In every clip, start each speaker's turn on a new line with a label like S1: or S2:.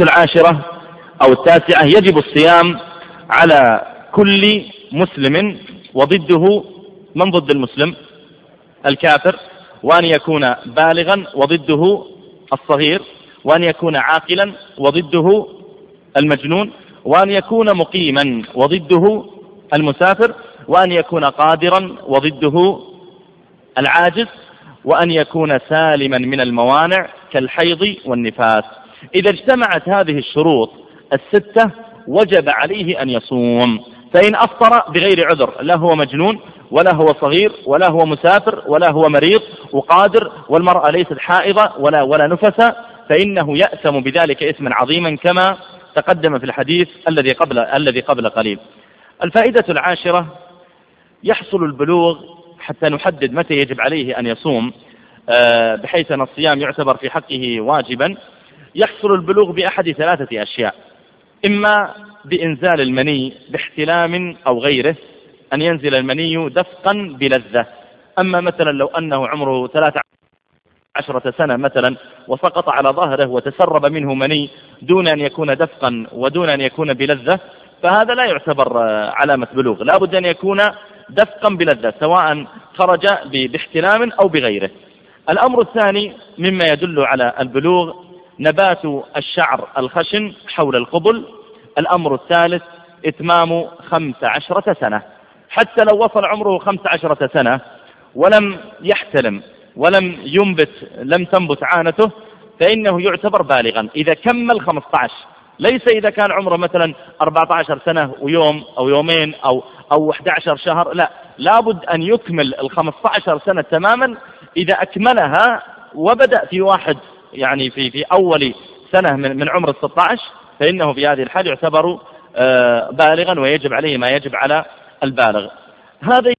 S1: العاشرة أو التاسعة يجب الصيام على كل مسلم وضده من ضد المسلم؟ الكافر وأن يكون بالغا وضده الصغير وأن يكون عاقلا وضده المجنون وأن يكون مقيما وضده المسافر وأن يكون قادرا وضده العاجز وأن يكون سالما من الموانع كالحيض والنفاس. إذا اجتمعت هذه الشروط الستة وجب عليه أن يصوم فإن أفطر بغير عذر لا هو مجنون ولا هو صغير ولا هو مسافر ولا هو مريض وقادر والمرأة ليست حائضة ولا ولا نفس فإنه يأثم بذلك إثما عظيما كما تقدم في الحديث الذي قبل الذي قبل قليل. الفائدة العاشرة يحصل البلوغ حتى نحدد متى يجب عليه أن يصوم آه، بحيث أن الصيام يعتبر في حقه واجبا يحصل البلوغ بأحد ثلاثة أشياء. إما بإنزال المني باحتلام أو غيره أن ينزل المني دفقا بلذة. أما مثلا لو أنه عمره ثلاثة عشرة سنة مثلا وسقط على ظهره وتسرب منه مني دون أن يكون دفقا ودون أن يكون بلذة فهذا لا يعتبر علامة بلوغ. لا بد أن يكون دفقا بلذة سواء خرج باحتلام أو بغيره. الأمر الثاني مما يدل على البلوغ نبات الشعر الخشن حول القبل الأمر الثالث إتمام خمس عشرة سنة. حتى لو وصل عمره خمس عشرة سنة ولم يحتلم ولم ينبت لم تنبت عانته فإنه يعتبر بالغا. إذا كمل 15 ليس إذا كان عمره مثلا 14 سنة ويوم أو يومين أو أو 11 شهر لا. لابد أن يكمل ال 15 سنة تماما إذا أكملها وبدأ في واحد يعني في في أول سنة من من عمر ال 16 فإنه في هذه الحال يعتبر آه، بالغا ويجب عليه ما يجب على البالغ. هذه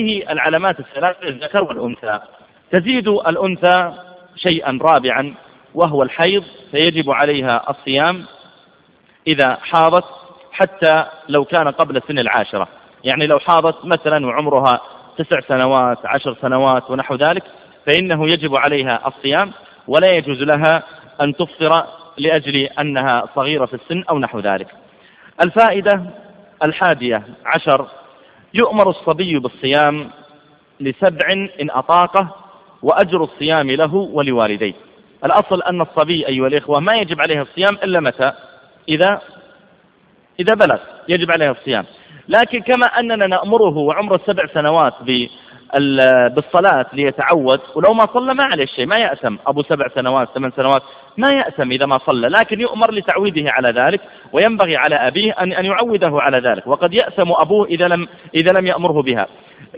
S1: العلامات الثلاث الذكر والأنثى. تزيد الأنثى شيئا رابعا وهو الحيض فيجب عليها الصيام إذا حاضت حتى لو كان قبل سن العاشرة. يعني لو حاضت مثلا وعمرها تسع سنوات عشر سنوات ونحو ذلك فإنه يجب عليها الصيام ولا يجوز لها أن تفطر لأجل أنها صغيرة في السن أو نحو ذلك. الفائدة الحادية عشر يؤمر الصبي بالصيام لسبع إن أطاقه وأجر الصيام له ولوالديه. الأصل أن الصبي أيها الإخوة ما يجب عليه الصيام إلا متى؟ إذا إذا بلغ يجب عليه الصيام. لكن كما أننا نأمره وعمره سبع سنوات بالصلاة ليتعود ولو ما صلى ما عليه شيء ما يأثم. أبو سبع سنوات ثمان سنوات ما يأثم إذا ما صلى لكن يؤمر لتعويده على ذلك وينبغي على أبيه أن أن يعوده على ذلك. وقد يأثم أبوه إذا لم إذا لم يأمره بها.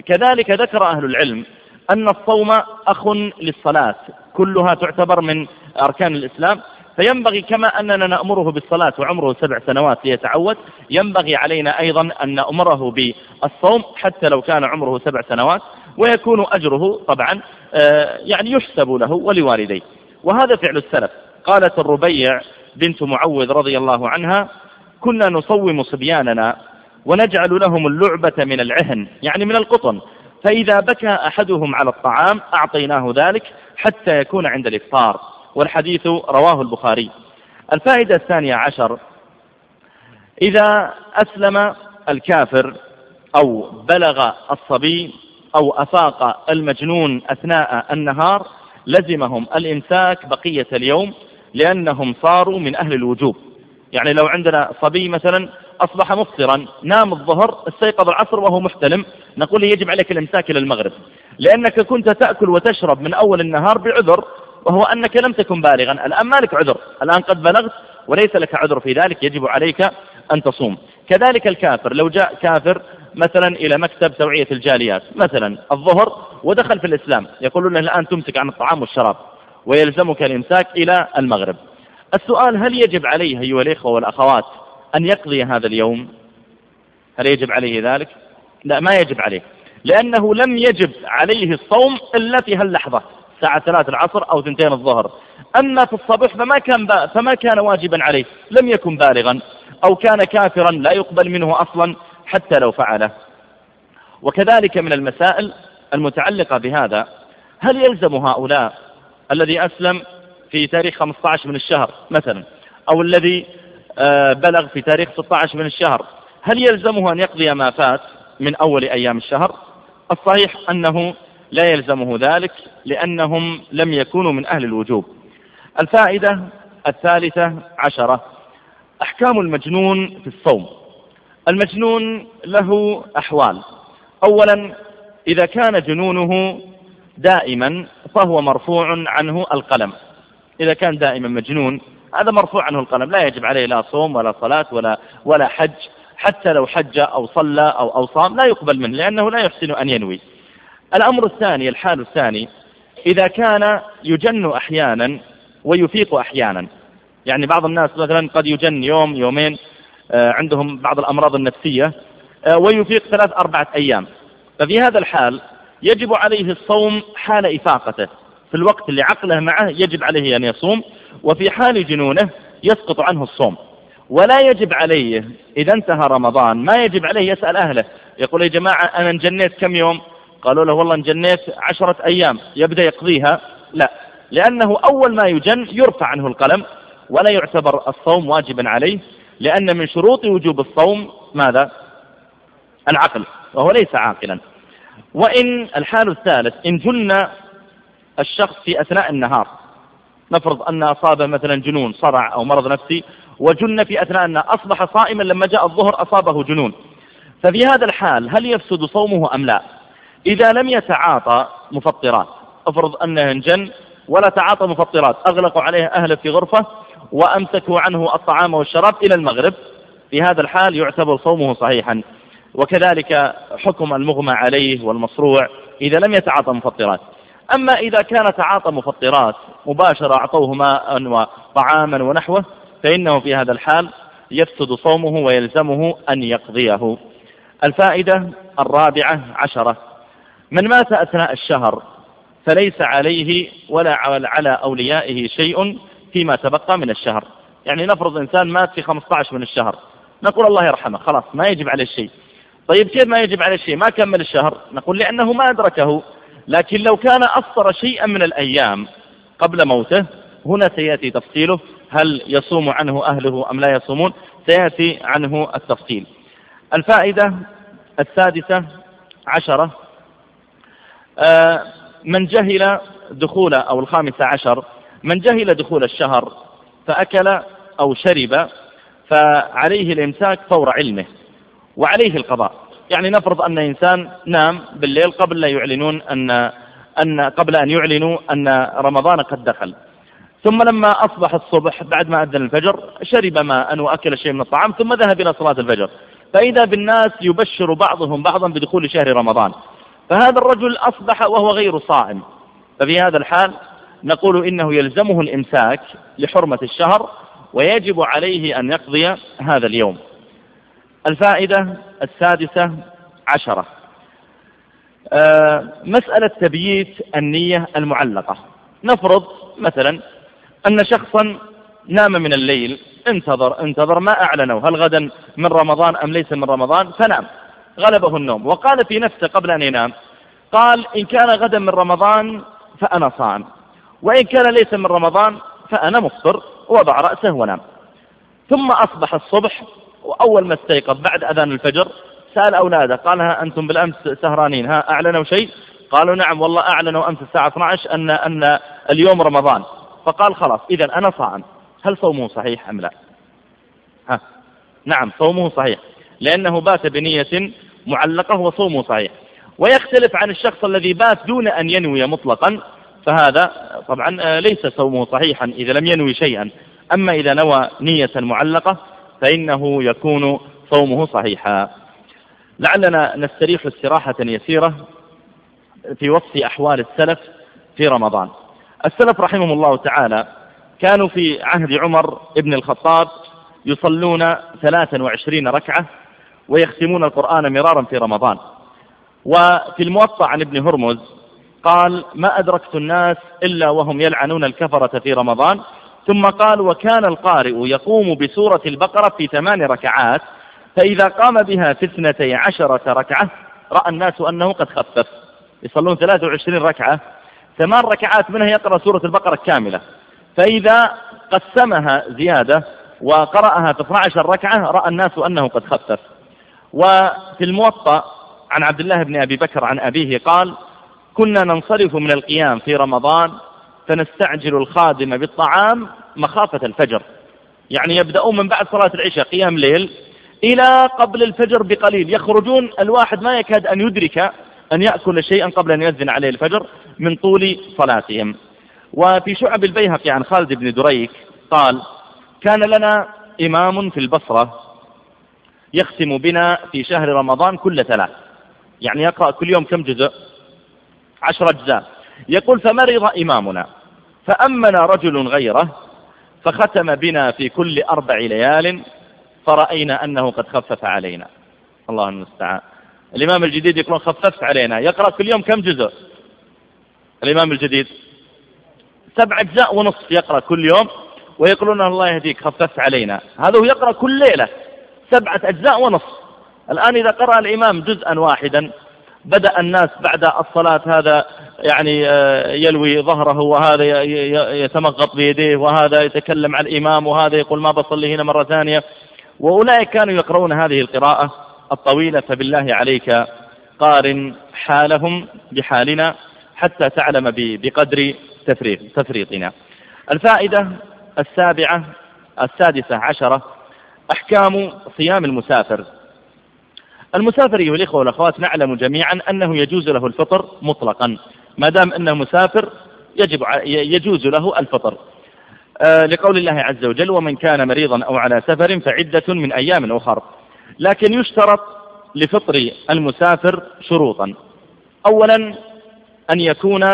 S1: كذلك ذكر أهل العلم أن الصوم أخ للصلاة كلها تعتبر من أركان الإسلام. فينبغي كما أننا نأمره بالصلاة وعمره سبع سنوات ليتعود ينبغي علينا أيضا أن نأمره بالصوم حتى لو كان عمره سبع سنوات ويكون أجره طبعا آه، يعني يحسب له ولوالديه. وهذا فعل السلف. قالت الربيع بنت معوذ رضي الله عنها كنا نصوم صبياننا ونجعل لهم اللعبة من العهن يعني من القطن فإذا بكى أحدهم على الطعام أعطيناه ذلك حتى يكون عند الإفطار. والحديث رواه البخاري. الفائدة الثانية عشر إذا أسلم الكافر أو بلغ الصبي أو أفاق المجنون أثناء النهار لزمهم الإمساك بقية اليوم لأنهم صاروا من أهل الوجوب. يعني لو عندنا صبي مثلا أصبح مفطرا نام الظهر استيقظ العصر وهو محتلم نقول يجب عليك الإمساك إلى المغرب. لأنك كنت تأكل وتشرب من أول النهار بعذر وهو أنك لم تكن بالغا. الآن ما لك عذر. الآن قد بلغت وليس لك عذر في ذلك. يجب عليك أن تصوم. كذلك الكافر. لو جاء كافر مثلا إلى مكتب توعية الجاليات. مثلا الظهر ودخل في الإسلام. يقولون له الآن تمسك عن الطعام والشراب ويلزمك الإمساك إلى المغرب. السؤال هل يجب عليه أيها الإخوة والأخوات أن يقضي هذا اليوم؟ هل يجب عليه ذلك؟ لا ما يجب عليه. لأنه لم يجب عليه الصوم إلا في هاللحظة. الساعة ثلاث العصر أو ثنتين الظهر. أما في الصبح فما كان فما كان واجبا عليه. لم يكن بالغا أو كان كافرا لا يقبل منه أصلا حتى لو فعله. وكذلك من المسائل المتعلقة بهذا. هل يلزم هؤلاء الذي أسلم في تاريخ 15 من الشهر مثلا أو الذي آه، بلغ في تاريخ 16 من الشهر هل يلزمه أن يقضي ما فات من أول أيام الشهر؟ الصحيح أنه لا يلزمه ذلك لأنهم لم يكونوا من أهل الوجوب. الفائدة الثالثة عشرة أحكام المجنون في الصوم. المجنون له أحوال. أولا إذا كان جنونه دائما فهو مرفوع عنه القلم. إذا كان دائما مجنون هذا مرفوع عنه القلم. لا يجب عليه لا صوم ولا صلاة ولا ولا حج. حتى لو حج أو صلى أو أو صام لا يقبل منه لأنه لا يحسن أن ينوي. الأمر الثاني الحال الثاني إذا كان يجن أحيانا ويفيق أحيانا. يعني بعض الناس مثلا قد يجن يوم يومين آه، عندهم بعض الأمراض النفسية آه، ويفيق ثلاث أربعة أيام. ففي هذا الحال يجب عليه الصوم حال إفاقته. في الوقت اللي عقله معه يجب عليه أن يصوم وفي حال جنونه يسقط عنه الصوم. ولا يجب عليه إذا انتهى رمضان ما يجب عليه يسأل أهله يقول يا جماعة أنا انجنيت كم يوم؟ قالوا له والله انجنيت عشرة أيام يبدأ يقضيها. لا لأنه أول ما يجن يرفع عنه القلم ولا يعتبر الصوم واجبا عليه لأن من شروط وجوب الصوم ماذا؟ العقل وهو ليس عاقلا. وإن الحال الثالث إن جن الشخص في أثناء النهار نفرض أن أصاب مثلا جنون صرع أو مرض نفسي وجن في أثناء النهار أصبح صائما لما جاء الظهر أصابه جنون. ففي هذا الحال هل يفسد صومه أم لا؟ إذا لم يتعاطى مفطرات افرض أنه انجن ولا تعاطى مفطرات أغلقوا عليه أهله في غرفة وأمسكوا عنه الطعام والشراب إلى المغرب في هذا الحال يعتبر صومه صحيحا. وكذلك حكم المغمى عليه والمصروع إذا لم يتعاطى مفطرات. أما إذا كان تعاطى مفطرات مباشرة أعطوه ماء وطعاما ونحوه فإنه في هذا الحال يفسد صومه ويلزمه أن يقضيه. الفائدة الرابعة عشرة. من مات أثناء الشهر فليس عليه ولا على أوليائه شيء فيما تبقى من الشهر. يعني نفرض إنسان مات في 15 من الشهر. نقول الله يرحمه خلاص ما يجب عليه شيء. طيب كيف ما يجب عليه شيء؟ ما كمل الشهر. نقول لأنه ما أدركه. لكن لو كان أفطر شيئا من الأيام قبل موته هنا سيأتي تفصيله. هل يصوم عنه أهله أم لا يصومون؟ سيأتي عنه التفصيل. الفائدة السادسة عشرة من جهل دخول أو الخامسة عشر من جهل دخول الشهر فأكل أو شرب فعليه الإمساك فور علمه وعليه القضاء. يعني نفرض أن إنسان نام بالليل قبل لا يعلنون أن أن قبل أن يعلنوا أن رمضان قد دخل. ثم لما أصبح الصبح بعد ما أذن الفجر شرب ماء وأكل شيء من الطعام ثم ذهب إلى صلاة الفجر. فإذا بالناس يبشر بعضهم بعضا بدخول شهر رمضان. فهذا الرجل أصبح وهو غير صائم. ففي هذا الحال نقول إنه يلزمه الإمساك لحرمة الشهر ويجب عليه أن يقضي هذا اليوم. الفائدة السادسة عشرة. آه، مسألة تبييت النية المعلقة. نفرض مثلا أن شخصا نام من الليل انتظر انتظر ما أعلنوا هل غدا من رمضان أم ليس من رمضان فنام. غلبه النوم. وقال في نفسه قبل أن ينام قال إن كان غدا من رمضان فأنا صائم وإن كان ليس من رمضان فأنا مفطر وضع رأسه ونام. ثم أصبح الصبح وأول ما استيقظ بعد أذان الفجر سأل أولاده قال ها أنتم بالأمس سهرانين ها أعلنوا شيء؟ قالوا نعم والله أعلنوا أمس الساعة 12 أن, أن اليوم رمضان. فقال خلاص إذا أنا صائم. هل صومه صحيح أم لا؟ ها نعم صومه صحيح لأنه بات بنية معلقة وصومه صحيح. ويختلف عن الشخص الذي بات دون أن ينوي مطلقا فهذا طبعا آه، ليس صومه صحيحا إذا لم ينوي شيئا. أما إذا نوى نية معلقة فإنه يكون صومه صحيحا. لعلنا نستريح استراحة يسيرة في وصف أحوال السلف في رمضان. السلف رحمهم الله تعالى كانوا في عهد عمر بن الخطاب يصلون 23 ركعة ويختمون القرآن مرارا في رمضان. وفي الموطأ عن ابن هرمز قال ما أدركت الناس إلا وهم يلعنون الكفرة في رمضان. ثم قال وكان القارئ يقوم بسورة البقرة في ثمان ركعات فإذا قام بها في اثنتي عشرة ركعة رأى الناس أنه قد خفف. يصلون 23 ركعة ثمان ركعات منها يقرأ سورة البقرة كاملة. فإذا قسمها زيادة وقرأها في 12 ركعة رأى الناس أنه قد خفف. وفي الموطأ عن عبد الله بن أبي بكر عن أبيه قال كنا ننصرف من القيام في رمضان فنستعجل الخادم بالطعام مخافة الفجر. يعني يبدأون من بعد صلاة العشاء قيام ليل إلى قبل الفجر بقليل. يخرجون الواحد ما يكاد أن يدرك أن يأكل شيئا قبل أن يؤذن عليه الفجر من طول صلاتهم. وفي شعب البيهقي عن خالد بن دريك قال كان لنا إمام في البصرة يختم بنا في شهر رمضان كل ثلاث. يعني يقرأ كل يوم كم جزء؟ عشر أجزاء. يقول فمرض إمامنا فأمن رجل غيره فختم بنا في كل أربع ليال فرأينا أنه قد خفف علينا. الله المستعان. الإمام الجديد يقول خففت علينا. يقرأ كل يوم كم جزء؟ الإمام الجديد. سبع أجزاء ونصف يقرأ كل يوم ويقولون الله يهديك خففت علينا. هذا هو يقرأ كل ليلة. سبعة أجزاء ونصف الآن إذا قرأ الإمام جزءا واحدا بدأ الناس بعد الصلاة هذا يعني آه، يلوي ظهره وهذا يتمغط بيديه وهذا يتكلم عن الإمام وهذا يقول ما بصلي هنا مرة ثانية. وأولئك كانوا يقرؤون هذه القراءة الطويلة فبالله عليك قارن حالهم بحالنا حتى تعلم بقدر تفريط تفريطنا. الفائدة السابعة السادسة عشرة أحكام صيام المسافر. المسافر أيها الإخوة والأخوات نعلم جميعا أنه يجوز له الفطر مطلقا. ما دام أنه مسافر يجب يجوز له الفطر. آه لقول الله عز وجل ومن كان مريضا أو على سفر فعدة من أيام أخر. لكن يشترط لفطر المسافر شروطا. أولا أن يكون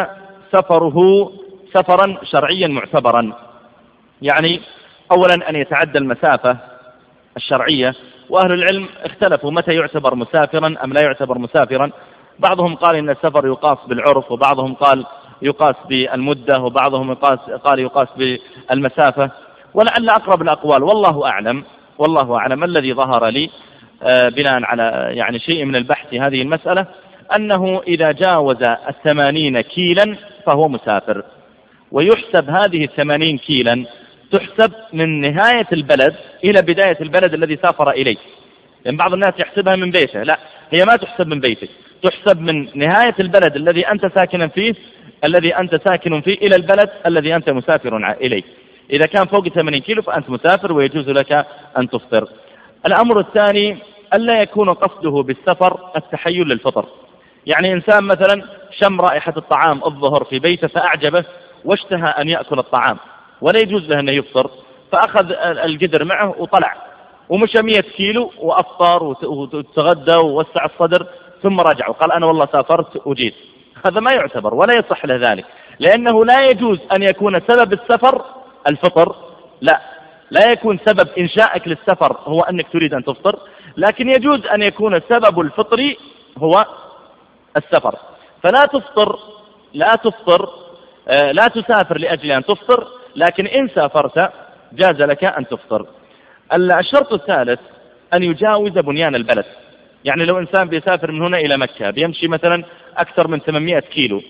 S1: سفره سفرا شرعيا معتبرا. يعني أولا أن يتعدى المسافة الشرعية وأهل العلم اختلفوا متى يعتبر مسافرا أم لا يعتبر مسافرا. بعضهم قال إن السفر يقاس بالعرف وبعضهم قال يقاس بالمدة وبعضهم يقاس قال يقاس بالمسافة. ولعل أقرب الأقوال والله أعلم والله أعلم الذي ظهر لي آه، بناء على يعني شيء من البحث هذه المسألة أنه إذا جاوز الثمانين كيلا فهو مسافر ويحسب هذه الثمانين كيلا تحسب من نهاية البلد إلى بداية البلد الذي سافر إليه. لأن بعض الناس يحسبها من بيته. لا هي ما تحسب من بيتك تحسب من نهاية البلد الذي أنت ساكنا فيه الذي أنت ساكن فيه إلى البلد الذي أنت مسافر إليه. إذا كان فوق 80 كيلو فأنت مسافر ويجوز لك أن تفطر. الأمر الثاني ألا يكون قصده بالسفر التحيل للفطر. يعني إنسان مثلا شم رائحة الطعام الظهر في بيته فأعجبه واشتهى أن يأكل الطعام. ولا يجوز له أنه يفطر فأخذ القدر معه وطلع. ومشى 100 كيلو وأفطر وتغدى ووسع الصدر ثم رجع وقال أنا والله سافرت وجيت هذا ما يعتبر ولا يصح له ذلك. لأنه لا يجوز أن يكون سبب السفر الفطر لا. لا يكون سبب إنشائك للسفر هو أنك تريد أن تفطر لكن يجوز أن يكون سبب الفطر هو السفر. فلا تفطر لا تفطر آه، لا تسافر لأجل أن تفطر لكن إن سافرت جاز لك أن تفطر. الشرط الثالث أن يجاوز بنيان البلد. يعني لو إنسان بيسافر من هنا إلى مكة بيمشي مثلا أكثر من 800 كيلو.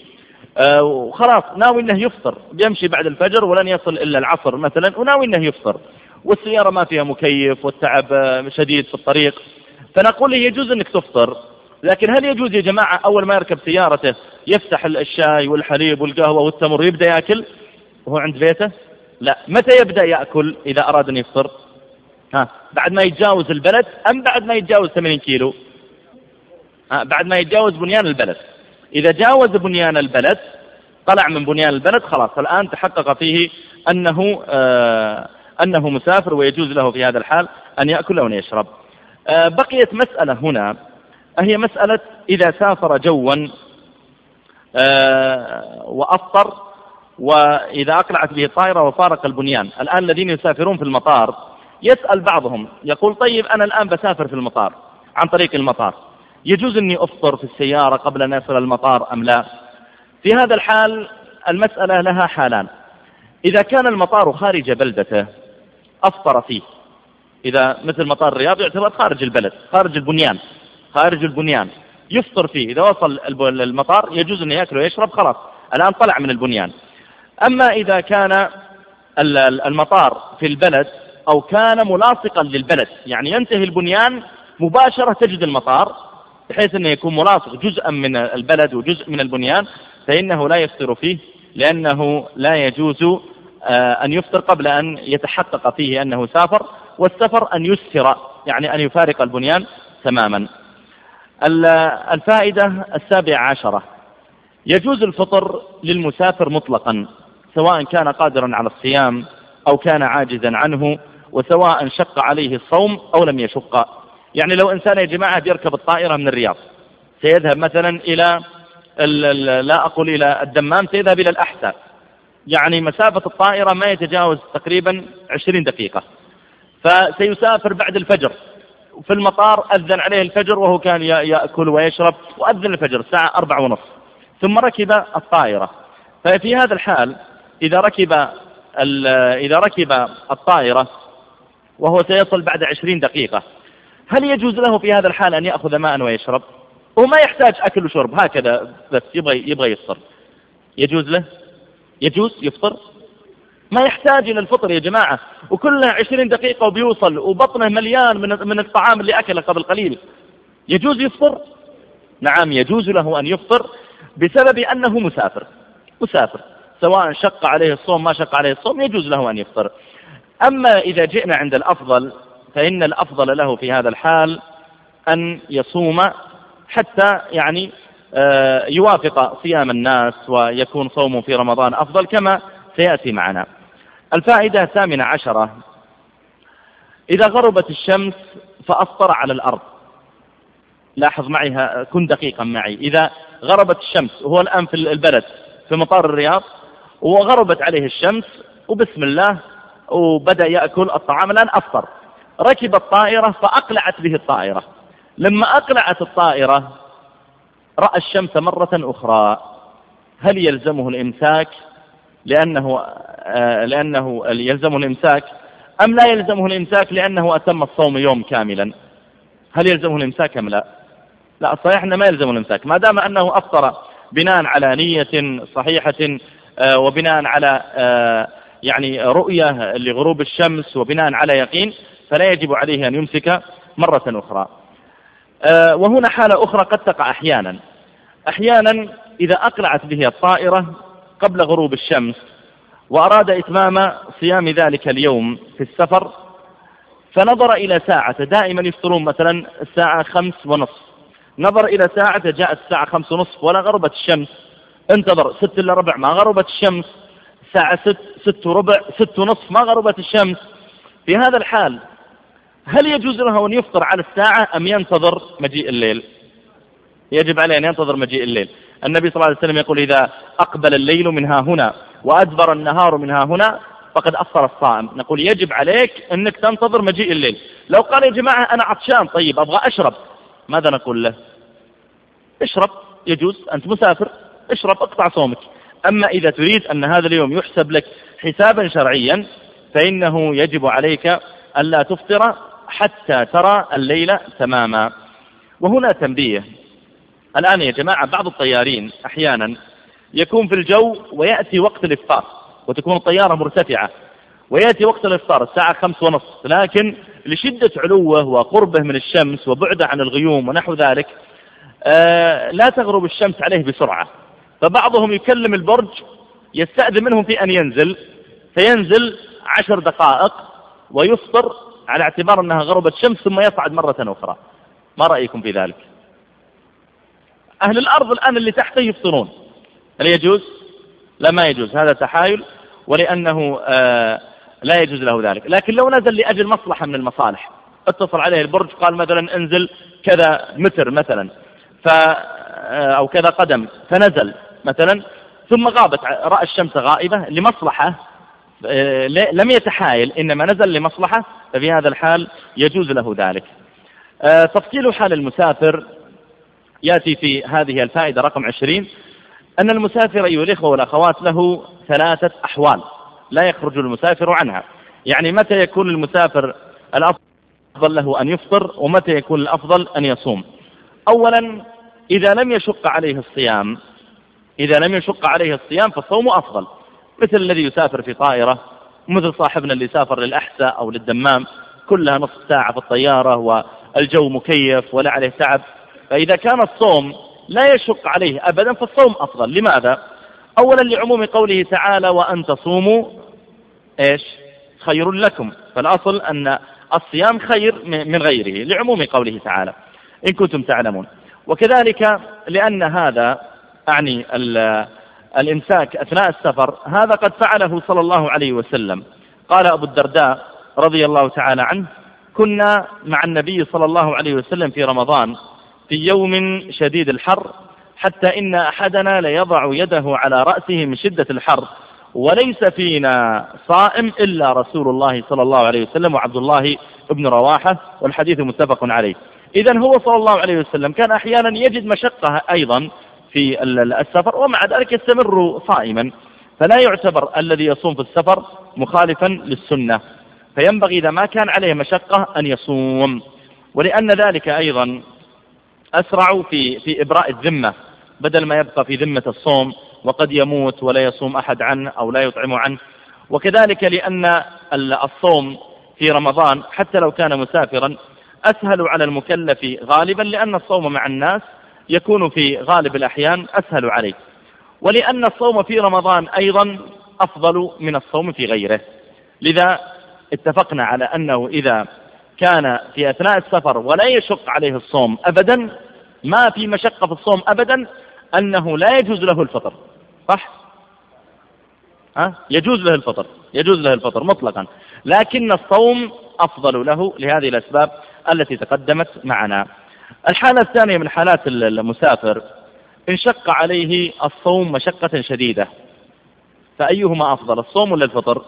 S1: آه، وخلاص ناوي أنه يفطر. بيمشي بعد الفجر ولن يصل إلا العصر مثلا وناوي أنه يفطر. والسيارة ما فيها مكيف والتعب شديد في الطريق. فنقول له يجوز أنك تفطر. لكن هل يجوز يا جماعة أول ما يركب سيارته يفتح الشاي والحليب والقهوة والتمر ويبدأ يأكل؟ وهو عند بيته؟ لا. متى يبدأ يأكل إذا أراد أن يفطر؟ ها بعد ما يتجاوز البلد أم بعد ما يتجاوز 80 كيلو؟ ها بعد ما يتجاوز بنيان البلد. إذا جاوز بنيان البلد طلع من بنيان البلد خلاص. الآن تحقق فيه أنه آه أنه مسافر ويجوز له في هذا الحال أن يأكل أو أن يشرب. آه بقيت مسألة هنا. هي مسألة إذا سافر جوا آه وأفطر وإذا أقلعت به الطائرة وفارق البنيان. الآن الذين يسافرون في المطار يسأل بعضهم يقول طيب أنا الآن بسافر في المطار عن طريق المطار. يجوز أني أفطر في السيارة قبل أن يصل المطار أم لا؟ في هذا الحال المسألة لها حالان. إذا كان المطار خارج بلدته أفطر فيه. إذا مثل مطار الرياض يعتبر خارج البلد خارج البنيان خارج البنيان. يفطر فيه. إذا وصل المطار يجوز أن يأكل ويشرب خلاص. الآن طلع من البنيان. أما إذا كان المطار في البلد أو كان ملاصقا للبلد يعني ينتهي البنيان مباشرة تجد المطار بحيث أنه يكون ملاصق جزءا من البلد وجزء من البنيان فإنه لا يفطر فيه لأنه لا يجوز آه، أن يفطر قبل أن يتحقق فيه أنه سافر والسفر أن يسفر يعني أن يفارق البنيان تماما. الفائدة السابعة عشرة يجوز الفطر للمسافر مطلقا. سواء كان قادرا على الصيام أو كان عاجزا عنه وسواء شق عليه الصوم أو لم يشق. يعني لو إنسان يا جماعة بيركب الطائرة من الرياض سيذهب مثلا إلى لا أقول إلى الدمام سيذهب إلى الأحساء. يعني مسافة الطائرة ما يتجاوز تقريبا 20 دقيقة. فسيسافر بعد الفجر. في المطار أذن عليه الفجر وهو كان يأكل ويشرب وأذن الفجر الساعة أربع ونصف ثم ركب الطائرة. ففي هذا الحال إذا ركب إذا ركب الطائرة وهو سيصل بعد عشرين دقيقة هل يجوز له في هذا الحال أن يأخذ ماء ويشرب؟ وما يحتاج أكل وشرب هكذا بس يبغى يبغى يفطر. يجوز له؟ يجوز؟ يفطر؟ ما يحتاج إلى الفطر يا جماعة. وكلها عشرين دقيقة وبيوصل وبطنه مليان من من الطعام اللي أكله قبل قليل. يجوز يفطر؟ نعم يجوز له أن يفطر بسبب أنه مسافر. مسافر. سواء شق عليه الصوم ما شق عليه الصوم يجوز له أن يفطر. أما إذا جئنا عند الأفضل فإن الأفضل له في هذا الحال أن يصوم حتى يعني آه، يوافق صيام الناس ويكون صومه في رمضان أفضل كما سيأتي معنا. الفائدة الثامنة عشرة. إذا غربت الشمس فأفطر على الأرض. لاحظ معي كن دقيقا معي. إذا غربت الشمس وهو الآن في البلد في مطار الرياض؟ وغربت عليه الشمس وبسم الله وبدأ يأكل الطعام الآن أفطر. ركب الطائرة فأقلعت به الطائرة. لما أقلعت الطائرة رأى الشمس مرة أخرى. هل يلزمه الإمساك؟ لأنه, آه لأنه يلزمه الإمساك. أم لا يلزمه الإمساك؟ لأنه أتم الصوم يوم كاملا. هل يلزمه الإمساك أم لا؟ لا صحيح أنه ما يلزمه الإمساك. ما دام أنه أفطر بناء على نية صحيحة وبناء على آه يعني رؤية لغروب الشمس وبناء على يقين فلا يجب عليه أن يمسك مرة أخرى. آه، وهنا حالة أخرى قد تقع أحيانا. أحيانا إذا أقلعت به الطائرة قبل غروب الشمس وأراد إتمام صيام ذلك اليوم في السفر فنظر إلى ساعة. دائما يفطرون مثلا الساعة خمس ونصف. نظر إلى ساعة جاءت الساعة خمس ونصف ولا غربت الشمس. انتظر ست إلا ربع ما غربت الشمس الساعة ست ست وربع ست ونصف ما غربت الشمس. في هذا الحال هل يجوز له أن يفطر على الساعة أم ينتظر مجيء الليل؟ يجب عليه أن ينتظر مجيء الليل. النبي صلى الله عليه وسلم يقول إذا أقبل الليل من ها هنا وأدبر النهار من ها هنا فقد أفطر الصائم. نقول يجب عليك أنك تنتظر مجيء الليل. لو قال يا جماعة أنا عطشان طيب أبغى أشرب. ماذا نقول له؟ اشرب يجوز أنت مسافر. اشرب اقطع صومك. أما إذا تريد أن هذا اليوم يحسب لك حسابا شرعيا فإنه يجب عليك ألا تفطر حتى ترى الليل تماما. وهنا تنبيه. الآن يا جماعة بعض الطيارين أحيانا يكون في الجو ويأتي وقت الإفطار وتكون الطيارة مرتفعة. ويأتي وقت الإفطار الساعة خمس ونصف لكن لشدة علوه وقربه من الشمس وبعده عن الغيوم ونحو ذلك آه لا تغرب الشمس عليه بسرعة. فبعضهم يكلم البرج يستأذن منهم في أن ينزل فينزل عشر دقائق ويفطر على اعتبار أنها غربت الشمس ثم يصعد مرة أخرى. ما رأيكم في ذلك؟ أهل الأرض الآن اللي تحته يفطرون. هل يجوز؟ لا ما يجوز. هذا تحايل ولأنه آه لا يجوز له ذلك. لكن لو نزل لأجل مصلحة من المصالح اتصل عليه البرج قال مثلا انزل كذا متر مثلا ف آه، أو كذا قدم فنزل. مثلا ثم غابت رأى الشمس غائبة لمصلحة آه، لم يتحايل إنما نزل لمصلحة ففي هذا الحال يجوز له ذلك. آه، تفصيل حال المسافر يأتي في هذه الفائدة رقم عشرين. أن المسافر أيها الإخوة والأخوات له ثلاثة أحوال لا يخرج المسافر عنها. يعني متى يكون المسافر الأفضل له أن يفطر ومتى يكون الأفضل أن يصوم؟ أولا إذا لم يشق عليه الصيام إذا لم يشق عليه الصيام فالصوم أفضل. مثل الذي يسافر في طائرة مثل صاحبنا اللي سافر للأحساء أو للدمام كلها نصف ساعة في الطيارة والجو مكيف ولا عليه تعب. فإذا كان الصوم لا يشق عليه أبدا فالصوم أفضل. لماذا؟ أولا لعموم قوله تعالى وأن تصوموا إيش؟ خير لكم. فالأصل أن الصيام خير من غيره لعموم قوله تعالى. إن كنتم تعلمون. وكذلك لأن هذا أعني الإمساك أثناء السفر هذا قد فعله صلى الله عليه وسلم. قال أبو الدرداء رضي الله تعالى عنه كنا مع النبي صلى الله عليه وسلم في رمضان في يوم شديد الحر حتى إن أحدنا ليضع يده على رأسه من شدة الحر وليس فينا صائم إلا رسول الله صلى الله عليه وسلم وعبد الله بن رواحة والحديث متفق عليه. إذا هو صلى الله عليه وسلم كان أحيانا يجد مشقة أيضا في السفر ومع ذلك يستمر صائما. فلا يعتبر الذي يصوم في السفر مخالفا للسنة. فينبغي إذا ما كان عليه مشقة أن يصوم. ولأن ذلك أيضا أسرع في في إبراء الذمة. بدل ما يبقى في ذمة الصوم وقد يموت ولا يصوم أحد عنه أو لا يطعم عنه. وكذلك لأن الصوم في رمضان حتى لو كان مسافرا أسهل على المكلف غالبا لأن الصوم مع الناس يكون في غالب الأحيان أسهل عليه ولأن الصوم في رمضان أيضا أفضل من الصوم في غيره. لذا اتفقنا على أنه إذا كان في أثناء السفر ولا يشق عليه الصوم أبدا ما في مشقة في الصوم أبدا أنه لا يجوز له الفطر. صح؟ ها؟ يجوز له الفطر. يجوز له الفطر مطلقا. لكن الصوم أفضل له لهذه الأسباب التي تقدمت معنا. الحالة الثانية من حالات المسافر إن شق عليه الصوم مشقة شديدة فأيهما أفضل؟ الصوم ولا الفطر؟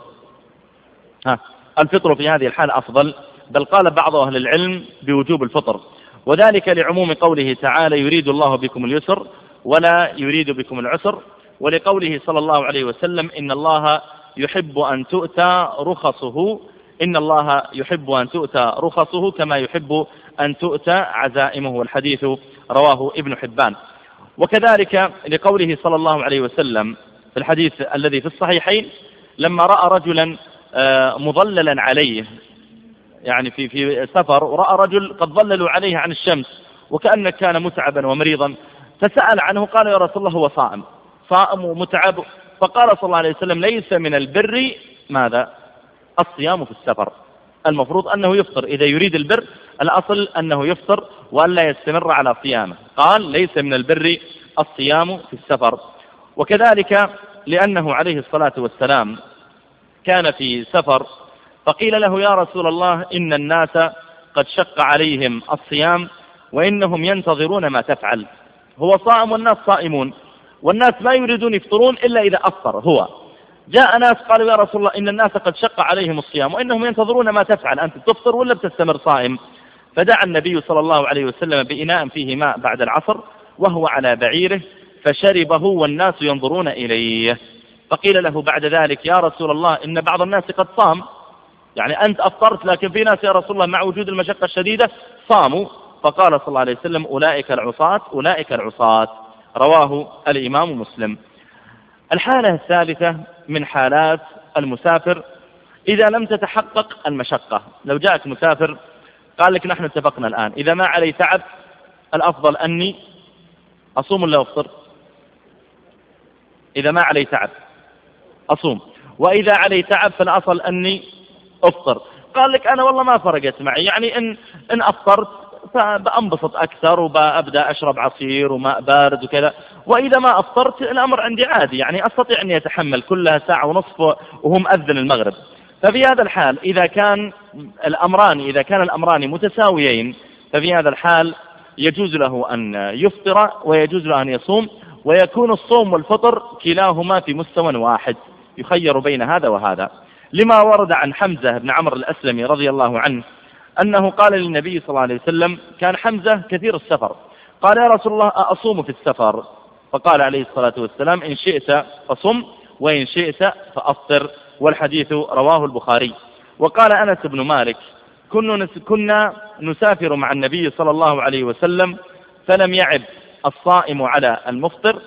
S1: ها الفطر في هذه الحالة أفضل بل قال بعض أهل العلم بوجوب الفطر وذلك لعموم قوله تعالى يريد الله بكم اليسر ولا يريد بكم العسر ولقوله صلى الله عليه وسلم إن الله يحب أن تؤتى رخصه إن الله يحب أن تؤتى رخصه كما يحب أن تؤتى عزائمه والحديث رواه ابن حبان. وكذلك لقوله صلى الله عليه وسلم في الحديث الذي في الصحيحين لما رأى رجلا آه، مظللا عليه يعني في في سفر ورأى رجل قد ظللوا عليه عن الشمس وكأنه كان متعبا ومريضا فسأل عنه قال يا رسول الله هو صائم. صائم ومتعب. فقال صلى الله عليه وسلم ليس من البر ماذا؟ الصيام في السفر. المفروض أنه يفطر. إذا يريد البر الأصل أنه يفطر وألا يستمر على صيامه. قال ليس من البر الصيام في السفر. وكذلك لأنه عليه الصلاة والسلام كان في سفر فقيل له يا رسول الله إن الناس قد شق عليهم الصيام وإنهم ينتظرون ما تفعل. هو صائم والناس صائمون والناس ما يريدون يفطرون إلا إذا أفطر هو. جاء ناس قالوا يا رسول الله إن الناس قد شق عليهم الصيام وإنهم ينتظرون ما تفعل أنت تفطر ولا بتستمر صائم؟ فدعا النبي صلى الله عليه وسلم بإناء فيه ماء بعد العصر وهو على بعيره فشربه والناس ينظرون إليه. فقيل له بعد ذلك يا رسول الله إن بعض الناس قد صام. يعني أنت أفطرت لكن في ناس يا رسول الله مع وجود المشقة الشديدة صاموا. فقال صلى الله عليه وسلم أولئك العصاة أولئك العصاة. رواه الإمام مسلم. الحالة الثالثة من حالات المسافر إذا لم تتحقق المشقة. لو جاءك مسافر قال لك نحن اتفقنا الآن. إذا ما علي تعب الأفضل أني أصوم ولا أفطر؟ إذا ما علي تعب أصوم. وإذا علي تعب فالأصل أني أفطر. قال لك أنا والله ما فرقت معي. يعني إن, إن أفطرت فبأنبسط أكثر وبأبدأ أشرب عصير وماء بارد وكذا. وإذا ما أفطرت الأمر عندي عادي يعني أستطيع أني أتحمل كلها ساعة ونصف وهو مأذن المغرب. ففي هذا الحال إذا كان الأمران إذا كان الأمران متساويين ففي هذا الحال يجوز له أن يفطر ويجوز له أن يصوم ويكون الصوم والفطر كلاهما في مستوى واحد. يخير بين هذا وهذا. لما ورد عن حمزة بن عمرو الأسلمي رضي الله عنه أنه قال للنبي صلى الله عليه وسلم كان حمزة كثير السفر. قال يا رسول الله أصوم في السفر؟ فقال عليه الصلاة والسلام إن شئت فصم وإن شئت فأفطر. والحديث رواه البخاري. وقال أنس بن مالك كنا نسافر مع النبي صلى الله عليه وسلم فلم يعب الصائم على المفطر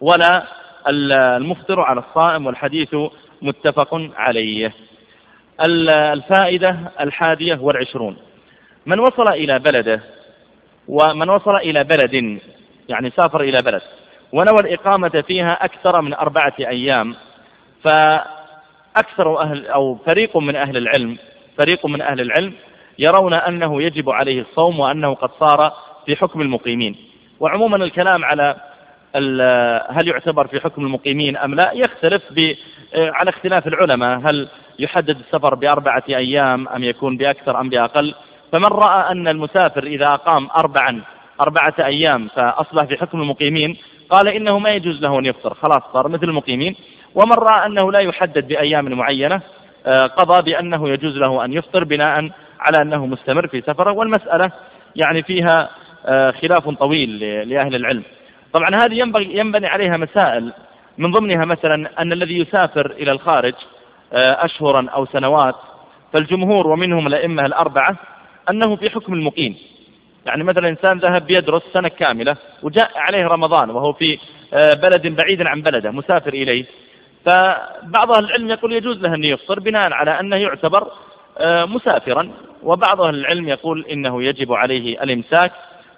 S1: ولا المفطر على الصائم والحديث متفق عليه. الفائدة الحادية والعشرون. من وصل إلى بلده ومن وصل إلى بلد يعني سافر إلى بلد ونوى الإقامة فيها أكثر من أربعة أيام فأكثر أهل أو فريق من أهل العلم فريق من أهل العلم يرون أنه يجب عليه الصوم وأنه قد صار في حكم المقيمين. وعموما الكلام على هل يعتبر في حكم المقيمين أم لا يختلف على اختلاف العلماء. هل يحدد السفر بأربعة أيام أم يكون بأكثر أم بأقل. فمن رأى أن المسافر إذا أقام أربعا أربعة أيام فأصبح في حكم المقيمين قال إنه ما يجوز له أن يفطر. خلاص صار مثل المقيمين. ومن رأى أنه لا يحدد بأيام معينة آه، قضى بأنه يجوز له أن يفطر بناء على أنه مستمر في سفره. والمسألة يعني فيها آه، خلاف طويل لأهل العلم. طبعا هذه ينبغي ينبني عليها مسائل. من ضمنها مثلا أن الذي يسافر إلى الخارج أشهرا أو سنوات فالجمهور ومنهم الأئمة الأربعة أنه في حكم المقيم. يعني مثلا إنسان ذهب يدرس سنة كاملة وجاء عليه رمضان وهو في آه، بلد بعيد عن بلده مسافر إليه. فبعض أهل العلم يقول يجوز له أن يفطر بناء على أنه يعتبر آه، مسافرا. وبعض أهل العلم يقول إنه يجب عليه الإمساك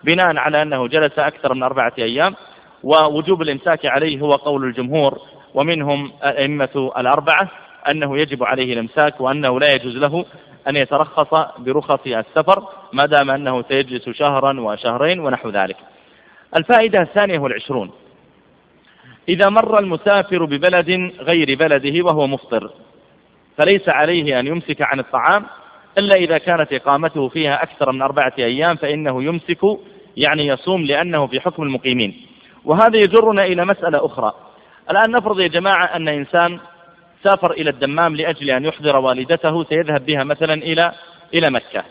S1: بناء على أنه جلس أكثر من أربعة أيام. ووجوب الإمساك عليه هو قول الجمهور ومنهم الأئمة الأربعة. أنه يجب عليه الإمساك وأنه لا يجوز له أن يترخص برخص السفر ما دام أنه سيجلس شهرا وشهرين ونحو ذلك. الفائدة الثانية والعشرون. إذا مر المسافر ببلد غير بلده وهو مفطر فليس عليه أن يمسك عن الطعام إلا إذا كانت إقامته فيها أكثر من أربعة أيام فإنه يمسك يعني يصوم لأنه في حكم المقيمين. وهذا يجرنا إلى مسألة أخرى. الآن نفرض يا جماعة أن إنسان سافر إلى الدمام لأجل أن يحضر والدته سيذهب بها مثلا إلى إلى مكة.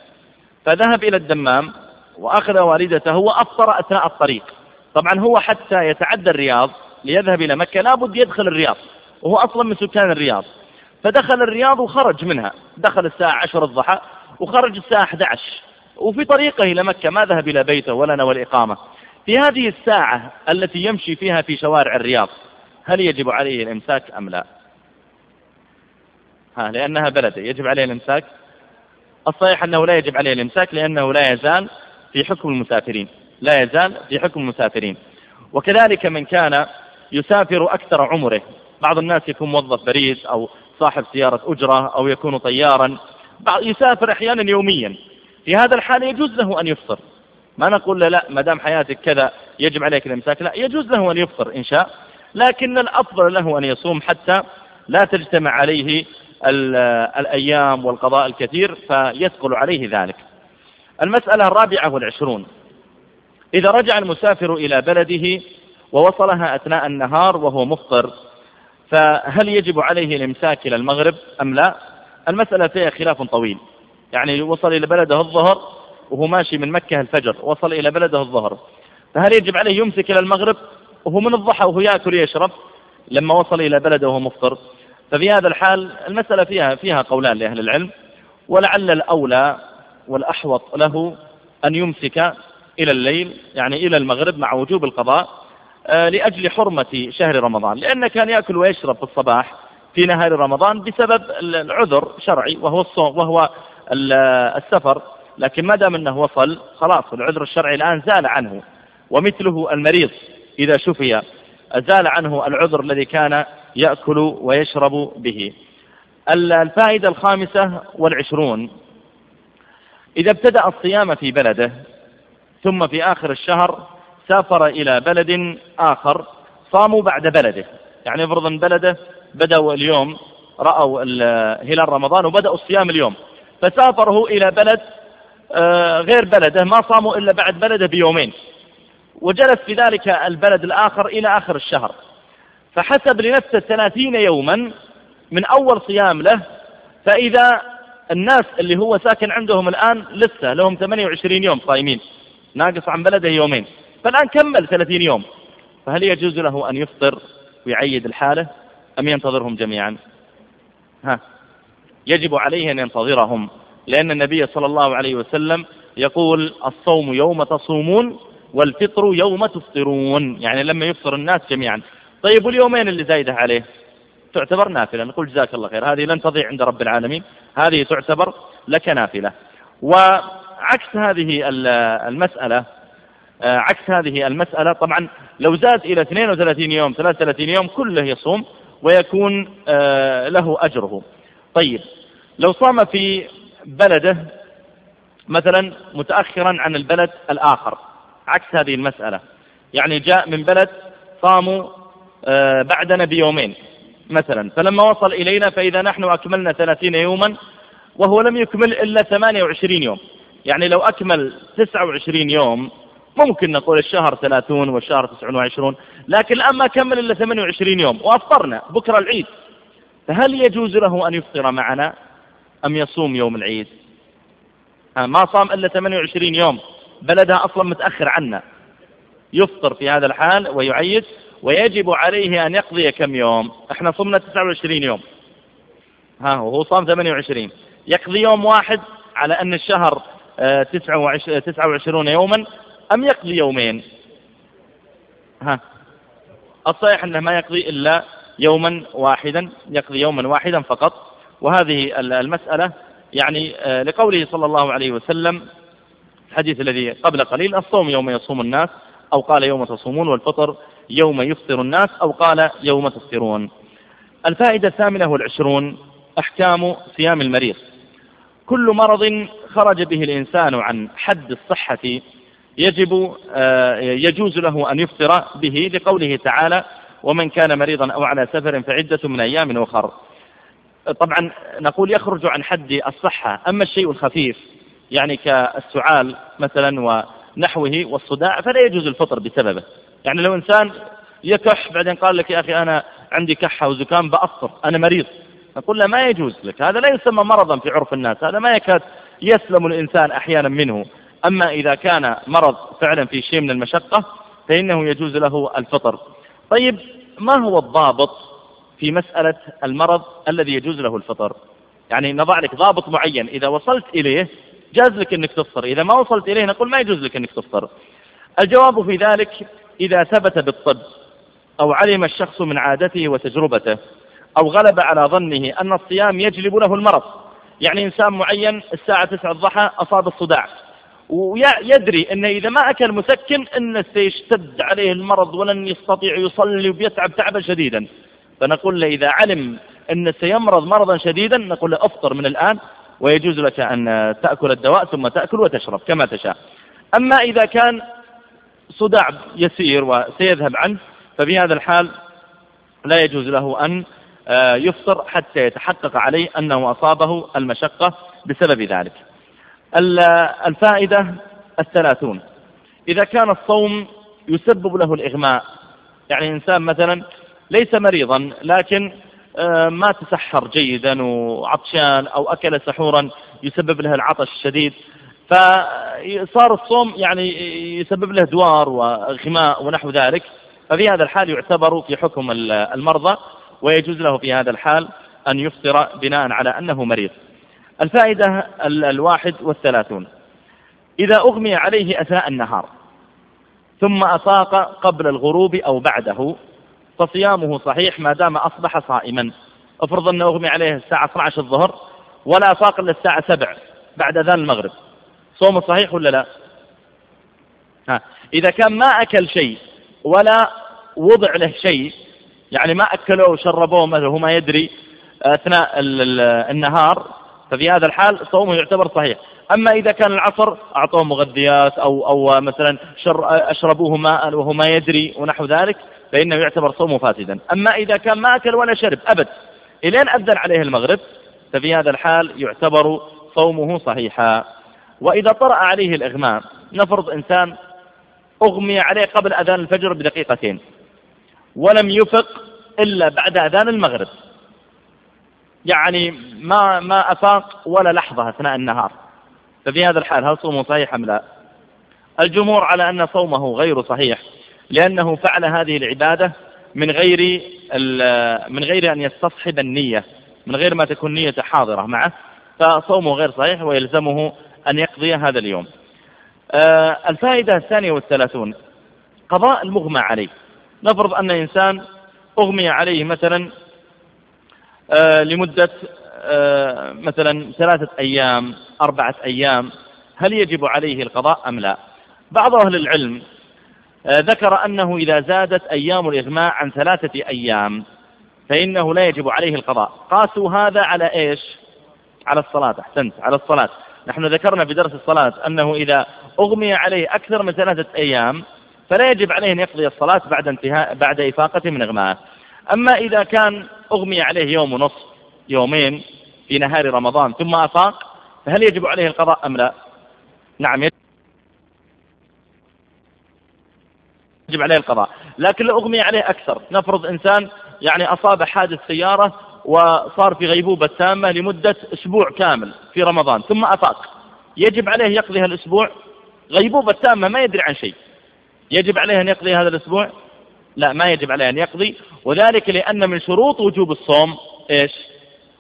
S1: فذهب إلى الدمام وأخذ والدته وأفطر أثناء الطريق. طبعا هو حتى يتعدى الرياض ليذهب إلى مكة لابد يدخل الرياض وهو أصلا من سكان الرياض. فدخل الرياض وخرج منها. دخل الساعة 10 الضحى وخرج الساعة 11 وفي طريقه إلى مكة ما ذهب إلى بيته ولا نوى الإقامة. في هذه الساعة التي يمشي فيها في شوارع الرياض هل يجب عليه الإمساك أم لا؟ ها لأنها بلده يجب عليه الإمساك. الصحيح أنه لا يجب عليه الإمساك لأنه لا يزال في حكم المسافرين. لا يزال في حكم المسافرين. وكذلك من كان يسافر أكثر عمره. بعض الناس يكون موظف بريد أو صاحب سيارة أجرة أو يكون طيارا. يسافر أحيانا يوميا. في هذا الحال يجوز له أن يفطر. ما نقول له لا ما دام حياتك كذا يجب عليك الإمساك. لا يجوز له أن يفطر إن شاء. لكن الأفضل له أن يصوم حتى لا تجتمع عليه الأيام والقضاء الكثير فيثقل عليه ذلك. المسألة الرابعة والعشرون. إذا رجع المسافر إلى بلده ووصلها أثناء النهار وهو مفطر فهل يجب عليه الإمساك إلى المغرب أم لا؟ المسألة فيها خلاف طويل. يعني وصل إلى بلده الظهر وهو ماشي من مكة الفجر وصل إلى بلده الظهر. فهل يجب عليه يمسك إلى المغرب وهو من الضحى وهو يأكل يشرب لما وصل إلى بلده وهو مفطر؟ ففي هذا الحال المسألة فيها فيها قولان لأهل العلم ولعل الأولى والأحوط له أن يمسك إلى الليل يعني إلى المغرب مع وجوب القضاء آه، لأجل حرمة شهر رمضان لأن كان يأكل ويشرب في الصباح في نهار رمضان بسبب العذر شرعي وهو الصوم وهو السفر لكن ما دام أنه وصل خلاص العذر الشرعي الآن زال عنه ومثله المريض إذا شفي زال عنه العذر الذي كان يأكل ويشرب به. الفائدة الخامسة والعشرون إذا ابتدأ الصيام في بلده ثم في آخر الشهر سافر إلى بلد آخر صاموا بعد بلده. يعني افرض أن بلده بدأوا اليوم رأوا هلال رمضان وبدأوا الصيام اليوم فسافروا إلى بلد آه، غير بلده ما صاموا إلا بعد بلده بيومين. وجلس في ذلك البلد الآخر إلى آخر الشهر. فحسب لنفسه ثلاثين يوما من أول صيام له فإذا الناس اللي هو ساكن عندهم الآن لسه لهم 28 يوم صايمين ناقص عن بلده يومين فالآن كمل 30 يوم. فهل يجوز له أن يفطر ويعيد الحالة أم ينتظرهم جميعا؟ ها يجب عليه أن ينتظرهم لأن النبي صلى الله عليه وسلم يقول الصوم يوم تصومون والفطر يوم تفطرون. يعني لما يفطر الناس جميعا. طيب واليومين اللي زايده عليه؟ تعتبر نافلة. نقول جزاك الله خير. هذه لن تضيع عند رب العالمين. هذه تعتبر لك نافلة. وعكس هذه المسألة آه، عكس هذه المسألة طبعا لو زاد إلى 32 يوم 33 يوم كله يصوم ويكون آه، له أجره. طيب لو صام في بلده مثلا متأخرا عن البلد الآخر عكس هذه المسألة. يعني جاء من بلد صاموا آه، بعدنا بيومين مثلا. فلما وصل إلينا فإذا نحن أكملنا ثلاثين يوما وهو لم يكمل إلا ثمانية وعشرين يوم. يعني لو أكمل تسعة وعشرين يوم ممكن نقول الشهر ثلاثون والشهر تسعون وعشرون لكن الآن ما كمل إلا ثمانية وعشرين يوم وأفطرنا بكرة العيد. فهل يجوز له أن يفطر معنا أم يصوم يوم العيد؟ ما صام إلا 28 يوم. بلدها أصلا متأخر عنا يفطر في هذا الحال ويعيد ويجب عليه أن يقضي كم يوم. إحنا صمنا 29 يوم. ها وهو صام 28 يقضي يوم واحد على أن الشهر 29 يوما أم يقضي يومين؟ ها الصحيح أنه ما يقضي إلا يوما واحدا يقضي يوما واحدا فقط. وهذه المسألة يعني آه، لقوله صلى الله عليه وسلم الحديث الذي قبل قليل الصوم يوم يصوم الناس أو قال يوم تصومون والفطر يوم يفطر الناس أو قال يوم تفطرون. الفائدة الثامنة والعشرون أحكام صيام المريض. كل مرض خرج به الإنسان عن حد الصحة يجب آه، يجوز له أن يفطر به لقوله تعالى ومن كان مريضا أو على سفر فعدة من أيام أخر. طبعا نقول يخرج عن حد الصحة أما الشيء الخفيف يعني كالسعال مثلا ونحوه والصداع فلا يجوز الفطر بسببه. يعني لو إنسان يكح بعدين قال لك يا أخي أنا عندي كحة وزكام بأفطر أنا مريض. نقول له ما يجوز لك. هذا لا يسمى مرضا في عرف الناس هذا ما يكاد يسلم الإنسان أحيانا منه. أما إذا كان مرض فعلا في شيء من المشقة فإنه يجوز له الفطر. طيب ما هو الضابط في مسألة المرض الذي يجوز له الفطر؟ يعني نضع لك ضابط معين إذا وصلت إليه جاز لك أنك تفطر. إذا ما وصلت إليه نقول ما يجوز لك أنك تفطر. الجواب في ذلك إذا ثبت بالطب أو علم الشخص من عادته وتجربته أو غلب على ظنه أن الصيام يجلب له المرض. يعني إنسان معين الساعة 9 الضحى أصاب الصداع. ويدري أنه إذا ما أكل مسكن أنه سيشتد عليه المرض ولن يستطيع يصلي وبيتعب تعبا شديدا. فنقول له إذا علم أن سيمرض مرضا شديدا نقول له أفطر من الآن. ويجوز لك أن تأكل الدواء ثم تأكل وتشرب كما تشاء. أما إذا كان صداع يسير وسيذهب عنه ففي هذا الحال لا يجوز له أن آه، يفطر حتى يتحقق عليه أنه أصابه المشقة بسبب ذلك. الفائدة الثلاثون. إذا كان الصوم يسبب له الإغماء يعني إنسان مثلا ليس مريضا لكن ما تسحر جيدا وعطشان أو أكل سحورا يسبب له العطش الشديد. فصار الصوم يعني يسبب له دوار وغماء ونحو ذلك. ففي هذا الحال يعتبر في حكم المرضى ويجوز له في هذا الحال أن يفطر بناء على أنه مريض. الفائدة الواحد والثلاثون. إذا أغمي عليه أثناء النهار ثم أفاق قبل الغروب أو بعده فصيامه صحيح ما دام أصبح صائما. افرض أنه أغمي عليه الساعة 12 الظهر ولا أفاق إلا الساعة 7 بعد أذان المغرب. صومه صحيح ولا لا؟ ها. إذا كان ما أكل شيء ولا وضع له شيء يعني ما أكلوه وشربوه مثلا هو ما يدري أثناء النهار ففي هذا الحال صومه يعتبر صحيح. أما إذا كان العصر أعطوه مغذيات أو, أو مثلا شر أشربوه ماء وهو ما يدري ونحو ذلك فإنه يعتبر صومه فاسدا. أما إذا كان ما أكل ولا شرب أبد. إلين أذن عليه المغرب ففي هذا الحال يعتبر صومه صحيحا. وإذا طرأ عليه الإغماء نفرض إنسان أغمي عليه قبل أذان الفجر بدقيقتين ولم يفق إلا بعد أذان المغرب. يعني ما ما أفاق ولا لحظة أثناء النهار. ففي هذا الحال هل صومه صحيح أم لا؟ الجمهور على أن صومه غير صحيح. لأنه فعل هذه العبادة من غير من غير أن يستصحب النية من غير ما تكون نية حاضرة معه فصومه غير صحيح ويلزمه أن يقضي هذا اليوم. آه، الفائدة الثانية والثلاثون قضاء المغمى عليه. نفرض أن إنسان أغمي عليه مثلا آه، لمدة آه، مثلا ثلاثة أيام أربعة أيام هل يجب عليه القضاء أم لا؟ بعض أهل العلم ذكر أنه إذا زادت أيام الإغماء عن ثلاثة أيام فإنه لا يجب عليه القضاء. قاسوا هذا على إيش؟ على الصلاة أحسنت على الصلاة. نحن ذكرنا في درس الصلاة أنه إذا أغمي عليه أكثر من ثلاثة أيام فلا يجب عليه أن يقضي الصلاة بعد انتهاء بعد إفاقته من إغماءه. أما إذا كان أغمي عليه يوم ونصف يومين في نهار رمضان ثم أفاق فهل يجب عليه القضاء أم لا؟ نعم يجب. عليه القضاء. لكن لو أغمي عليه أكثر. نفرض إنسان يعني أصاب حادث سيارة وصار في غيبوبة تامة لمدة أسبوع كامل في رمضان ثم أفاق. يجب عليه يقضي الأسبوع؟ غيبوبة تامة ما يدري عن شيء. يجب عليه أن يقضي هذا الأسبوع؟ لا ما يجب عليه أن يقضي. وذلك لأن من شروط وجوب الصوم إيش؟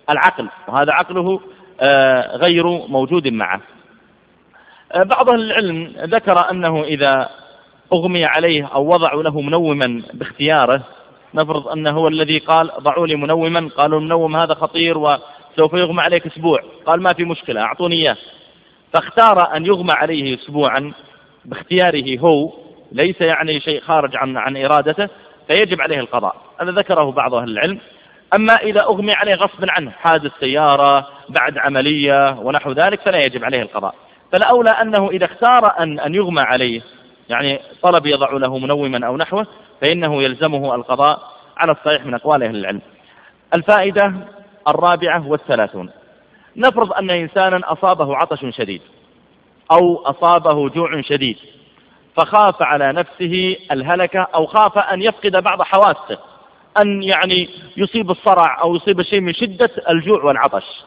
S1: العقل. وهذا عقله آه، غير موجود معه. آه، بعض العلم ذكر أنه إذا أغمي عليه أو وضعوا له منوما باختياره. نفرض أنه هو الذي قال ضعوا لي منوما قالوا المنوم هذا خطير وسوف يغمى عليك أسبوع. قال ما في مشكلة أعطوني إياه. فاختار أن يغمى عليه أسبوعا باختياره هو ليس يعني شيء خارج عن عن إرادته فيجب عليه القضاء. هذا ذكره بعض أهل العلم. أما إذا أغمي عليه غصبا عنه حادث سيارة بعد عملية ونحو ذلك فلا يجب عليه القضاء. فالأولى أنه إذا اختار أن أن يغمى عليه يعني طلب يضع له منوما أو نحوه فإنه يلزمه القضاء على الصحيح من أقوال أهل العلم. الفائدة الرابعة والثلاثون. نفرض أن إنسانا أصابه عطش شديد أو أصابه جوع شديد فخاف على نفسه الهلكة أو خاف أن يفقد بعض حواسه أن يعني يصيب الصرع أو يصيب شيء من شدة الجوع والعطش.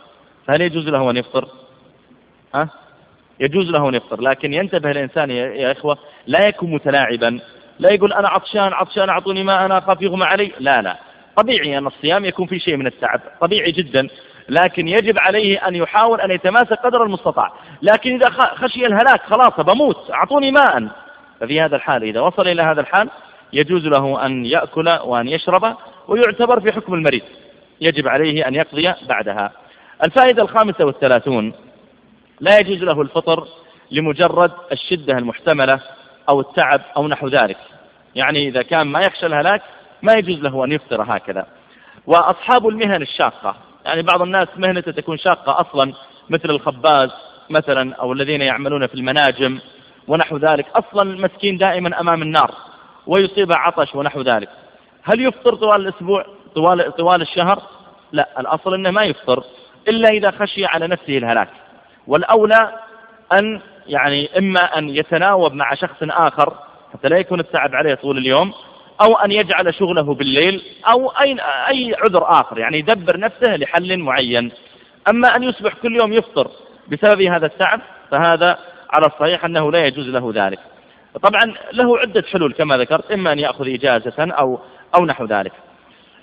S1: فهل يجوز له أن يفطر؟ ها؟ يجوز له أن يفطر لكن ينتبه الإنسان يا إخوة لا يكون متلاعبا. لا يقول أنا عطشان عطشان أعطوني ماء أنا أخاف يغمى علي. لا لا. طبيعي أن الصيام يكون في شيء من التعب طبيعي جدا. لكن يجب عليه أن يحاول أن يتماسك قدر المستطاع. لكن إذا خشي الهلاك خلاص بموت أعطوني ماء. ففي هذا الحال إذا وصل إلى هذا الحال يجوز له أن يأكل وأن يشرب ويعتبر في حكم المريض. يجب عليه أن يقضي بعدها. الفائدة الخامسة والثلاثون لا يجوز له الفطر لمجرد الشدة المحتملة أو التعب أو نحو ذلك. يعني إذا كان ما يخشى الهلاك ما يجوز له أن يفطر هكذا. وأصحاب المهن الشاقة يعني بعض الناس مهنته تكون شاقة أصلا مثل الخباز مثلا أو الذين يعملون في المناجم ونحو ذلك. أصلا المسكين دائما أمام النار ويصيب عطش ونحو ذلك. هل يفطر طوال الأسبوع طوال, طوال الشهر؟ لا الأصل أنه ما يفطر إلا إذا خشي على نفسه الهلاك. والأولى أن يعني إما أن يتناوب مع شخص آخر حتى لا يكون التعب عليه طول اليوم أو أن يجعل شغله بالليل أو أي, أي عذر آخر يعني يدبر نفسه لحل معين. أما أن يصبح كل يوم يفطر بسبب هذا التعب فهذا على الصحيح أنه لا يجوز له ذلك. طبعا له عدة حلول كما ذكرت إما أن يأخذ إجازة أو, أو نحو ذلك.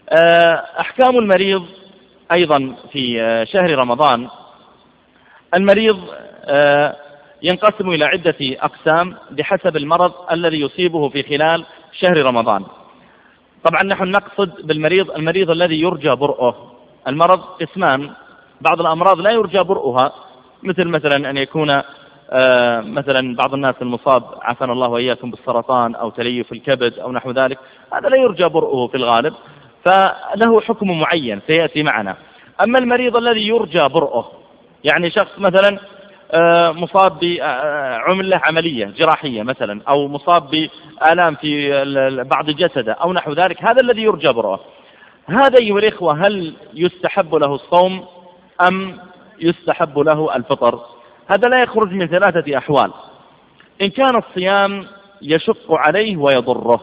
S1: آه، أحكام المريض أيضا في آه، شهر رمضان المريض آه، ينقسم إلى عدة أقسام بحسب المرض الذي يصيبه في خلال شهر رمضان. طبعا نحن نقصد بالمريض المريض الذي يرجى برؤه. المرض قسمان بعض الأمراض لا يرجى برؤها مثل مثلا أن يكون آه، مثلا بعض الناس المصاب عافانا الله وإياكم بالسرطان أو تليف الكبد أو نحو ذلك هذا لا يرجى برؤه في الغالب. فله حكم معين سيأتي معنا. أما المريض الذي يرجى برؤه يعني شخص مثلا آه، مصاب بعمل له عملية جراحية مثلا أو مصاب بآلام في بعض جسده أو نحو ذلك هذا الذي يرجى برؤه هذا أيها الإخوة هل يستحب له الصوم أم يستحب له الفطر؟ هذا لا يخرج من ثلاثة أحوال. إن كان الصيام يشق عليه ويضره.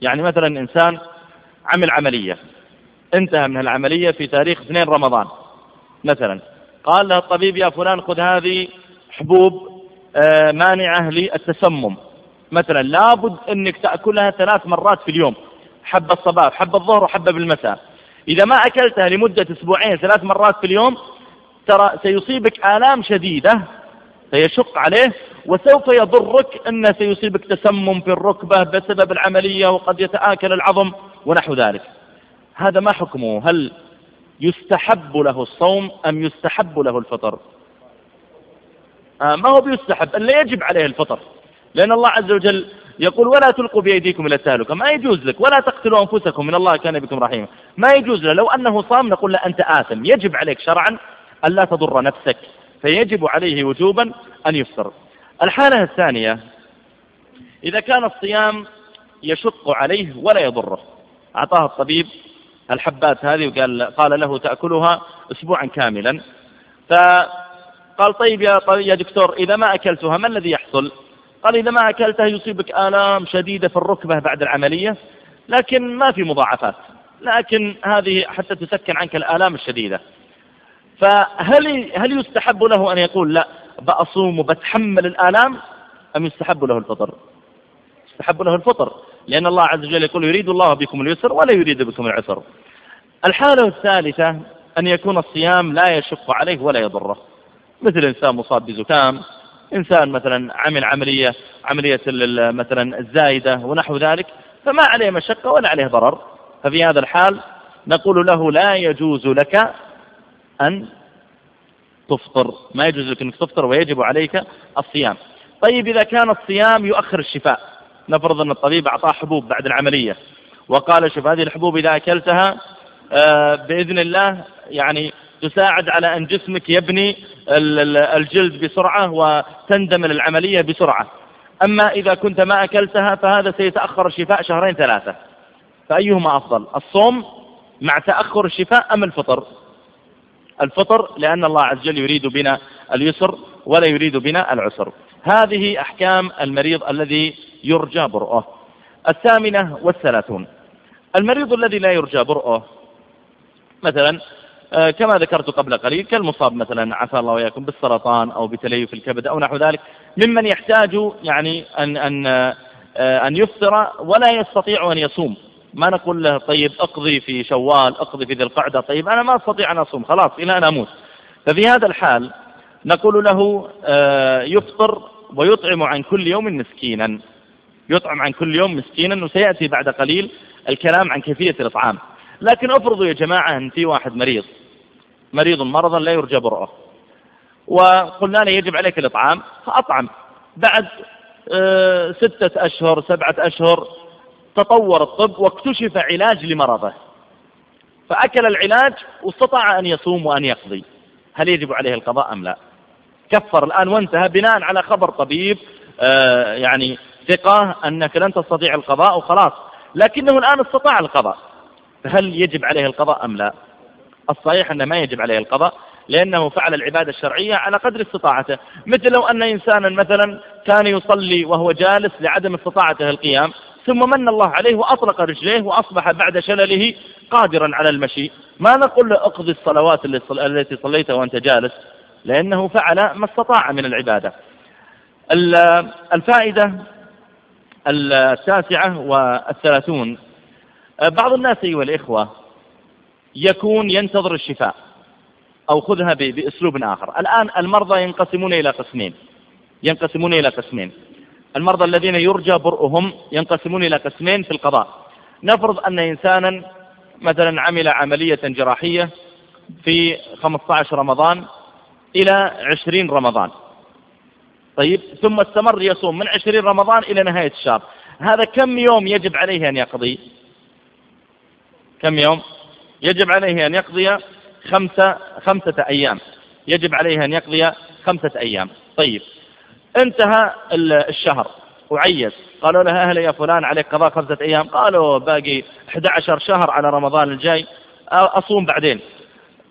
S1: يعني مثلا إنسان عمل عملية انتهى من العملية في تاريخ 2 رمضان مثلا. قال له الطبيب يا فلان خذ هذه حبوب آه، مانعة للتسمم. مثلا لابد أنك تأكلها ثلاث مرات في اليوم. حبة الصباح حبة الظهر وحبة بالمساء. إذا ما أكلتها لمدة أسبوعين ثلاث مرات في اليوم ترى سيصيبك آلام شديدة سيشق عليه وسوف يضرك أنه سيصيبك تسمم في الركبة بسبب العملية وقد يتآكل العظم ونحو ذلك. هذا ما حكمه؟ هل يستحب له الصوم أم يستحب له الفطر؟ آه ما هو بيستحب أن لا يجب عليه الفطر. لأن الله عز وجل يقول ولا تلقوا بأيديكم إلى التهلكة. ما يجوز لك ولا تقتلوا أنفسكم من الله كان بكم رحيما. ما يجوز له لو أنه صام نقول له أنت آثم. يجب عليك شرعا أن لا تضر نفسك فيجب عليه وجوبا أن يفطر. الحالة الثانية إذا كان الصيام يشق عليه ولا يضره. أعطاه الطبيب الحبات هذه وقال قال له تأكلها أسبوعا كاملا. فقال طيب يا, طيب يا دكتور إذا ما أكلتها ما الذي يحصل؟ قال إذا ما أكلتها يصيبك آلام شديدة في الركبة بعد العملية لكن ما في مضاعفات. لكن هذه حتى تسكن عنك الآلام الشديدة. فهل هل يستحب له أن يقول لا بأصوم وبتحمل الآلام أم يستحب له الفطر؟ يستحب له الفطر. لأن الله عز وجل يقول يريد الله بكم اليسر ولا يريد بكم العسر. الحالة الثالثة أن يكون الصيام لا يشق عليه ولا يضره. مثل إنسان مصاب بزكام إنسان مثلا عمل عملية عملية مثلا الزايدة ونحو ذلك فما عليه مشقة ولا عليه ضرر. ففي هذا الحال نقول له لا يجوز لك أن تفطر. ما يجوز لك أنك تفطر ويجب عليك الصيام. طيب إذا كان الصيام يؤخر الشفاء نفرض أن الطبيب أعطاه حبوب بعد العملية وقال شوف هذه الحبوب إذا أكلتها آه، بإذن الله يعني تساعد على أن جسمك يبني الجلد بسرعة وتندمل العملية بسرعة. أما إذا كنت ما أكلتها فهذا سيتأخر الشفاء شهرين ثلاثة. فأيهما أفضل؟ الصوم مع تأخر الشفاء أم الفطر؟ الفطر لأن الله عز وجل يريد بنا اليسر ولا يريد بنا العسر. هذه أحكام المريض الذي يرجى برؤه. الثامنة والثلاثون. المريض الذي لا يرجى برؤه مثلا آه، كما ذكرت قبل قليل كالمصاب مثلا عفى الله وإياكم بالسرطان أو بتليف الكبد أو نحو ذلك ممن يحتاج يعني أن أن آه، أن يفطر ولا يستطيع أن يصوم. ما نقول له طيب اقضي في شوال اقضي في ذي القعدة طيب أنا ما أستطيع أن أصوم خلاص إلى أن أموت. ففي هذا الحال نقول له آه، يفطر ويطعم عن كل يوم مسكينا. يطعم عن كل يوم مسكينا وسيأتي بعد قليل الكلام عن كيفية الإطعام. لكن افرضوا يا جماعة أن في واحد مريض مريض مرضا لا يرجى برؤه وقلنا له يجب عليك الإطعام فأطعم. بعد آه، ستة أشهر سبعة أشهر تطور الطب واكتشف علاج لمرضه. فأكل العلاج واستطاع أن يصوم وأن يقضي. هل يجب عليه القضاء أم لا؟ كفر الآن وانتهى بناء على خبر طبيب آه، يعني ثقة أنك لن تستطيع القضاء وخلاص. لكنه الآن استطاع القضاء. فهل يجب عليه القضاء أم لا؟ الصحيح أنه ما يجب عليه القضاء لأنه فعل العبادة الشرعية على قدر استطاعته. مثل لو أن إنسانا مثلا كان يصلي وهو جالس لعدم استطاعته القيام ثم من الله عليه وأطلق رجليه وأصبح بعد شلله قادرا على المشي. ما نقول له اقضي الصلوات التي صليتها وأنت جالس؟ لأنه فعل ما استطاع من العبادة. الفائدة التاسعة والثلاثون بعض الناس أيها الإخوة يكون ينتظر الشفاء أو خذها بأسلوب آخر. الآن المرضى ينقسمون إلى قسمين ينقسمون إلى قسمين. المرضى الذين يرجى برؤهم ينقسمون إلى قسمين في القضاء. نفرض أن إنسانا مثلا عمل عملية جراحية في 15 رمضان إلى 20 رمضان. طيب ثم استمر يصوم من 20 رمضان إلى نهاية الشهر. هذا كم يوم يجب عليه أن يقضي؟ كم يوم يجب عليه أن يقضي خمسة, خمسة أيام. يجب عليه أن يقضي خمسة أيام. طيب انتهى الشهر. وعيس قالوا له أهلا يا فلان عليك قضاء خمسة أيام. قالوا باقي 11 شهر على رمضان الجاي. أصوم بعدين.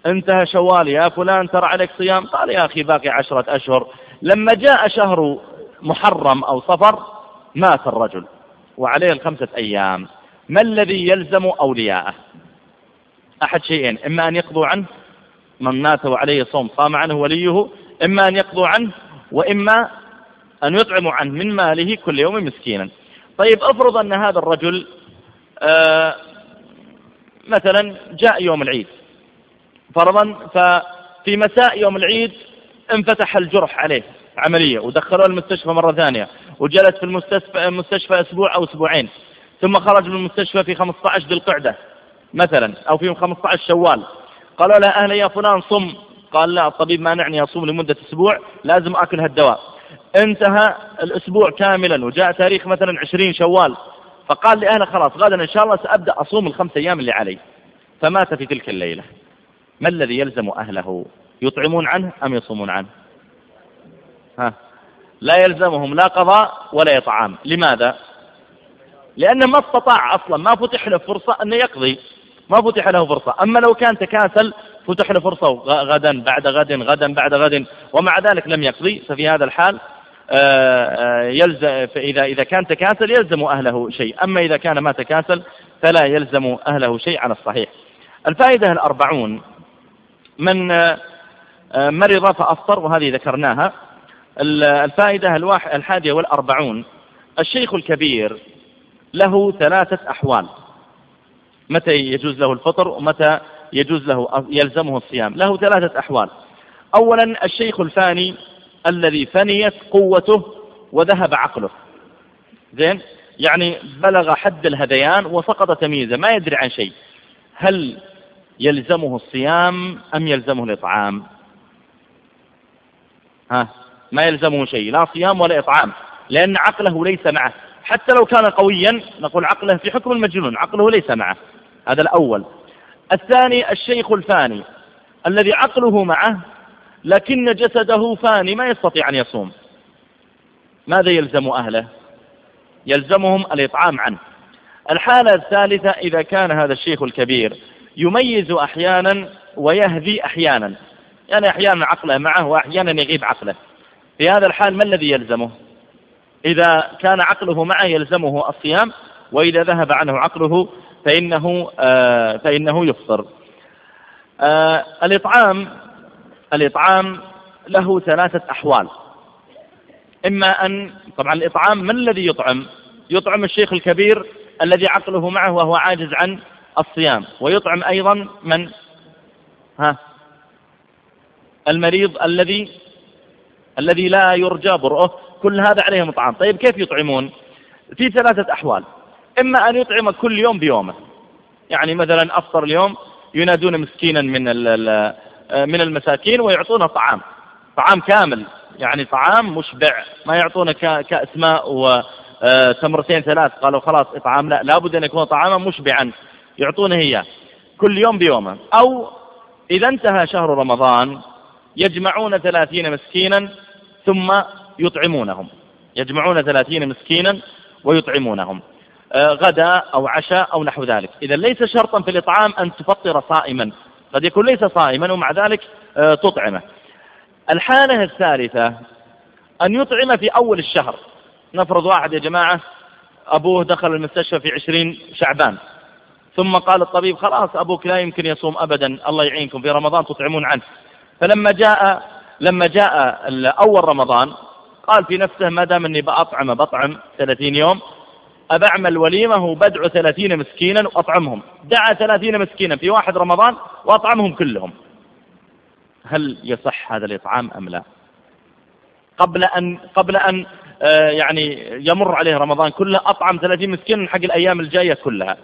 S1: انتهى شوال يا فلان ترى عليك صيام؟ قال يا أخي باقي عشرة أشهر. لما جاء شهر محرم أو صفر مات الرجل وعليه الخمسة أيام. ما الذي يلزم أولياءه؟ أحد شيئين إما أن يقضوا عنه من مات وعليه صوم قام عنه وليه إما أن يقضوا عنه وإما أن يطعموا عنه من ماله كل يوم مسكينا. طيب افرض أن هذا الرجل آه مثلا جاء يوم العيد. فرضا ففي مساء يوم العيد انفتح الجرح عليه عملية ودخلوه المستشفى مرة ثانية وجلس في المستشفى, المستشفى أسبوع أو أسبوعين ثم خرج من المستشفى في 15 ذي القعدة مثلا أو في 15 شوال. قالوا له أهلا يا فلان صم. قال لا الطبيب ما نعني أصوم لمدة أسبوع لازم أكل هالدواء. انتهى الأسبوع كاملا وجاء تاريخ مثلا عشرين شوال. فقال لأهله خلاص غدا إن شاء الله سأبدأ أصوم الخمس أيام اللي علي. فمات في تلك الليلة. ما الذي يلزم أهله؟ يطعمون عنه أم يصومون عنه؟ ها. لا يلزمهم لا قضاء ولا إطعام لماذا؟ لأنه ما استطاع أصلا ما فتح له فرصة أنه يقضي. ما فتح له فرصة. أما لو كان تكاسل فتح له فرصة غدا بعد غد غدا بعد غد. ومع ذلك لم يقضي. ففي هذا الحال آه، آه، يلزم فإذا إذا كان تكاسل يلزم أهله شيء. أما إذا كان ما تكاسل فلا يلزم أهله شيء على الصحيح. الفائدة الأربعون من آه، مرض فأفطر وهذه ذكرناها. الفائدة الحادية والأربعون. الشيخ الكبير له ثلاثة أحوال. متى يجوز له الفطر ومتى يجوز له يلزمه الصيام. له ثلاثة أحوال. أولا الشيخ الفاني الذي فنيت قوته وذهب عقله. زين؟ يعني بلغ حد الهذيان وسقط تمييزه. ما يدري عن شيء. هل يلزمه الصيام أم يلزمه الإطعام؟ ها ما يلزمه شيء لا صيام ولا إطعام لأن عقله ليس معه. حتى لو كان قويا نقول عقله في حكم المجنون عقله ليس معه. هذا الأول. الثاني الشيخ الفاني الذي عقله معه لكن جسده فاني ما يستطيع أن يصوم. ماذا يلزم أهله؟ يلزمهم الإطعام عنه. الحالة الثالثة إذا كان هذا الشيخ الكبير يميز أحيانا ويهدي أحيانا. يعني أحيانا عقله معه وأحيانا يغيب عقله. في هذا الحال ما الذي يلزمه؟ إذا كان عقله معه يلزمه الصيام وإذا ذهب عنه عقله فإنه, آه فإنه يفطر. آه الإطعام الإطعام له ثلاثة أحوال. إما أن طبعا الإطعام من الذي يطعم؟ يطعم الشيخ الكبير الذي عقله معه وهو عاجز عن الصيام. ويطعم أيضا من؟ ها؟ المريض الذي الذي لا يرجى برؤه. كل هذا عليهم إطعام طيب كيف يطعمون؟ في ثلاثة أحوال. إما أن يطعم كل يوم بيومه. يعني مثلا أفطر اليوم ينادون مسكينا من من المساكين ويعطونه طعام. طعام كامل. يعني طعام مشبع. ما يعطونه كأس ماء وتمرتين ثلاث. قالوا خلاص إطعام لا لابد أن يكون طعاما مشبعا. يعطونه إياه. كل يوم بيومه. أو إذا انتهى شهر رمضان يجمعون ثلاثين مسكينا ثم يطعمونهم. يجمعون ثلاثين مسكينا ويطعمونهم. آه، غدا أو عشاء أو نحو ذلك. إذا ليس شرطا في الإطعام أن تفطر صائما. قد يكون ليس صائما ومع ذلك آه، تطعمه. الحالة الثالثة أن يطعم في أول الشهر. نفرض واحد يا جماعة أبوه دخل المستشفى في عشرين شعبان. ثم قال الطبيب خلاص أبوك لا يمكن يصوم أبدا الله يعينكم في رمضان تطعمون عنه. فلما جاء لما جاء أول رمضان قال في نفسه ما دام أني بأطعم بطعم 30 يوم أبعمل وليمة وبدعو ثلاثين مسكينا وأطعمهم. دعا ثلاثين مسكينا في واحد رمضان وأطعمهم كلهم. هل يصح هذا الإطعام أم لا؟ قبل أن, قبل أن آه، يعني يمر عليه رمضان كله أطعم ثلاثين مسكين حق الأيام الجاية كلها.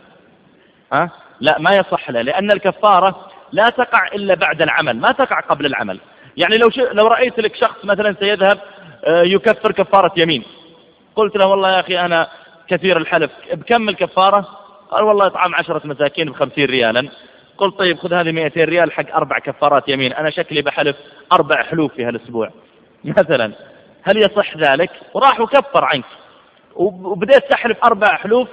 S1: ها؟ لا ما يصح له لأن الكفارة لا تقع إلا بعد العمل ما تقع قبل العمل. يعني لو, لو رأيت لك شخص مثلا سيذهب آه، يكفر كفارة يمين. قلت له والله يا أخي أنا كثير الحلف بكم الكفارة؟ قال والله إطعام عشرة مساكين بخمسين ريالا. قلت طيب خذ هذه 200 ريال حق أربع كفارات يمين أنا شكلي بحلف أربع حلوف في هالأسبوع. مثلا هل يصح ذلك؟ وراح وكفر عنك. وبديت تحلف أربع حلوف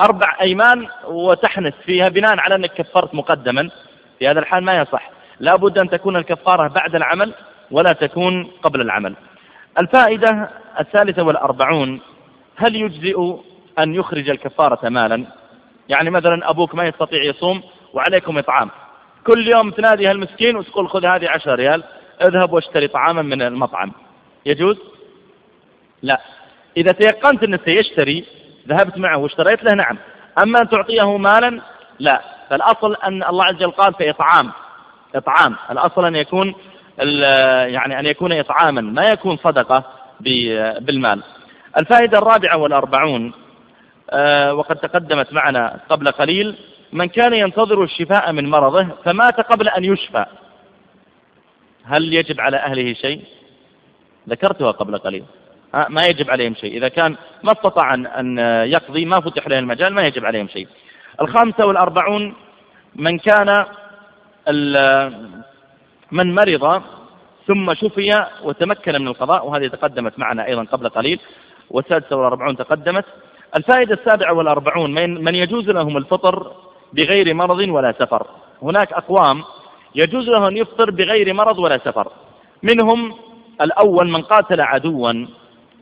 S1: أربع أيمان وتحنث فيها بناء على أنك كفرت مقدما. في هذا الحال ما يصح. لا بد أن تكون الكفارة بعد العمل ولا تكون قبل العمل. الفائدة الثالثة والأربعون هل يجزئ أن يخرج الكفارة مالا؟ يعني مثلا أبوك ما يستطيع يصوم وعليكم إطعام. كل يوم تنادي هالمسكين وتقول خذ هذه عشر ريال اذهب واشتري طعاما من المطعم. يجوز؟ لا. إذا تيقنت أنه سيشتري ذهبت معه واشتريت له نعم. أما أن تعطيه مالا لا. فالأصل أن الله عز وجل قال في إطعام إطعام. الأصل أن يكون يعني أن يكون إطعاما ما يكون صدقة بالمال. الفائدة الرابعة والأربعون آه، وقد تقدمت معنا قبل قليل. من كان ينتظر الشفاء من مرضه فمات قبل أن يشفى. هل يجب على أهله شيء؟ ذكرتها قبل قليل. ما يجب عليهم شيء. إذا كان ما استطاع أن يقضي ما فتح له المجال ما يجب عليهم شيء. الخامسة والأربعون من كان من مرض ثم شفي وتمكن من القضاء وهذه تقدمت معنا أيضا قبل قليل والسادسة والأربعون تقدمت. الفائدة السابعة والأربعون من, من يجوز لهم الفطر بغير مرض ولا سفر. هناك أقوام يجوز له أن يفطر بغير مرض ولا سفر. منهم الأول من قاتل عدوا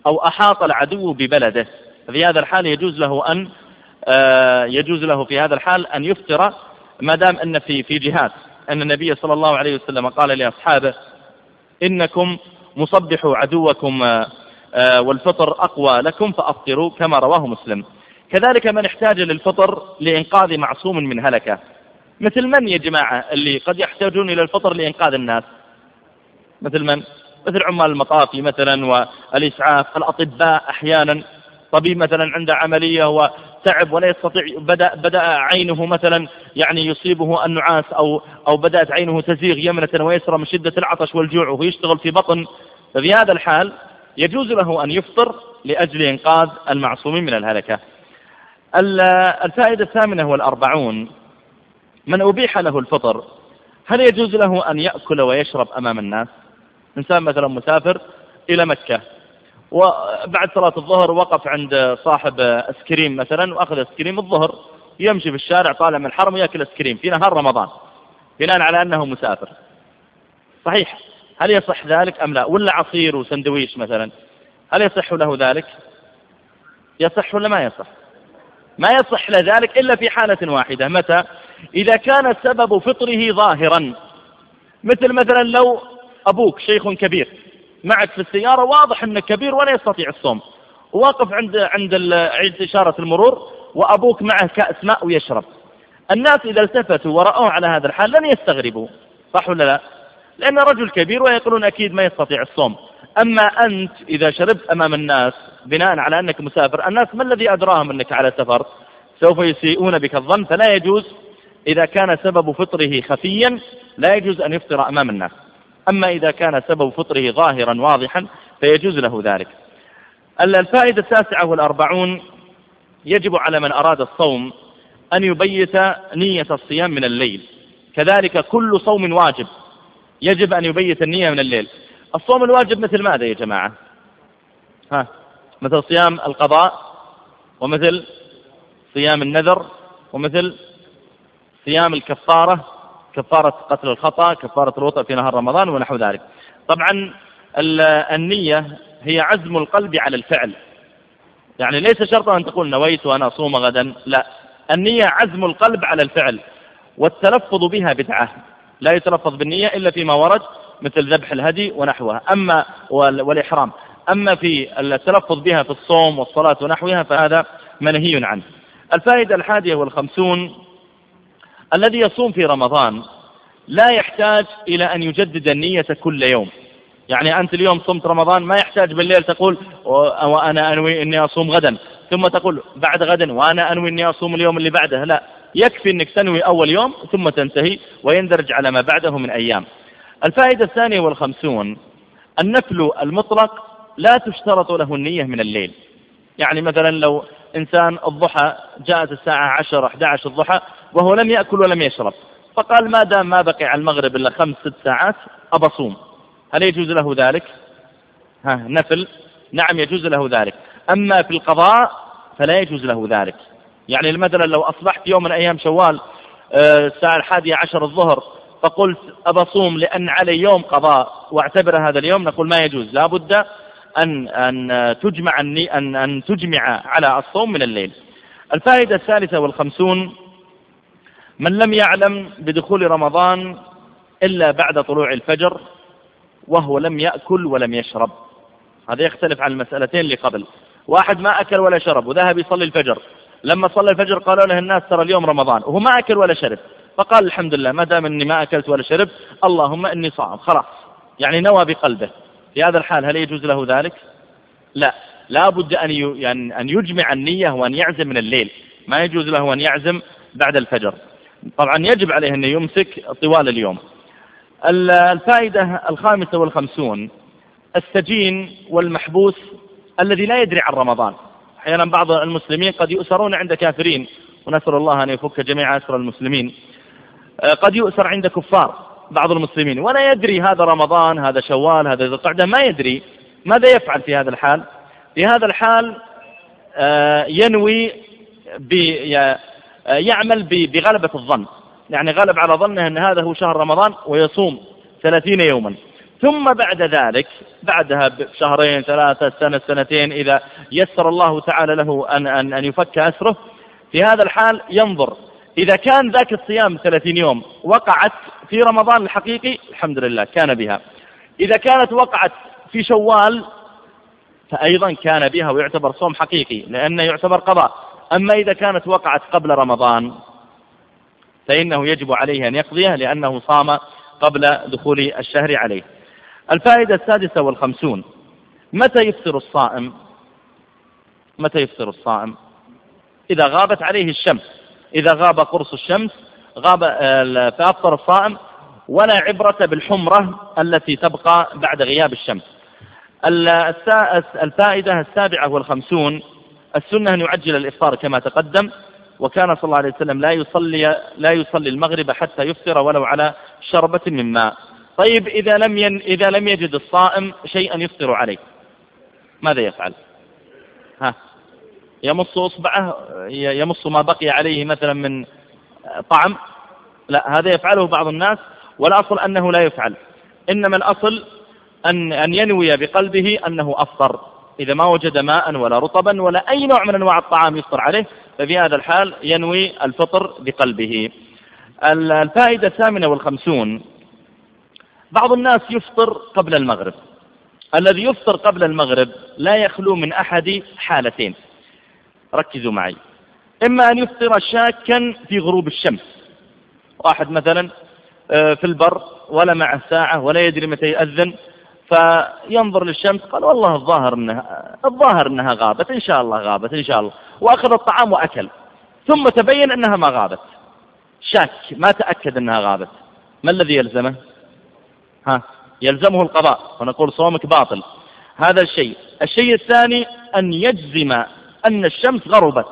S1: أو أحاط العدو ببلده. في هذا الحال يجوز له أن آه، يجوز له في هذا الحال أن يفطر ما دام أن في في جهاد. أن النبي صلى الله عليه وسلم قال لأصحابه إنكم مصبحوا عدوكم آه، آه، والفطر أقوى لكم فأفطروا كما رواه مسلم. كذلك من احتاج للفطر لإنقاذ معصوم من هلكة. مثل من يا جماعة اللي قد يحتاجون إلى الفطر لإنقاذ الناس؟ مثل من؟ مثل عمال المطافي مثلا والإسعاف الأطباء أحيانا. طبيب مثلا عنده عملية وتعب ولا يستطيع بدأ, بدأ عينه مثلا يعني يصيبه النعاس أو, أو بدأت عينه تزيغ يمنة ويسرى من شدة العطش والجوع وهو يشتغل في بطن. ففي هذا الحال يجوز له أن يفطر لأجل إنقاذ المعصومين من الهلكة. الفائدة الثامنة والأربعون من أبيح له الفطر هل يجوز له أن يأكل ويشرب أمام الناس؟ إنسان مثلا مسافر إلى مكة وبعد صلاة الظهر وقف عند صاحب اسكريم مثلا وأخذ اسكريم الظهر يمشي في الشارع طالع من الحرم ويأكل اسكريم في نهار رمضان بناء على أنه مسافر. صحيح هل يصح ذلك أم لا؟ ولا عصير وسندويش مثلا هل يصح له ذلك؟ يصح ولا ما يصح؟ ما يصح له ذلك إلا في حالة واحدة متى؟ إذا كان سبب فطره ظاهرا مثل مثلا لو أبوك شيخ كبير. معك في السيارة واضح أنه كبير ولا يستطيع الصوم. واقف عند عند عند إشارة المرور وأبوك معه كأس ماء ويشرب. الناس إذا التفتوا ورأوه على هذا الحال لن يستغربوا. صح ولا لا؟ لأن رجل كبير ويقولون أكيد ما يستطيع الصوم. أما أنت إذا شربت أمام الناس بناء على أنك مسافر الناس ما الذي أدراهم أنك على سفر؟ سوف يسيئون بك الظن فلا يجوز. إذا كان سبب فطره خفيا لا يجوز أن يفطر أمام الناس. أما إذا كان سبب فطره ظاهرا واضحا فيجوز له ذلك. الفائدة التاسعة والأربعون يجب على من أراد الصوم أن يبيت نية الصيام من الليل. كذلك كل صوم واجب يجب أن يبيت النية من الليل. الصوم الواجب مثل ماذا يا جماعة؟ ها مثل صيام القضاء ومثل صيام النذر ومثل صيام الكفارة كفارة قتل الخطأ كفارة الوطأ في نهار رمضان ونحو ذلك. طبعا النية هي عزم القلب على الفعل. يعني ليس شرطا أن تقول نويت وأنا أصوم غدا لا. النية عزم القلب على الفعل والتلفظ بها بدعة. لا يتلفظ بالنية إلا فيما ورد مثل ذبح الهدي ونحوها. أما والإحرام. أما في التلفظ بها في الصوم والصلاة ونحوها فهذا منهي عنه. الفائدة الحادية والخمسون الذي يصوم في رمضان لا يحتاج إلى أن يجدد النية كل يوم. يعني أنت اليوم صمت رمضان ما يحتاج بالليل تقول وأنا أنوي أني أصوم غدا. ثم تقول بعد غدا وأنا أنوي أني أصوم اليوم اللي بعده. لا يكفي أنك تنوي أول يوم ثم تنتهي ويندرج على ما بعده من أيام. الفائدة الثانية والخمسون النفل المطلق لا تشترط له النية من الليل. يعني مثلا لو إنسان الضحى جاءت الساعة 10 11 الضحى وهو لم يأكل ولم يشرب. فقال ما دام ما بقي على المغرب إلا خمس ست ساعات أبصوم هل يجوز له ذلك؟ ها نفل. نعم يجوز له ذلك. أما في القضاء فلا يجوز له ذلك. يعني مثلا لو أصبحت يوم من أيام شوال آه، الساعة الحادية عشر الظهر فقلت أبصوم لأن علي يوم قضاء وأعتبر هذا اليوم نقول ما يجوز. لا بد أن, أن تجمع أن, أن تجمع على الصوم من الليل. الفائدة الثالثة والخمسون من لم يعلم بدخول رمضان إلا بعد طلوع الفجر وهو لم يأكل ولم يشرب. هذا يختلف عن المسألتين اللي قبل. واحد ما أكل ولا شرب وذهب يصلي الفجر. لما صلى الفجر قالوا له الناس ترى اليوم رمضان وهو ما أكل ولا شرب. فقال الحمد لله ما دام أني ما أكلت ولا شربت اللهم إني صائم. خلاص. يعني نوى بقلبه. في هذا الحال هل يجوز له ذلك؟ لا. لا بد أن يعني أن يجمع النية وأن يعزم من الليل. ما يجوز له أن يعزم بعد الفجر. طبعا يجب عليه أن يمسك طوال اليوم. الفائدة الخامسة والخمسون السجين والمحبوس الذي لا يدري عن رمضان. أحيانا بعض المسلمين قد يؤسرون عند كافرين ونسأل الله أن يفك جميع أسر المسلمين. آه، قد يؤسر عند كفار بعض المسلمين ولا يدري هذا رمضان هذا شوال هذا ذو القعدة ما يدري ماذا يفعل في هذا الحال. في هذا الحال آه، ينوي يعمل بغلبة الظن. يعني غلب على ظنه أن هذا هو شهر رمضان ويصوم ثلاثين يوما. ثم بعد ذلك بعدها بشهرين ثلاثة سنة سنتين إذا يسر الله تعالى له أن, أن, أن يفك أسره في هذا الحال ينظر. إذا كان ذاك الصيام ثلاثين يوم وقعت في رمضان الحقيقي الحمد لله كان بها. إذا كانت وقعت في شوال فأيضا كان بها ويعتبر صوم حقيقي لأنه يعتبر قضاء. أما إذا كانت وقعت قبل رمضان فإنه يجب عليه أن يقضيه لأنه صام قبل دخول الشهر عليه. الفائدة السادسة والخمسون متى يفطر الصائم؟ متى يفطر الصائم؟ إذا غابت عليه الشمس. إذا غاب قرص الشمس غاب فأفطر الصائم ولا عبرة بالحمرة التي تبقى بعد غياب الشمس. الفائدة السابعة والخمسون السنة أن يعجل الإفطار كما تقدم وكان صلى الله عليه وسلم لا يصلي لا يصلي المغرب حتى يفطر ولو على شربة من ماء. طيب إذا لم ين إذا لم يجد الصائم شيئا يفطر عليه ماذا يفعل؟ ها يمص إصبعه يمص ما بقي عليه مثلا من طعم؟ لا هذا يفعله بعض الناس والأصل أنه لا يفعل. إنما الأصل أن أن ينوي بقلبه أنه أفطر. إذا ما وجد ماء ولا رطبا ولا أي نوع من أنواع الطعام يفطر عليه ففي هذا الحال ينوي الفطر بقلبه. الفائدة الثامنة والخمسون بعض الناس يفطر قبل المغرب. الذي يفطر قبل المغرب لا يخلو من أحد حالتين. ركزوا معي. إما أن يفطر شاكا في غروب الشمس. واحد مثلا آه، في البر ولا معه ساعة ولا يدري متى يأذن فينظر للشمس قال والله الظاهر انها الظاهر إنها غابت إن شاء الله غابت إن شاء الله. وأخذ الطعام وأكل. ثم تبين إنها ما غابت. شك ما تأكد إنها غابت. ما الذي يلزمه؟ ها يلزمه القضاء. ونقول صومك باطل. هذا الشيء. الشيء الثاني أن يجزم أن الشمس غربت.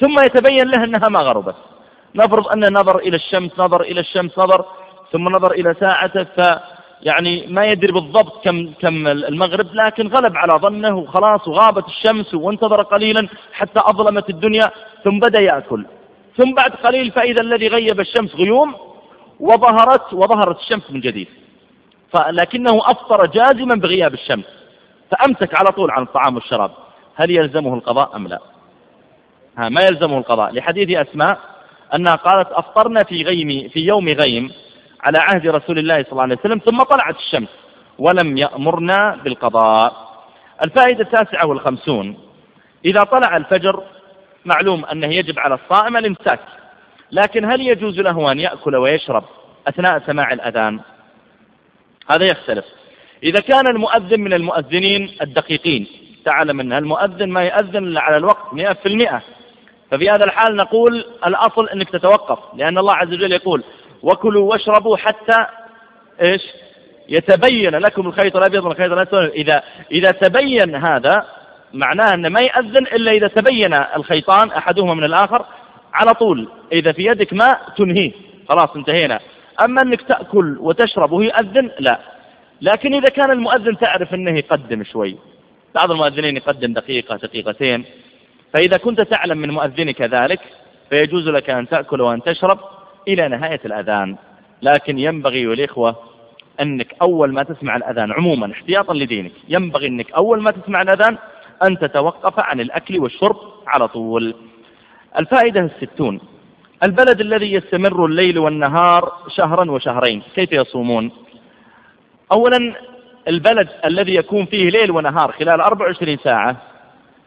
S1: ثم يتبين له إنها ما غربت. نفرض انه نظر إلى الشمس نظر إلى الشمس نظر ثم نظر إلى ساعته ف يعني ما يدري بالضبط كم كم المغرب لكن غلب على ظنه وخلاص وغابت الشمس وانتظر قليلا حتى أظلمت الدنيا ثم بدأ يأكل. ثم بعد قليل فإذا الذي غيب الشمس غيوم وظهرت وظهرت الشمس من جديد. فلكنه أفطر جازما بغياب الشمس. فأمسك على طول عن الطعام والشراب. هل يلزمه القضاء أم لا؟ ها ما يلزمه القضاء. لحديث أسماء أنها قالت أفطرنا في غيم في يوم غيم على عهد رسول الله صلى الله عليه وسلم ثم طلعت الشمس ولم يأمرنا بالقضاء. الفائدة التاسعة والخمسون إذا طلع الفجر معلوم أنه يجب على الصائم الإمساك لكن هل يجوز له أن يأكل ويشرب أثناء سماع الأذان؟ هذا يختلف. إذا كان المؤذن من المؤذنين الدقيقين تعلم أن المؤذن ما إلا على الوقت مئة في المئة. ففي هذا الحال نقول الأصل أنك تتوقف لأن الله عز وجل يقول وكلوا واشربوا حتى إيش؟ يتبين لكم الخيط الأبيض من الخيط الأسود. إذا إذا تبين هذا معناه ان ما يأذن إلا إذا تبين الخيطان أحدهما من الآخر على طول. إذا في يدك ماء تنهيه. خلاص انتهينا. أما أنك تأكل وتشرب وهو يأذن لا. لكن إذا كان المؤذن تعرف إنه يقدم شوي. بعض المؤذنين يقدم دقيقة دقيقتين. فإذا كنت تعلم من مؤذنك ذلك فيجوز لك أن تأكل وأن تشرب. إلى نهاية الأذان. لكن ينبغي والإخوة أنك أول ما تسمع الأذان عموما احتياطا لدينك ينبغي أنك أول ما تسمع الأذان أن تتوقف عن الأكل والشرب على طول. الفائدة الستون البلد الذي يستمر الليل والنهار شهرا وشهرين كيف يصومون؟ أولا البلد الذي يكون فيه ليل ونهار خلال 24 ساعة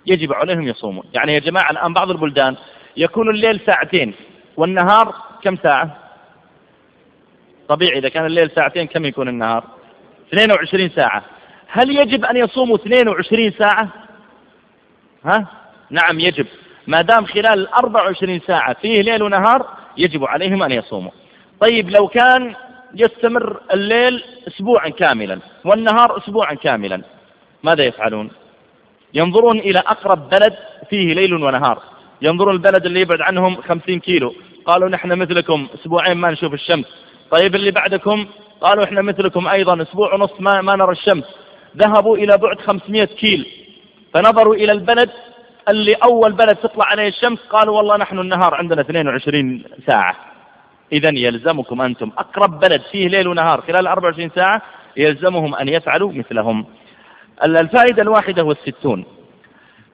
S1: يجب عليهم يصومون. يعني يا جماعة الآن بعض البلدان يكون الليل ساعتين والنهار كم ساعة؟ طبيعي إذا كان الليل ساعتين كم يكون النهار؟ 22 ساعة. هل يجب أن يصوموا 22 ساعة؟ ها؟ نعم يجب. ما دام خلال 24 ساعة فيه ليل ونهار يجب عليهم أن يصوموا. طيب لو كان يستمر الليل أسبوعا كاملا والنهار أسبوعا كاملا ماذا يفعلون؟ ينظرون إلى أقرب بلد فيه ليل ونهار. ينظرون البلد اللي يبعد عنهم خمسين كيلو. قالوا نحن مثلكم أسبوعين ما نشوف الشمس. طيب اللي بعدكم؟ قالوا إحنا مثلكم أيضا أسبوع ونص ما, ما نرى الشمس. ذهبوا إلى بعد 500 كيل. فنظروا إلى البلد. اللي أول بلد تطلع عليه الشمس قالوا والله نحن النهار عندنا 22 ساعة. إذا يلزمكم أنتم. أقرب بلد فيه ليل ونهار خلال 24 ساعة يلزمهم أن يفعلوا مثلهم. الفائدة الواحدة والستون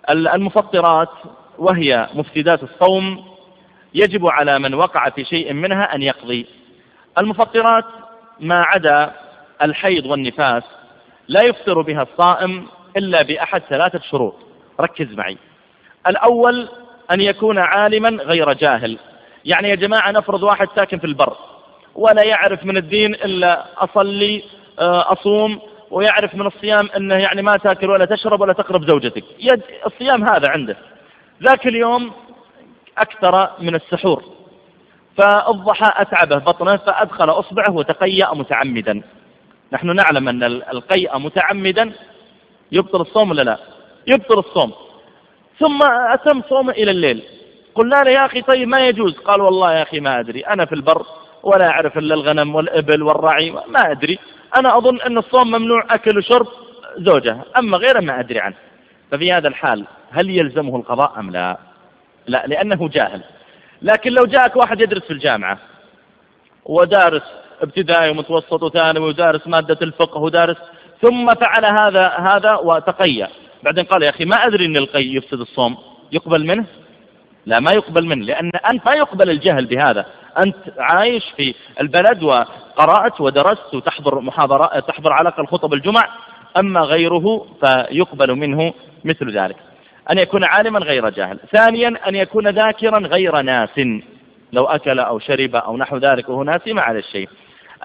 S1: المفطرات وهي مفسدات الصوم يجب على من وقع في شيء منها أن يقضي. المفطرات ما عدا الحيض والنفاس لا يفطر بها الصائم إلا بأحد ثلاثة شروط. ركز معي. الأول أن يكون عالما غير جاهل. يعني يا جماعة نفرض واحد ساكن في البر ولا يعرف من الدين إلا أصلي آه، أصوم ويعرف من الصيام أنه يعني ما تاكل ولا تشرب ولا تقرب زوجتك. الصيام هذا عنده. ذاك اليوم أكثر من السحور. فالضحى أتعبه بطنه فأدخل أصبعه وتقيأ متعمدا. نحن نعلم أن القيء متعمدا يبطل الصوم ولا لا؟ يبطل الصوم. ثم أتم صومه إلى الليل. قلنا له يا أخي طيب ما يجوز؟ قال والله يا أخي ما أدري. أنا في البر ولا أعرف إلا الغنم والإبل والرعي ما أدري. أنا أظن أن الصوم ممنوع أكل وشرب زوجة أما غيره ما أدري عنه. ففي هذا الحال هل يلزمه القضاء أم لا؟ لا لأنه جاهل. لكن لو جاءك واحد يدرس في الجامعة ودارس ابتدائي ومتوسط وثانوي ودارس مادة الفقه ودارس ثم فعل هذا هذا وتقيأ. بعدين قال يا أخي ما أدري أن القي يفسد الصوم. يقبل منه؟ لا ما يقبل منه لأن أنت ما يقبل الجهل بهذا. أنت عايش في البلد وقرأت ودرست وتحضر محاضرات تحضر على الأقل خطب الجمع أما غيره فيقبل منه مثل ذلك. أن يكون عالما غير جاهل. ثانيا أن يكون ذاكرا غير ناس لو أكل أو شرب أو نحو ذلك وهو ناسي ما على الشيء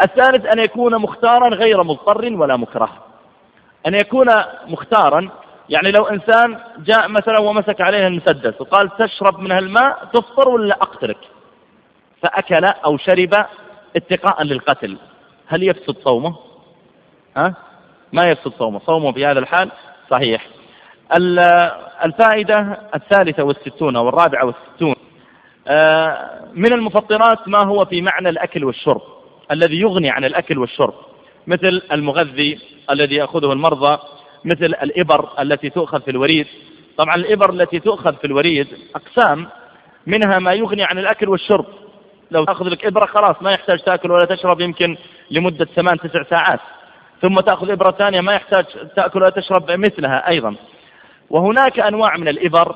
S1: الثالث أن يكون مختارا غير مضطر ولا مكره. أن يكون مختارا يعني لو إنسان جاء مثلا ومسك عليه المسدس وقال تشرب من الماء تفطر ولا أقتلك فأكل أو شرب اتقاء للقتل. هل يفسد صومه؟ ها؟ ما يفسد صومه. صومه في هذا الحال صحيح. الفائدة الثالثة والستون أو الرابعة والستون. آه، من المفطرات ما هو في معنى الأكل والشرب الذي يغني عن الأكل والشرب. مثل المغذي الذي يأخذه المرضى مثل الإبر التي تؤخذ في الوريد. طبعا الإبر التي تؤخذ في الوريد أقسام منها ما يغني عن الأكل والشرب. لو تأخذ لك إبرة خلاص ما يحتاج تأكل ولا تشرب يمكن لمدة ثمان تسع ساعات. ثم تأخذ إبرة ثانية ما يحتاج تأكل ولا تشرب مثلها أيضا. وهناك أنواع من الإبر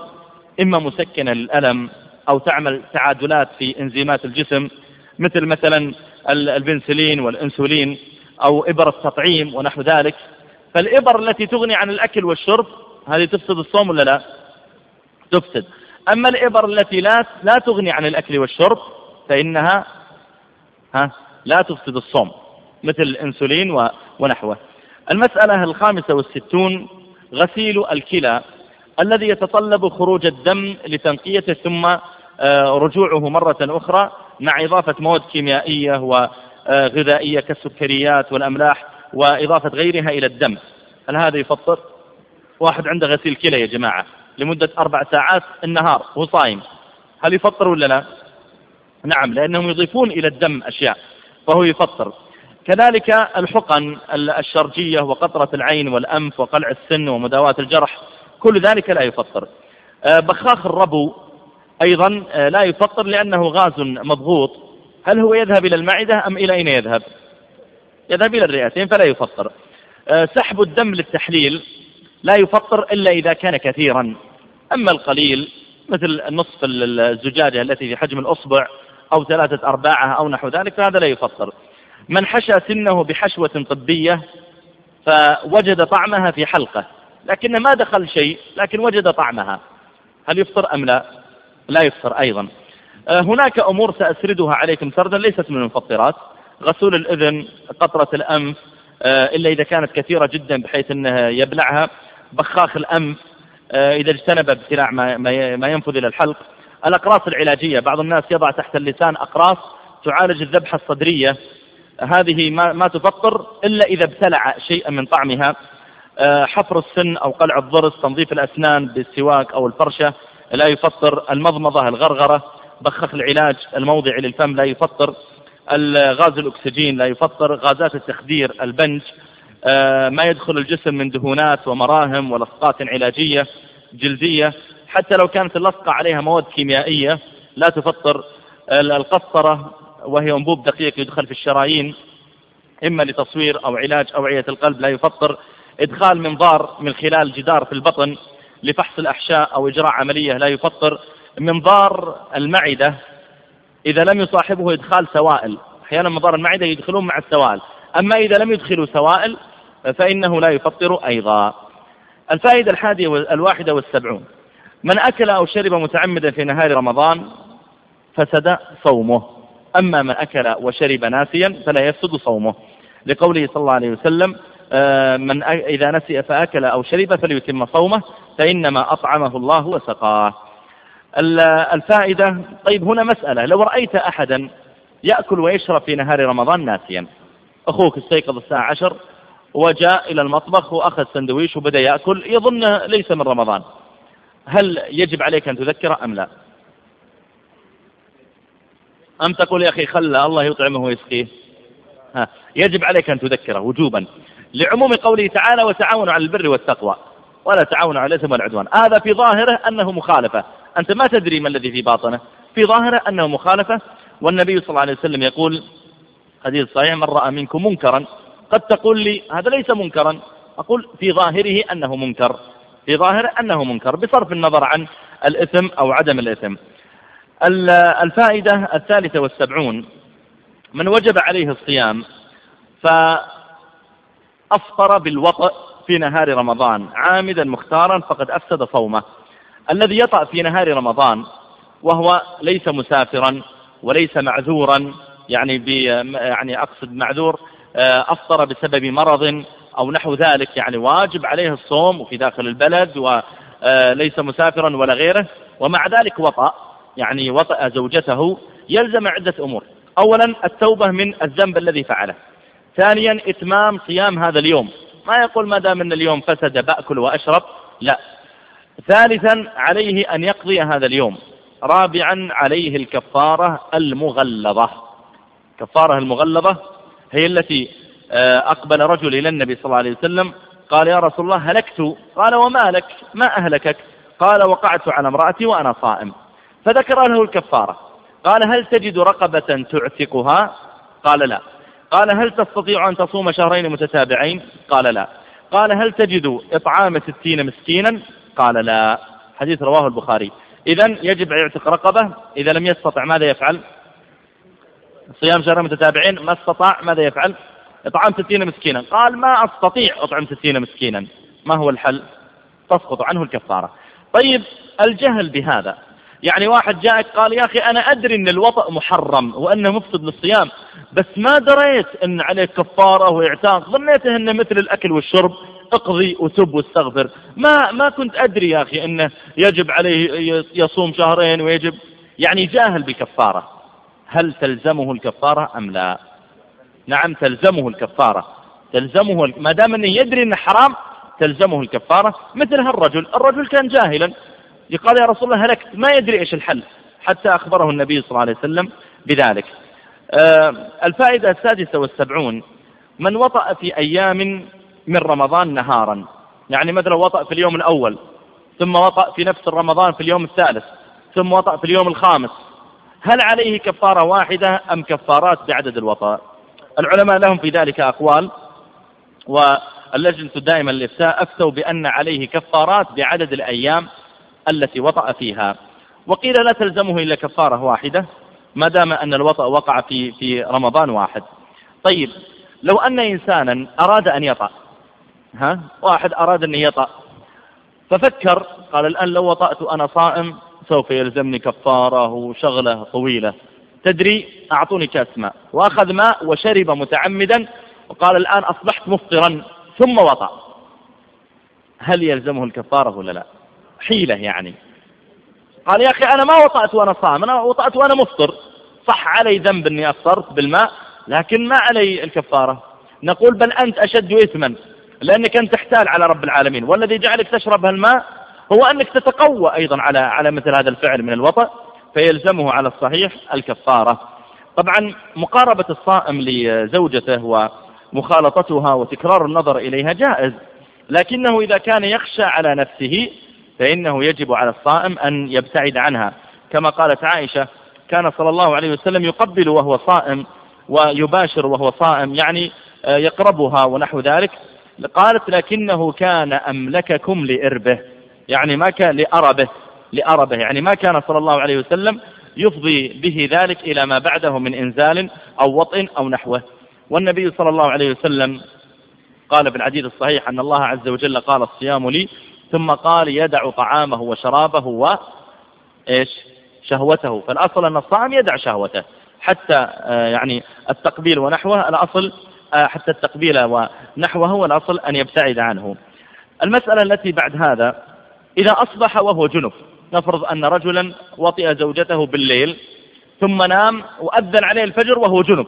S1: إما مسكنة للألم أو تعمل تعادلات في إنزيمات الجسم مثل مثلا البنسلين والإنسولين أو إبر التطعيم ونحو ذلك. فالإبر التي تغني عن الأكل والشرب هذه تفسد الصوم ولا لا؟ تفسد. أما الإبر التي لا لا تغني عن الأكل والشرب فإنها ها لا تفسد الصوم مثل الإنسولين ونحوه. المسألة الخامسة والستون غسيل الكلى الذي يتطلب خروج الدم لتنقيته ثم آه، رجوعه مرة أخرى مع إضافة مواد كيميائية وغذائية كالسكريات والأملاح وإضافة غيرها إلى الدم هل هذا يفطر؟ واحد عنده غسيل كلى يا جماعة لمدة أربع ساعات النهار وهو صايم هل يفطر ولا لا؟ نعم لأنهم يضيفون إلى الدم أشياء فهو يفطر كذلك الحقن الشرجية وقطرة العين والأنف وقلع السن ومداواة الجرح كل ذلك لا يفطر. آه، بخاخ الربو أيضا آه، لا يفطر لأنه غاز مضغوط. هل هو يذهب إلى المعدة أم إلى أين يذهب؟ يذهب إلى الرئتين فلا يفطر. آه، سحب الدم للتحليل لا يفطر إلا إذا كان كثيرا. أما القليل مثل نصف الزجاجة التي في حجم الأصبع أو ثلاثة أرباعها أو نحو ذلك فهذا لا يفطر. من حشى سنه بحشوة طبية فوجد طعمها في حلقة لكن ما دخل شيء لكن وجد طعمها. هل يفطر أم لا؟ لا يفطر أيضا. آه، هناك أمور سأسردها عليكم سردا ليست من المفطرات. غسول الأذن قطرة الأنف آه، إلا إذا كانت كثيرة جدا بحيث أنه يبلعها. بخاخ الأنف آه، إذا اجتنب ابتلاع ما ينفذ إلى الحلق. الأقراص العلاجية بعض الناس يضع تحت اللسان أقراص تعالج الذبحة الصدرية. هذه ما, ما تفطر إلا إذا ابتلع شيئا من طعمها آه، حفر السن أو قلع الضرس تنظيف الأسنان بالسواك أو الفرشة لا يفطر المضمضة الغرغرة بخخ العلاج الموضعي للفم لا يفطر غاز الأكسجين لا يفطر غازات التخدير البنج آه، ما يدخل الجسم من دهونات ومراهم ولصقات علاجية جلدية حتى لو كانت اللصقة عليها مواد كيميائية لا تفطر القسطرة وهي أنبوب دقيق يدخل في الشرايين إما لتصوير أو علاج أوعية القلب لا يفطر. إدخال منظار من خلال جدار في البطن لفحص الأحشاء أو إجراء عملية لا يفطر. منظار المعدة إذا لم يصاحبه إدخال سوائل. أحيانا منظار المعدة يدخلون مع السوائل. أما إذا لم يدخلوا سوائل فإنه لا يفطر أيضا. الفائدة الحادية الواحدة والسبعون. من أكل أو شرب متعمدا في نهار رمضان فسد صومه. أما من أكل وشرب ناسيا فلا يفسد صومه. لقوله صلى الله عليه وسلم آه، من إذا نسي فأكل أو شرب فليتم صومه فإنما أطعمه الله وسقاه. الفائدة طيب هنا مسألة لو رأيت أحدا يأكل ويشرب في نهار رمضان ناسيا أخوك استيقظ الساعة عشر وجاء إلى المطبخ وأخذ سندويش وبدأ يأكل يظن ليس من رمضان هل يجب عليك أن تذكره أم لا؟ أم تقول يا أخي خلى الله يطعمه ويسقيه. ها يجب عليك أن تذكره وجوبا. لعموم قوله تعالى وتعاونوا على البر والتقوى. ولا تعاونوا على الإثم والعدوان. هذا في ظاهره أنه مخالفة. أنت ما تدري ما الذي في باطنه. في ظاهره أنه مخالفة. والنبي صلى الله عليه وسلم يقول حديث صحيح من رأى منكم منكرا. قد تقول لي هذا ليس منكرا. أقول في ظاهره أنه منكر. في ظاهره أنه منكر بصرف النظر عن الإثم أو عدم الإثم. الفائدة الثالثة والسبعون من وجب عليه الصيام فأفطر بالوطأ في نهار رمضان عامدا مختارا فقد أفسد صومه. الذي يطأ في نهار رمضان وهو ليس مسافرا وليس معذورا يعني يعني أقصد معذور آه، أفطر بسبب مرض أو نحو ذلك يعني واجب عليه الصوم وفي داخل البلد وليس آه، مسافرا ولا غيره ومع ذلك وطأ. يعني وطأ زوجته يلزم عدة أمور. أولا التوبة من الذنب الذي فعله. ثانيا إتمام صيام هذا اليوم. ما يقول ما دام أن اليوم فسد بأكل وأشرب؟ لا. ثالثا عليه أن يقضي هذا اليوم. رابعا عليه الكفارة المغلظة. كفارة المغلظة هي التي آه، أقبل رجل إلى النبي صلى الله عليه وسلم قال يا رسول الله هلكت. قال وما لك؟ ما أهلكك؟ قال وقعت على امرأتي وأنا صائم. فذكر له الكفارة. قال هل تجد رقبة تعتقها؟ قال لا. قال هل تستطيع أن تصوم شهرين متتابعين؟ قال لا. قال هل تجد إطعام ستين مسكينا؟ قال لا. حديث رواه البخاري. إذا يجب يعتق رقبة. إذا لم يستطع ماذا يفعل؟ صيام شهرين متتابعين. ما استطاع ماذا يفعل؟ إطعام ستين مسكينا. قال ما أستطيع أطعم ستين مسكينا. ما هو الحل؟ تسقط عنه الكفارة. طيب الجهل بهذا. يعني واحد جاءك قال يا أخي أنا أدري أن الوطأ محرم وأنه مفسد للصيام بس ما دريت أن عليك كفارة وإعتاق. ظنيته أنه مثل الأكل والشرب. اقضي وتب واستغفر. ما ما كنت أدري يا أخي أنه يجب عليه يصوم شهرين ويجب. يعني جاهل بكفارة. هل تلزمه الكفارة أم لا؟ نعم تلزمه الكفارة. تلزمه ما دام أنه يدري أنه حرام تلزمه الكفارة. مثل هالرجل. الرجل كان جاهلا. قال يا رسول الله هلكت. ما يدري إيش الحل. حتى أخبره النبي صلى الله عليه وسلم بذلك. آه، الفائدة السادسة والسبعون. من وطأ في أيام من رمضان نهارا. يعني مثلا وطأ في اليوم الأول ثم وطأ في نفس رمضان في اليوم الثالث ثم وطأ في اليوم الخامس. هل عليه كفارة واحدة أم كفارات بعدد الوطأ العلماء لهم في ذلك أقوال واللجنة الدائمة للإفتاء. أفتوا بأن عليه كفارات بعدد الأيام التي وطأ فيها. وقيل لا تلزمه إلا كفارة واحدة ما دام أن الوطأ وقع في في رمضان واحد. طيب لو أن إنسانا أراد أن يطأ ها واحد أراد أن يطأ ففكر قال الآن لو وطأت أنا صائم سوف يلزمني كفارة وشغلة طويلة. تدري أعطوني كاس ماء وأخذ ماء وشرب متعمدا وقال الآن أصبحت مفطرا ثم وطأ. هل يلزمه الكفارة ولا لا؟ حيلة يعني. قال يا أخي أنا ما وطأت وأنا صائم أنا وطأت وأنا مفطر. صح علي ذنب أني أفطرت بالماء لكن ما علي الكفارة. نقول بل أنت أشد إثما لأنك أنت تحتال على رب العالمين والذي جعلك تشرب هالماء هو أنك تتقوى أيضا على على مثل هذا الفعل من الوطأ فيلزمه على الصحيح الكفارة. طبعا مقاربة الصائم لزوجته ومخالطتها وتكرار النظر إليها جائز لكنه إذا كان يخشى على نفسه فإنه يجب على الصائم أن يبتعد عنها. كما قالت عائشة كان صلى الله عليه وسلم يقبل وهو صائم ويباشر وهو صائم يعني آه، يقربها ونحو ذلك. قالت لكنه كان أملككم لإربه. يعني ما كان لأربه لأربه. يعني ما كان صلى الله عليه وسلم يفضي به ذلك إلى ما بعده من إنزال أو وطئ أو نحوه. والنبي صلى الله عليه وسلم قال في الحديث الصحيح أن الله عز وجل قال الصيام لي ثم قال يدع طعامه وشرابه و إيش؟ شهوته. فالأصل أن الصائم يدع شهوته. حتى آه، يعني التقبيل ونحوه الأصل آه، حتى التقبيل ونحوه الأصل أن يبتعد عنه. المسألة التي بعد هذا إذا أصبح وهو جنب نفرض أن رجلا وطئ زوجته بالليل ثم نام وأذن عليه الفجر وهو جنب.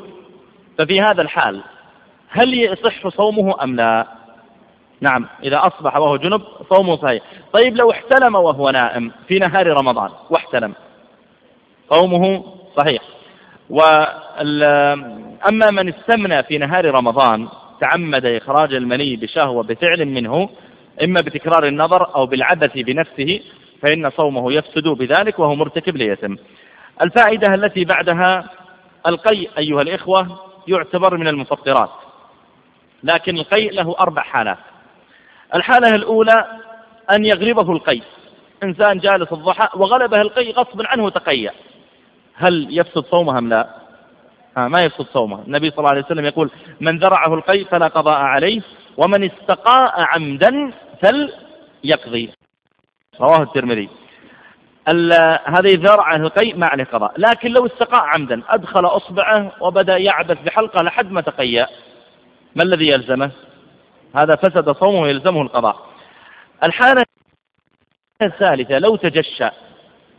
S1: ففي هذا الحال هل يصح صومه أم لا؟ نعم إذا أصبح وهو جنب صومه صحيح. طيب لو احتلم وهو نائم في نهار رمضان واحتلم صومه صحيح. أما من استمنى في نهار رمضان تعمد إخراج المني بشهوة بفعل منه إما بتكرار النظر أو بالعبث بنفسه فإن صومه يفسد بذلك وهو مرتكب ليتم. الفائدة التي بعدها القيء أيها الإخوة يعتبر من المفطرات لكن القيء له أربع حالات. الحالة الأولى أن يغلبه القيء إنسان جالس الضحى وغلبه القيء غصبا عنه تقيأ هل يفسد صومه أم لا؟ ها ما يفسد صومه. النبي صلى الله عليه وسلم يقول من ذرعه القيء فلا قضاء عليه ومن استقاء عمدا فليقضي رواه الترمذي. هذا ذرعه القيء ما عليه قضاء. لكن لو استقاء عمدا أدخل أصبعه وبدأ يعبث بحلقة لحد ما تقيأ. ما الذي يلزمه؟ هذا فسد صومه ويلزمه القضاء. الحالة الثالثة لو تجشى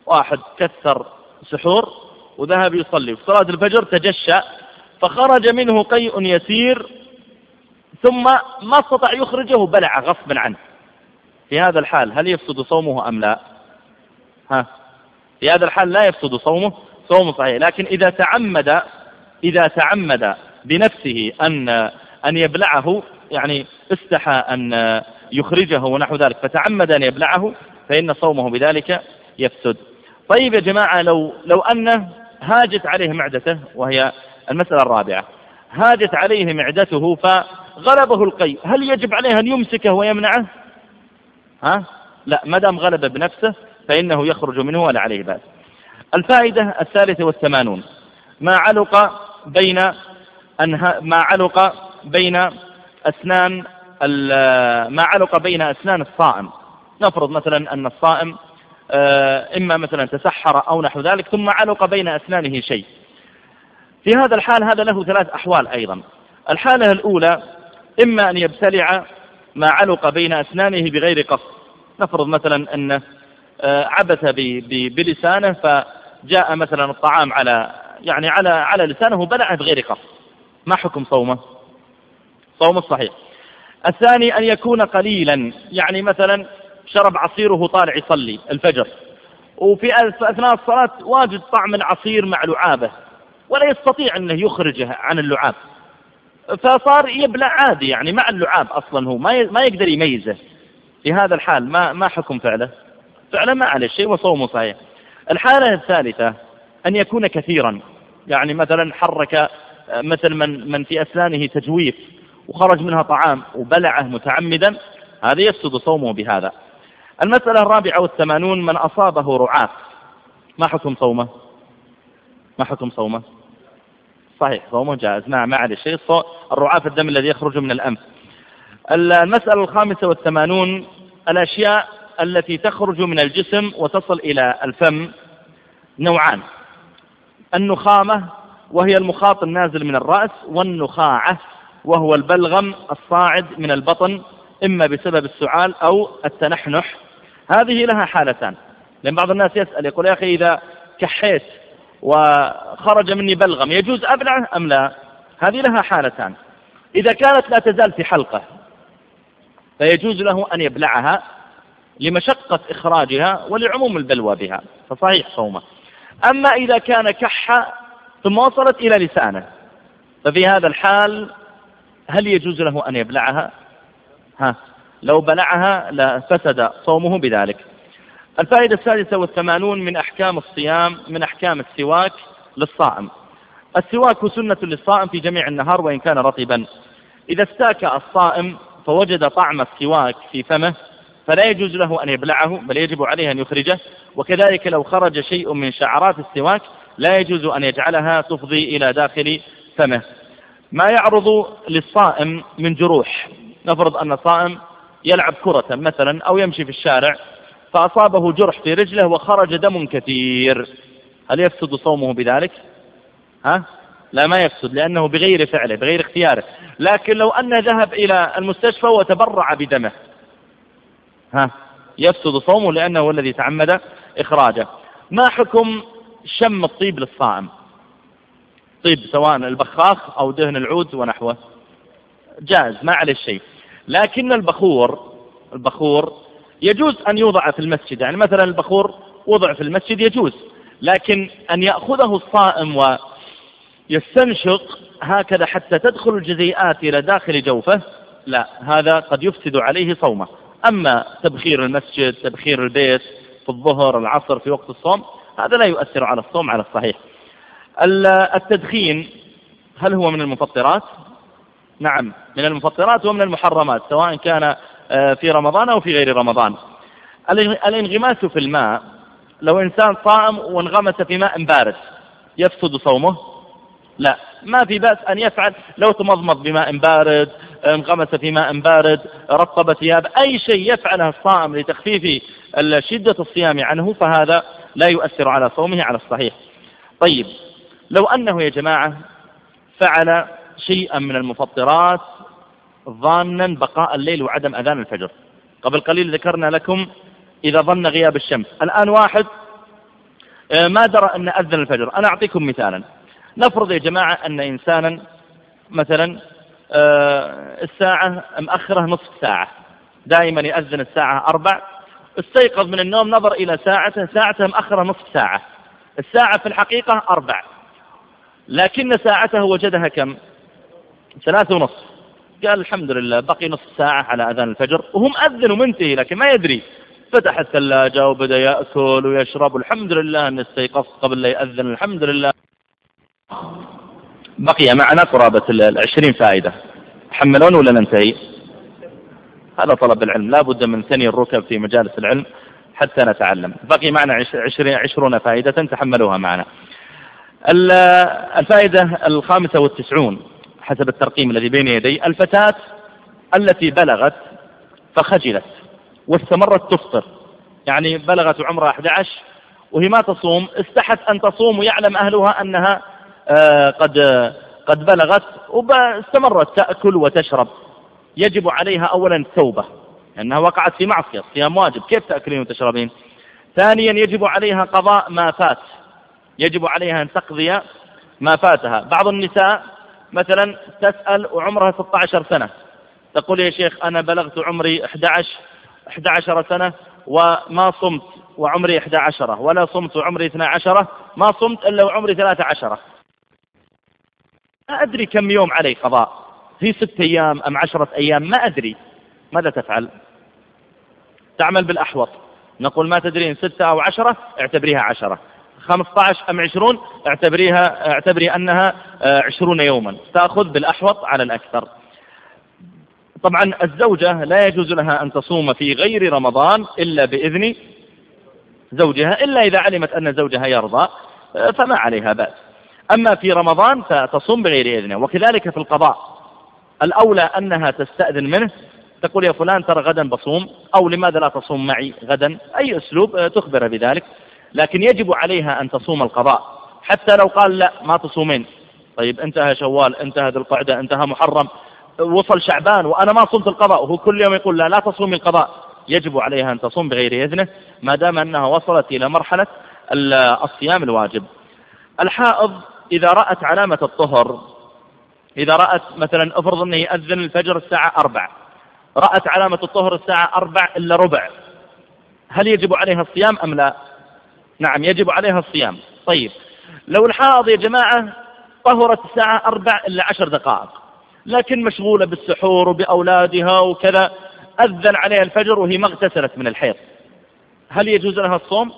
S1: واحد كثر سحور وذهب يصلي في صلاة الفجر تجشى فخرج منه قيء يسير ثم ما استطاع يخرجه بلع غصبا عنه. في هذا الحال هل يفسد صومه أم لا؟ ها؟ في هذا الحال لا يفسد صومه صومه صحيح لكن إذا تعمد إذا تعمد بنفسه أن أن يبلعه يعني استحى أن يخرجه ونحو ذلك فتعمد أن يبلعه فإن صومه بذلك يفسد. طيب يا جماعة لو لو أنه هاجت عليه معدته وهي المسألة الرابعة هاجت عليه معدته فغلبه القيء هل يجب عليه أن يمسكه ويمنعه؟ ها؟ لا ما دام غلب بنفسه فإنه يخرج منه ولا عليه بأس. الفائدة الثالثة والثمانون ما علق بين أنها ما علق بين أسنان ما علق بين أسنان الصائم. نفرض مثلا أن الصائم آه، إما مثلا تسحر أو نحو ذلك ثم علق بين أسنانه شيء. في هذا الحال هذا له ثلاث أحوال أيضا. الحالة الأولى إما أن يبتلع ما علق بين أسنانه بغير قصد. نفرض مثلا أنه آه، عبث بلسانه فجاء مثلا الطعام على يعني على على لسانه بلعه بغير قصد. ما حكم صومه؟ صوم الصحيح. الثاني أن يكون قليلا يعني مثلا شرب عصيره طالع يصلي الفجر. وفي أثناء الصلاة واجد طعم العصير مع لعابه ولا يستطيع أنه يخرجه عن اللعاب. فصار يبلع عادي يعني مع اللعاب أصلا هو ما ما يقدر يميزه. في هذا الحال ما ما حكم فعله؟ فعله ما عليه شيء وصومه صحيح. الحالة الثالثة أن يكون كثيرا يعني مثلا حرك مثل من من في أسنانه تجويف. وخرج منها طعام وبلعه متعمدا هذا يفسد صومه بهذا. المسألة الرابعة والثمانون من أصابه رعاف ما حكم صومه؟ ما حكم صومه؟ صحيح صومه جائز. ما ما عليه شيء. الرعاف الدم الذي يخرج من الأنف. المسألة الخامسة والثمانون الأشياء التي تخرج من الجسم وتصل إلى الفم نوعان. النخامة وهي المخاط النازل من الرأس والنخاعة وهو البلغم الصاعد من البطن إما بسبب السعال أو التنحنح. هذه لها حالتان. لأن بعض الناس يسأل يقول يا أخي إذا كحيت وخرج مني بلغم يجوز أبلعه أم لا؟ هذه لها حالتان. إذا كانت لا تزال في حلقة فيجوز له أن يبلعها لمشقة إخراجها ولعموم البلوى بها. فصحيح صومه. أما إذا كان كح ثم وصلت إلى لسانه ففي هذا الحال هل يجوز له أن يبلعها؟ ها لو بلعها لفسد صومه بذلك. الفائدة السادسة والثمانون من أحكام الصيام من أحكام السواك للصائم. السواك سنة للصائم في جميع النهار وإن كان رطبا. إذا استاك الصائم فوجد طعم السواك في فمه فلا يجوز له أن يبلعه بل يجب عليه أن يخرجه. وكذلك لو خرج شيء من شعرات السواك لا يجوز أن يجعلها تفضي إلى داخل فمه. ما يعرض للصائم من جروح. نفرض أن صائم يلعب كرة مثلا أو يمشي في الشارع فأصابه جرح في رجله وخرج دم كثير. هل يفسد صومه بذلك؟ ها؟ لا ما يفسد لأنه بغير فعله بغير اختياره. لكن لو أنه ذهب إلى المستشفى وتبرع بدمه ها؟ يفسد صومه لأنه الذي تعمد إخراجه. ما حكم شم الطيب للصائم؟ طيب سواء البخاخ أو دهن العود ونحوه. جائز ما عليه شيء. لكن البخور البخور يجوز أن يوضع في المسجد. يعني مثلا البخور وضع في المسجد يجوز لكن أن يأخذه الصائم ويستنشق هكذا حتى تدخل الجزيئات إلى داخل جوفه لا هذا قد يفسد عليه صومه. أما تبخير المسجد تبخير البيت في الظهر العصر في وقت الصوم هذا لا يؤثر على الصوم على الصحيح. التدخين هل هو من المفطرات؟ نعم من المفطرات ومن المحرمات سواء كان آه، في رمضان أو في غير رمضان. الإنغماس في الماء لو إنسان صائم وانغمس في ماء بارد يفسد صومه؟ لا ما في بأس أن يفعل. لو تمضمض بماء بارد انغمس في ماء بارد رطب ثياب أي شيء يفعله الصائم لتخفيف شدة الصيام عنه فهذا لا يؤثر على صومه على الصحيح. طيب لو أنه يا جماعة فعل شيئا من المفطرات ظانا بقاء الليل وعدم أذان الفجر. قبل قليل ذكرنا لكم إذا ظن غياب الشمس. الآن واحد آه، ما درى أن أذن الفجر. أنا أعطيكم مثالا. نفرض يا جماعة أن إنسانا مثلا آه، الساعة مأخرة نصف ساعة. دائما يأذن الساعة أربع. استيقظ من النوم نظر إلى ساعته ساعته مأخرة نصف ساعة. الساعة في الحقيقة أربع. لكن ساعته وجدها كم؟ ثلاثة ونصف. قال الحمد لله بقي نصف ساعة على أذان الفجر وهو مأذن ومنتهي لكن ما يدري. فتح الثلاجة وبدأ يأكل ويشرب والحمد لله أن استيقظ قبل لا يأذن الحمد لله. بقي معنا قرابة العشرين فائدة. حملون ولا ننتهي؟ هذا طلب العلم. لا بد من ثني الركب في مجالس العلم حتى نتعلم. بقي معنا عشرين عشرون فائدة تحملوها معنا. الفائدة الخامسة والتسعون حسب الترقيم الذي بين يدي الفتاة التي بلغت فخجلت واستمرت تفطر. يعني بلغت عمرها 11 وهي ما تصوم استحت أن تصوم ويعلم أهلها أنها آه، قد قد بلغت واستمرت تأكل وتشرب. يجب عليها أولا التوبة لأنها وقعت في معصية صيام واجب كيف تأكلين وتشربين؟ ثانيا يجب عليها قضاء ما فات. يجب عليها أن تقضي ما فاتها. بعض النساء مثلا تسأل وعمرها 16 سنة. تقول يا شيخ أنا بلغت عمري 11 11 سنة وما صمت وعمري 11 ولا صمت وعمري 12 ما صمت إلا وعمري 13 ما أدري كم يوم علي قضاء. في ست أيام أم عشرة أيام؟ ما أدري. ماذا تفعل؟ تعمل بالأحوط. نقول ما تدرين ستة أو عشرة اعتبريها عشرة. خمسة عشر أم عشرون اعتبريها اعتبري أنها آه، عشرون يوما. تأخذ بالأحوط على الأكثر. طبعا الزوجة لا يجوز لها أن تصوم في غير رمضان إلا بإذن زوجها إلا إذا علمت أن زوجها يرضى آه، فما عليها بأس. أما في رمضان فتصوم بغير إذنه. وكذلك في القضاء. الأولى أنها تستأذن منه. تقول يا فلان ترى غدا بصوم أو لماذا لا تصوم معي غدا؟ أي أسلوب آه، تخبر بذلك. لكن يجب عليها أن تصوم القضاء. حتى لو قال لا ما تصومين. طيب انتهى شوال انتهى ذو القعدة انتهى محرم. وصل شعبان وأنا ما صمت القضاء وهو كل يوم يقول لا لا تصومي القضاء. يجب عليها أن تصوم بغير إذنه ما دام أنها وصلت إلى مرحلة الصيام الواجب. الحائض إذا رأت علامة الطهر إذا رأت مثلا افرض أنه يأذن الفجر الساعة أربع رأت علامة الطهر الساعة أربع إلا ربع هل يجب عليها الصيام أم لا؟ نعم يجب عليها الصيام. طيب لو الحائض يا جماعة طهرت الساعة أربع إلا عشر دقائق لكن مشغولة بالسحور وبأولادها وكذا أذن عليها الفجر وهي ما اغتسلت من الحيض. هل يجوز لها الصوم؟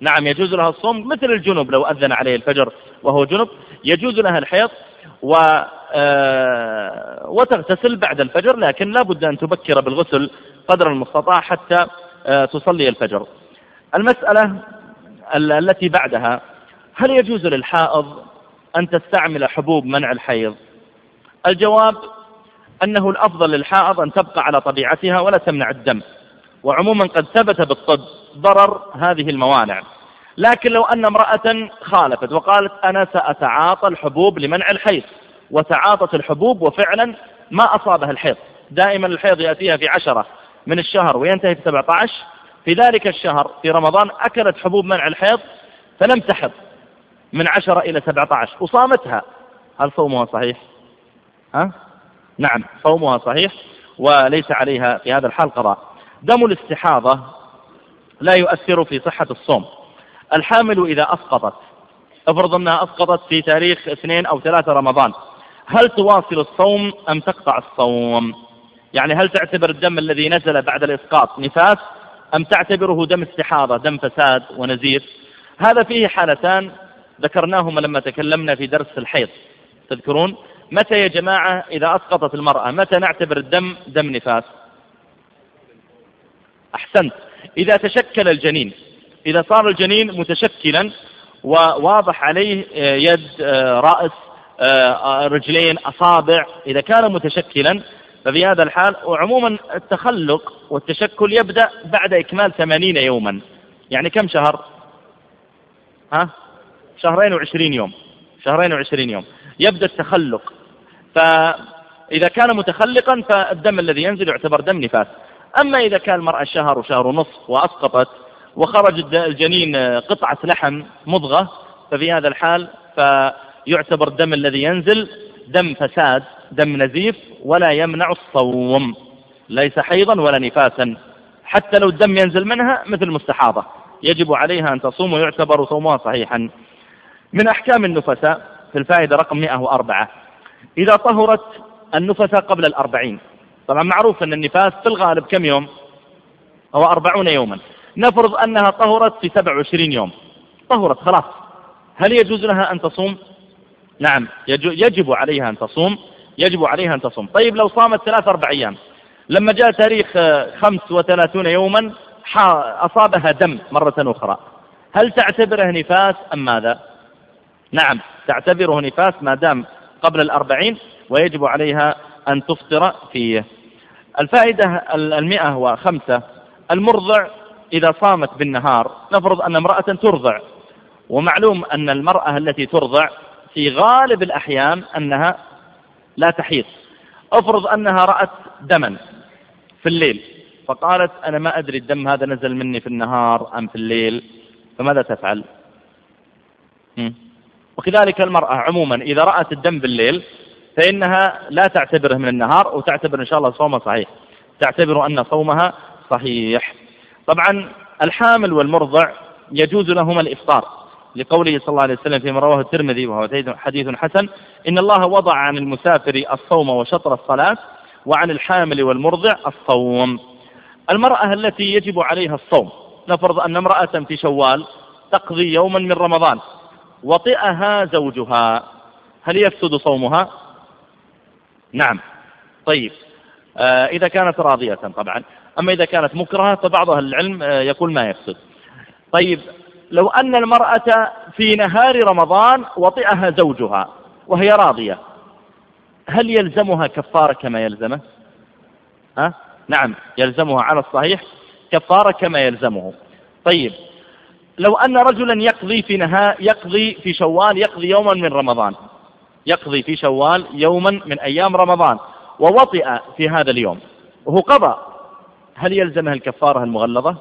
S1: نعم يجوز لها الصوم مثل الجنب لو أذن عليه الفجر وهو جنب يجوز لها الحيض و آه، وتغتسل بعد الفجر لكن لا بد أن تبكر بالغسل قدر المستطاع حتى آه، تصلي الفجر. المسألة التي بعدها. هل يجوز للحائض أن تستعمل حبوب منع الحيض؟ الجواب أنه الأفضل للحائض أن تبقى على طبيعتها ولا تمنع الدم. وعموما قد ثبت بالطب ضرر هذه الموانع. لكن لو أن امرأة خالفت وقالت أنا سأتعاطى الحبوب لمنع الحيض وتعاطت الحبوب وفعلا ما أصابها الحيض. دائما الحيض يأتيها في عشرة من الشهر وينتهي في 17 في ذلك الشهر في رمضان أكلت حبوب منع الحيض فلم تحض من عشرة إلى 17 وصامتها هل صومها صحيح؟ ها؟ نعم صومها صحيح وليس عليها في هذا الحال قضاء دم الاستحاضة لا يؤثر في صحة الصوم الحامل إذا أسقطت افرض أنها أسقطت في تاريخ اثنين أو ثلاثة رمضان هل تواصل الصوم أم تقطع الصوم يعني هل تعتبر الدم الذي نزل بعد الإسقاط نفاس أم تعتبره دم استحاضة دم فساد ونزيف؟ هذا فيه حالتان ذكرناهما لما تكلمنا في درس الحيض. تذكرون؟ متى يا جماعة إذا أسقطت المرأة متى نعتبر الدم دم نفاس؟ أحسنت. إذا تشكل الجنين إذا صار الجنين متشكلا وواضح عليه آه، يد آه، رأس آه، رجلين أصابع إذا كان متشكلا ففي هذا الحال وعموما التخلق والتشكل يبدأ بعد إكمال ثمانين يوما. يعني كم شهر؟ ها؟ شهرين وعشرين يوم. شهرين وعشرين يوم. يبدأ التخلق. فإذا كان متخلقا فالدم الذي ينزل يعتبر دم نفاس. أما إذا كان المرأة شهر وشهر ونصف وأسقطت وخرج الجنين قطعة لحم مضغة ففي هذا الحال فيعتبر الدم الذي ينزل دم فساد. دم نزيف ولا يمنع الصوم. ليس حيضا ولا نفاسا. حتى لو الدم ينزل منها مثل المستحاضة يجب عليها أن تصوم ويعتبر صومها صحيحا. من أحكام النفساء في الفائدة رقم 104 إذا طهرت النفساء قبل الأربعين. طبعا معروف أن النفاس في الغالب كم يوم؟ هو أربعون يوما. نفرض أنها طهرت في 27 يوم. طهرت خلاص. هل يجوز لها أن تصوم؟ نعم يجب عليها أن تصوم. يجب عليها أن تصوم. طيب لو صامت ثلاث أربع أيام لما جاء تاريخ خمس وثلاثون يوما أصابها دم مرة أخرى. هل تعتبره نفاس أم ماذا؟ نعم تعتبره نفاس ما دام قبل الأربعين ويجب عليها أن تفطر فيه. الفائدة المئة وخمسة المرضع إذا صامت بالنهار نفرض أن امرأة ترضع. ومعلوم أن المرأة التي ترضع في غالب الأحيان أنها لا تحيض افرض أنها رأت دما في الليل فقالت أنا ما أدري الدم هذا نزل مني في النهار أم في الليل فماذا تفعل؟ وكذلك المرأة عموما إذا رأت الدم بالليل فإنها لا تعتبره من النهار وتعتبر إن شاء الله صومها صحيح. تعتبر أن صومها صحيح. طبعا الحامل والمرضع يجوز لهما الإفطار. لقوله صلى الله عليه وسلم فيما رواه الترمذي وهو حديث حسن إن الله وضع عن المسافر الصوم وشطر الصلاة وعن الحامل والمرضع الصوم. المرأة التي يجب عليها الصوم نفرض أن امرأة في شوال تقضي يوما من رمضان وطئها زوجها هل يفسد صومها؟ نعم. طيب. آه إذا كانت راضية طبعا أما إذا كانت مكرهة فبعض أهل العلم آه يقول ما يفسد. طيب. لو أن المرأة في نهار رمضان وطئها زوجها وهي راضية هل يلزمها كفارة كما يلزمه؟ ها؟ نعم يلزمها على الصحيح كفارة كما يلزمه. طيب لو أن رجلا يقضي في نهار يقضي في شوال يقضي يوما من رمضان يقضي في شوال يوما من أيام رمضان ووطئ في هذا اليوم وهو قضى هل يلزمها الكفارة المغلظة؟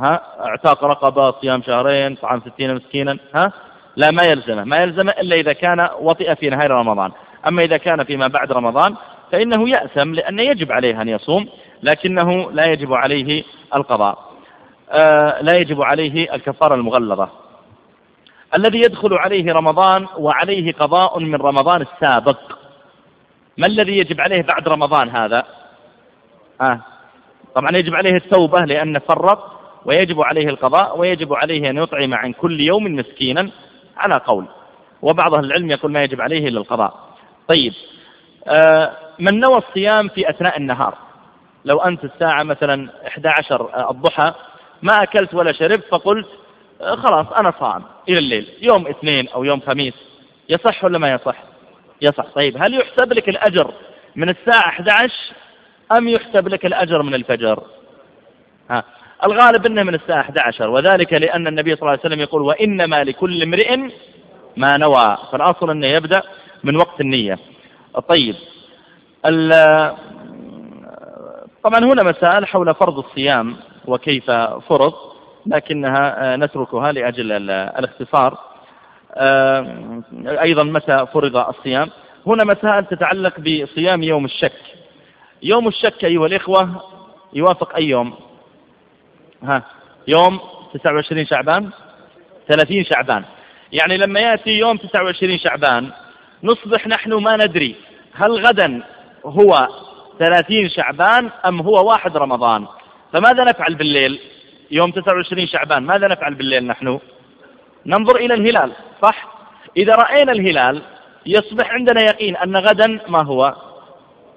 S1: ها اعتاق رقبة صيام شهرين طعام ستين مسكينا ها؟ لا ما يلزمه. ما يلزمه إلا إذا كان وطئ في نهاية رمضان. أما إذا كان فيما بعد رمضان فإنه يأثم لأن يجب عليه أن يصوم لكنه لا يجب عليه القضاء. آه لا يجب عليه الكفارة المغلظة. الذي يدخل عليه رمضان وعليه قضاء من رمضان السابق. ما الذي يجب عليه بعد رمضان هذا؟ آه. طبعا يجب عليه التوبة لأن فرط ويجب عليه القضاء ويجب عليه أن يطعم عن كل يوم مسكينا على قول. وبعض أهل العلم يقول ما يجب عليه إلا القضاء. طيب آه من نوى الصيام في أثناء النهار؟ لو أنت الساعة مثلا 11 الضحى ما أكلت ولا شربت فقلت آه، خلاص أنا صائم إلى الليل. يوم اثنين أو يوم خميس يصح ولا ما يصح؟ يصح. طيب هل يحسب لك الأجر من الساعة 11 أم يحسب لك الأجر من الفجر؟ ها الغالب أنه من الساعة 11 وذلك لأن النبي صلى الله عليه وسلم يقول وإنما لكل امرئ ما نوى. فالأصل أنه يبدأ من وقت النية. طيب طبعا هنا مسائل حول فرض الصيام وكيف فرض لكنها نتركها لأجل الاختصار. أيضا متى فرض الصيام. هنا مسائل تتعلق بصيام يوم الشك. يوم الشك أيها الإخوة يوافق أي يوم؟ ها يوم 29 شعبان 30 شعبان. يعني لما يأتي يوم 29 شعبان نصبح نحن ما ندري هل غدا هو 30 شعبان أم هو واحد رمضان. فماذا نفعل بالليل؟ يوم 29 شعبان ماذا نفعل بالليل نحن؟ ننظر إلى الهلال صح؟ إذا رأينا الهلال يصبح عندنا يقين أن غدا ما هو؟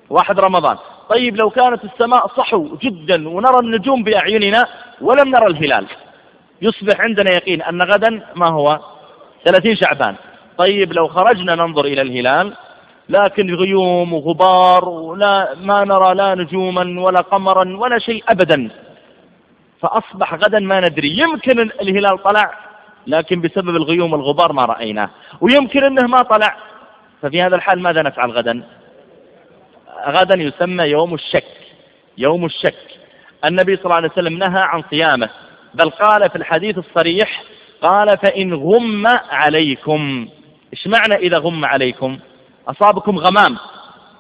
S1: واحد رمضان. طيب لو كانت السماء صحو جدا ونرى النجوم بأعيننا ولم نرى الهلال. يصبح عندنا يقين أن غدا ما هو؟ 30 شعبان. طيب لو خرجنا ننظر إلى الهلال لكن غيوم وغبار ولا ما نرى لا نجوما ولا قمرا ولا شيء أبدا. فأصبح غدا ما ندري. يمكن الهلال طلع لكن بسبب الغيوم والغبار ما رأيناه ويمكن أنه ما طلع. ففي هذا الحال ماذا نفعل غدا؟ غدا يسمى يوم الشك. يوم الشك. النبي صلى الله عليه وسلم نهى عن صيامه بل قال في الحديث الصريح قال فإن غم عليكم. إيش معنى إذا غم عليكم؟ أصابكم غمام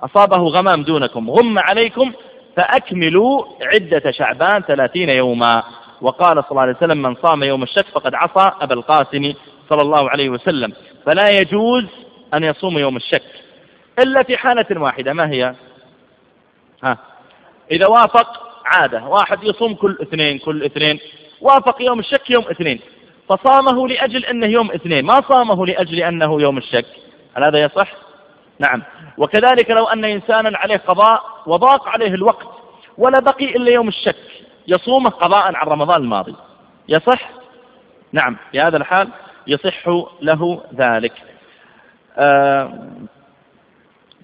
S1: أصابه غمام دونكم غم عليكم فأكملوا عدة شعبان ثلاثين يوما. وقال صلى الله عليه وسلم من صام يوم الشك فقد عصى أبا القاسم صلى الله عليه وسلم. فلا يجوز أن يصوم يوم الشك إلا في حالة واحدة. ما هي؟ ها إذا وافق عادة واحد يصوم كل اثنين كل اثنين وافق يوم الشك يوم اثنين. فصامه لأجل أنه يوم اثنين ما صامه لأجل أنه يوم الشك. هل هذا يصح؟ نعم. وكذلك لو أن إنسانا عليه قضاء وضاق عليه الوقت ولا بقي إلا يوم الشك يصومه قضاء عن رمضان الماضي. يصح؟ نعم. في هذا الحال يصح له ذلك. آه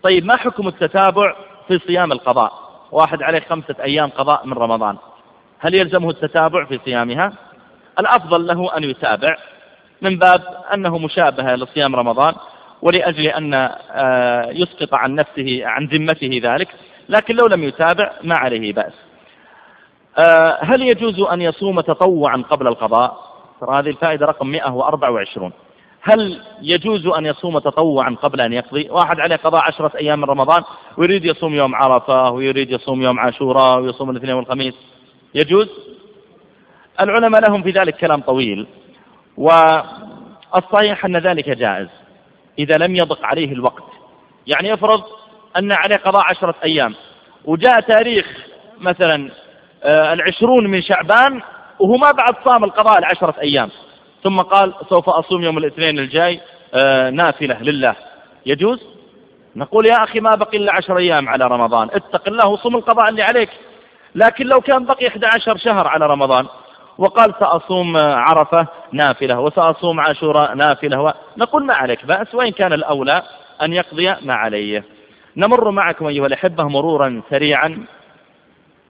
S1: طيب ما حكم التتابع في صيام القضاء؟ واحد عليه خمسة أيام قضاء من رمضان. هل يلزمه التتابع في صيامها؟ الأفضل له أن يتابع من باب أنه مشابهة لصيام رمضان ولأجل أن آه، يسقط عن نفسه عن ذمته ذلك لكن لو لم يتابع ما عليه بأس. آه، هل يجوز أن يصوم تطوعا قبل القضاء؟ ترى هذه الفائدة رقم 124 هل يجوز أن يصوم تطوعا قبل أن يقضي؟ واحد عليه قضاء عشرة أيام من رمضان ويريد يصوم يوم عرفة ويريد يصوم يوم عاشوراء ويصوم الاثنين والخميس يجوز؟ العلماء لهم في ذلك كلام طويل والصحيح أن ذلك جائز إذا لم يضق عليه الوقت. يعني يفرض أن عليه قضاء عشرة أيام وجاء تاريخ مثلا آه، العشرون من شعبان وهو ما بعد صام القضاء العشرة أيام. ثم قال سوف أصوم يوم الاثنين الجاي آه، نافلة لله. يجوز؟ نقول يا أخي ما بقي إلا عشر أيام على رمضان. اتق الله وصم القضاء اللي عليك. لكن لو كان بقي 11 شهر على رمضان وقال سأصوم عرفة نافلة وسأصوم عاشوراء نافلة نقول ما عليك بأس. وإن كان الأولى أن يقضي ما عليه. نمر معكم أيها الأحبة مرورا سريعا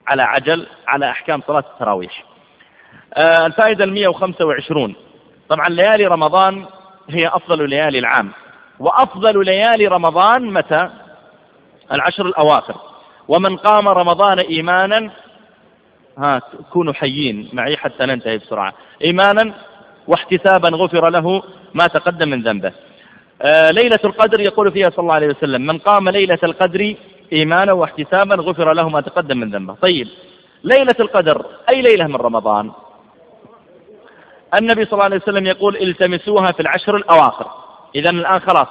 S1: على عجل على أحكام صلاة التراويح. آه، الفائدة المية وخمسة وعشرون. طبعا ليالي رمضان هي أفضل ليالي العام. وأفضل ليالي رمضان متى؟ العشر الأواخر. ومن قام رمضان إيمانا ها كونوا حيين معي حتى ننتهي بسرعة. إيمانا واحتسابا غفر له ما تقدم من ذنبه. آه ليلة القدر يقول فيها صلى الله عليه وسلم من قام ليلة القدر إيمانا واحتسابا غفر له ما تقدم من ذنبه. طيب ليلة القدر أي ليلة من رمضان؟ النبي صلى الله عليه وسلم يقول التمسوها في العشر الأواخر. إذا الآن خلاص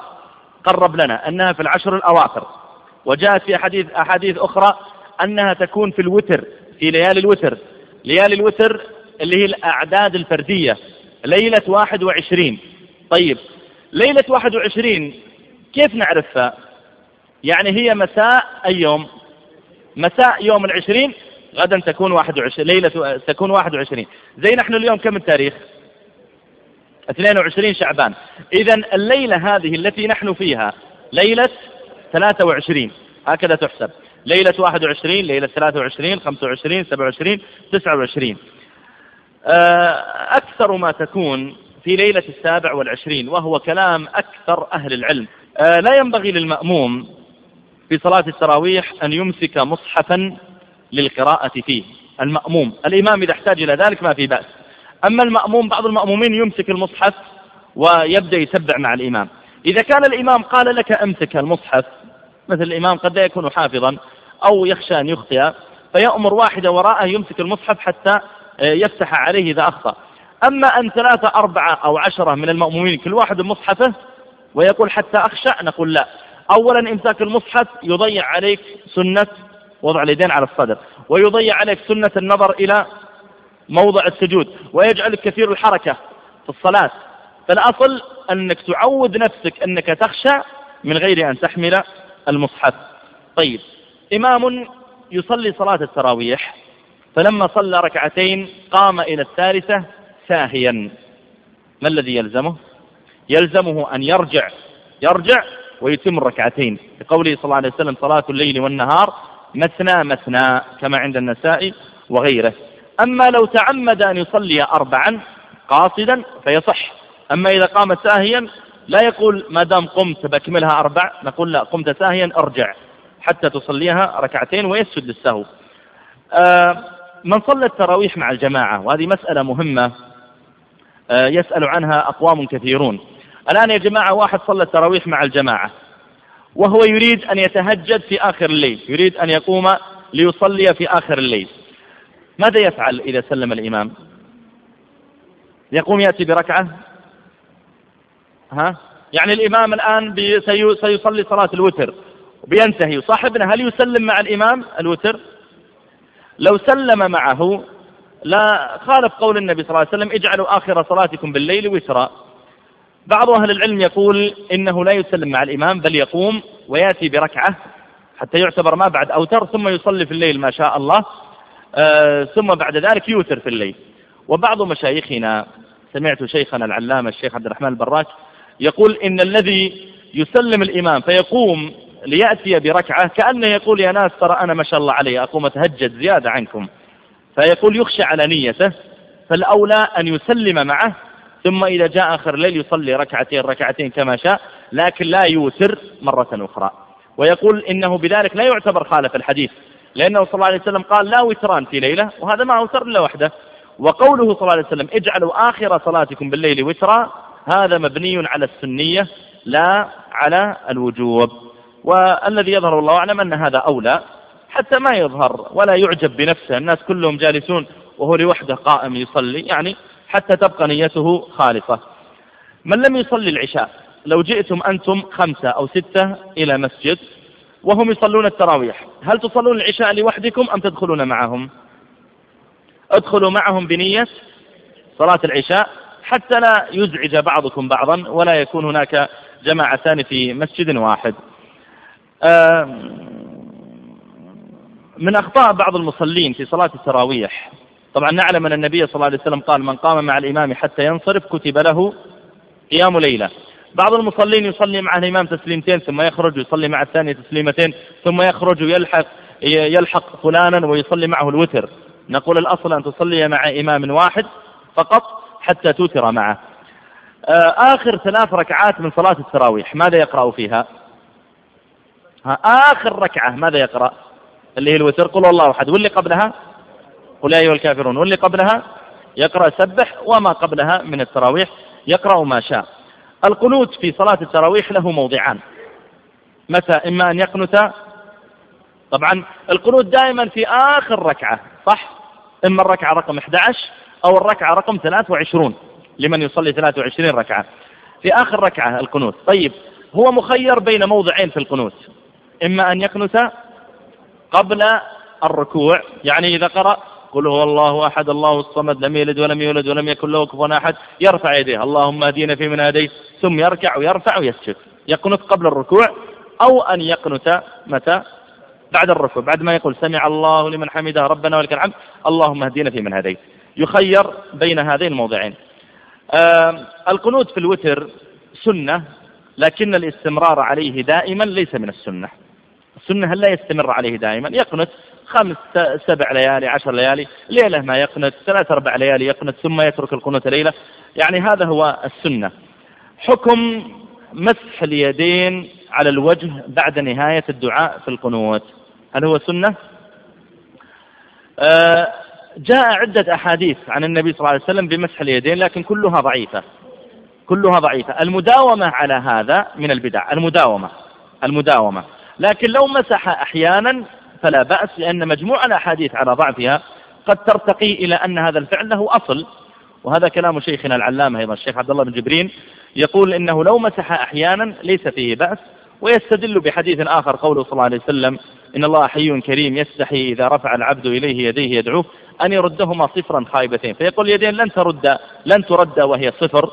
S1: قرب لنا أنها في العشر الأواخر. وجاءت في أحاديث أحاديث أخرى أنها تكون في الوتر في ليالي الوتر. ليالي الوتر اللي هي الأعداد الفردية ليلة واحد وعشرين. طيب ليلة واحد وعشرين كيف نعرفها؟ يعني هي مساء أي يوم؟ مساء يوم العشرين غدا تكون واحد وعشرين ليلة تكون واحد وعشرين. زي نحن اليوم كم التاريخ؟ 22 شعبان. إذا الليلة هذه التي نحن فيها ليلة 23 هكذا تحسب. ليلة 21 ليلة 23 25 27 29 أكثر ما تكون في ليلة السابع والعشرين وهو كلام أكثر أهل العلم. آه، لا ينبغي للمأموم في صلاة التراويح أن يمسك مصحفا للقراءة فيه. المأموم الإمام إذا احتاج إلى ذلك ما في بأس. أما المأموم بعض المأمومين يمسك المصحف ويبدأ يتبع مع الإمام. إذا كان الإمام قال لك أمسك المصحف مثل الإمام قد لا يكون حافظا أو يخشى أن يخطئ فيأمر واحدة وراءه يمسك المصحف حتى آه، يفتح عليه إذا أخطأ. أما أن ثلاثة أربعة أو عشرة من المأمومين كل واحد مصحفه ويقول حتى أخشع نقول لا. أولا إمساك المصحف يضيع عليك سنة وضع اليدين على الصدر ويضيع عليك سنة النظر إلى موضع السجود ويجعلك كثير الحركة في الصلاة. فالأصل أنك تعود نفسك أنك تخشى من غير أن تحمل المصحف. طيب إمام يصلي صلاة التراويح فلما صلى ركعتين قام إلى الثالثة ساهيا. ما الذي يلزمه؟ يلزمه أن يرجع يرجع ويتم الركعتين. لقوله صلى الله عليه وسلم صلاة الليل والنهار مثنى مثنى كما عند النساء وغيره. أما لو تعمد أن يصلي أربعا قاصدا فيصح. أما إذا قام ساهيا لا يقول ما دام قمت بكملها أربع نقول لا قمت ساهيا أرجع حتى تصليها ركعتين ويسجد للسهو. آه من صلى التراويح مع الجماعة وهذه مسألة مهمة آه يسأل عنها أقوام كثيرون. الآن يا جماعة واحد صلى التراويح مع الجماعة وهو يريد أن يتهجد في آخر الليل يريد أن يقوم ليصلي في آخر الليل. ماذا يفعل إذا سلم الإمام؟ يقوم يأتي بركعة؟ ها؟ يعني الإمام الآن سيصلي صلاة الوتر. بينتهي. صاحبنا هل يسلم مع الإمام الوتر؟ لو سلم معه لا خالف قول النبي صلى الله عليه وسلم اجعلوا آخر صلاتكم بالليل وترا بعض أهل العلم يقول إنه لا يسلم مع الإمام بل يقوم ويأتي بركعة حتى يعتبر ما بعد أوتر ثم يصلي في الليل ما شاء الله. ثم بعد ذلك يوتر في الليل. وبعض مشايخنا سمعت شيخنا العلامة الشيخ عبد الرحمن البراك يقول إن الذي يسلم الإمام فيقوم ليأتي بركعة كأنه يقول يا ناس ترى أنا ما شاء الله علي أقوم أتهجد زيادة عنكم. فيقول يخشى على نيته فالأولى أن يسلم معه ثم إذا جاء آخر الليل يصلي ركعتين ركعتين كما شاء لكن لا يوتر مرة أخرى. ويقول إنه بذلك لا يعتبر خالف الحديث. لأنه صلى الله عليه وسلم قال لا وتران في ليلة وهذا ما أوتر إلا وحده. وقوله صلى الله عليه وسلم اجعلوا آخر صلاتكم بالليل وترا هذا مبني على السنية لا على الوجوب. والذي يظهر الله أعلم أن هذا أولى حتى ما يظهر ولا يعجب بنفسه. الناس كلهم جالسون وهو لوحده قائم يصلي يعني حتى تبقى نيته خالصة. من لم يصلي العشاء لو جئتم أنتم خمسة أو ستة إلى مسجد وهم يصلون التراويح. هل تصلون العشاء لوحدكم أم تدخلون معهم؟ ادخلوا معهم بنية صلاة العشاء حتى لا يزعج بعضكم بعضا ولا يكون هناك جماعتان في مسجد واحد. من أخطاء بعض المصلين في صلاة التراويح. طبعا نعلم أن النبي صلى الله عليه وسلم قال من قام مع الإمام حتى ينصرف كتب له قيام ليلة. بعض المصلين يصلي مع الإمام تسليمتين ثم يخرج ويصلي مع الثانية تسليمتين ثم يخرج ويلحق يلحق فلانا ويصلي معه الوتر. نقول الأصل أن تصلي مع إمام واحد فقط حتى توتر معه. آه، آخر ثلاث ركعات من صلاة التراويح ماذا يقرأ فيها؟ ها آخر ركعة ماذا يقرأ؟ اللي هي الوتر قل الله أحد. واللي قبلها؟ قل أيها الكافرون. واللي قبلها؟ يقرأ سبح وما قبلها من التراويح يقرأ ما شاء. القنوت في صلاة التراويح له موضعان. متى؟ إما أن يقنت. طبعا القنوت دائما في آخر ركعة صح؟ إما الركعة رقم 11 أو الركعة رقم 23 لمن يصلي 23 ركعة. في آخر ركعة القنوت. طيب هو مخير بين موضعين في القنوت. إما أن يقنت قبل الركوع يعني إذا قرأ قل هو الله أحد الله الصمد لم يلد ولم يولد ولم يكن له كفوا أحد. يرفع يديه. اللهم اهدينا في من هديت. ثم يركع ويرفع ويسجد. يقنت قبل الركوع أو أن يقنت متى؟ بعد الركوع. بعد ما يقول سمع الله لمن حمده ربنا ولك الحمد. اللهم اهدينا في من هديت. يخير بين هذين الموضعين. القنوت في الوتر سنة لكن الاستمرار عليه دائما ليس من السنة. السنة هل لا يستمر عليه دائما؟ يقنت خمس سبع ليالي عشر ليالي ليلة ما يقنت ثلاث أربع ليالي يقنت ثم يترك القنوت ليلة. يعني هذا هو السنة. حكم مسح اليدين على الوجه بعد نهاية الدعاء في القنوت. هل هو سنة؟ آه جاء عدة أحاديث عن النبي صلى الله عليه وسلم بمسح اليدين لكن كلها ضعيفة. كلها ضعيفة. المداومة على هذا من البدع. المداومة. المداومة. لكن لو مسح أحيانا فلا بأس لأن مجموع الأحاديث على ضعفها قد ترتقي إلى أن هذا الفعل له أصل. وهذا كلام شيخنا العلامة أيضا الشيخ عبد الله بن جبرين يقول إنه لو مسح أحيانا ليس فيه بأس ويستدل بحديث آخر قوله صلى الله عليه وسلم إن الله حي كريم يستحي إذا رفع العبد إليه يديه يدعوه أن يردهما صفرا خائبتين. فيقول اليدين لن ترد لن ترد وهي صفر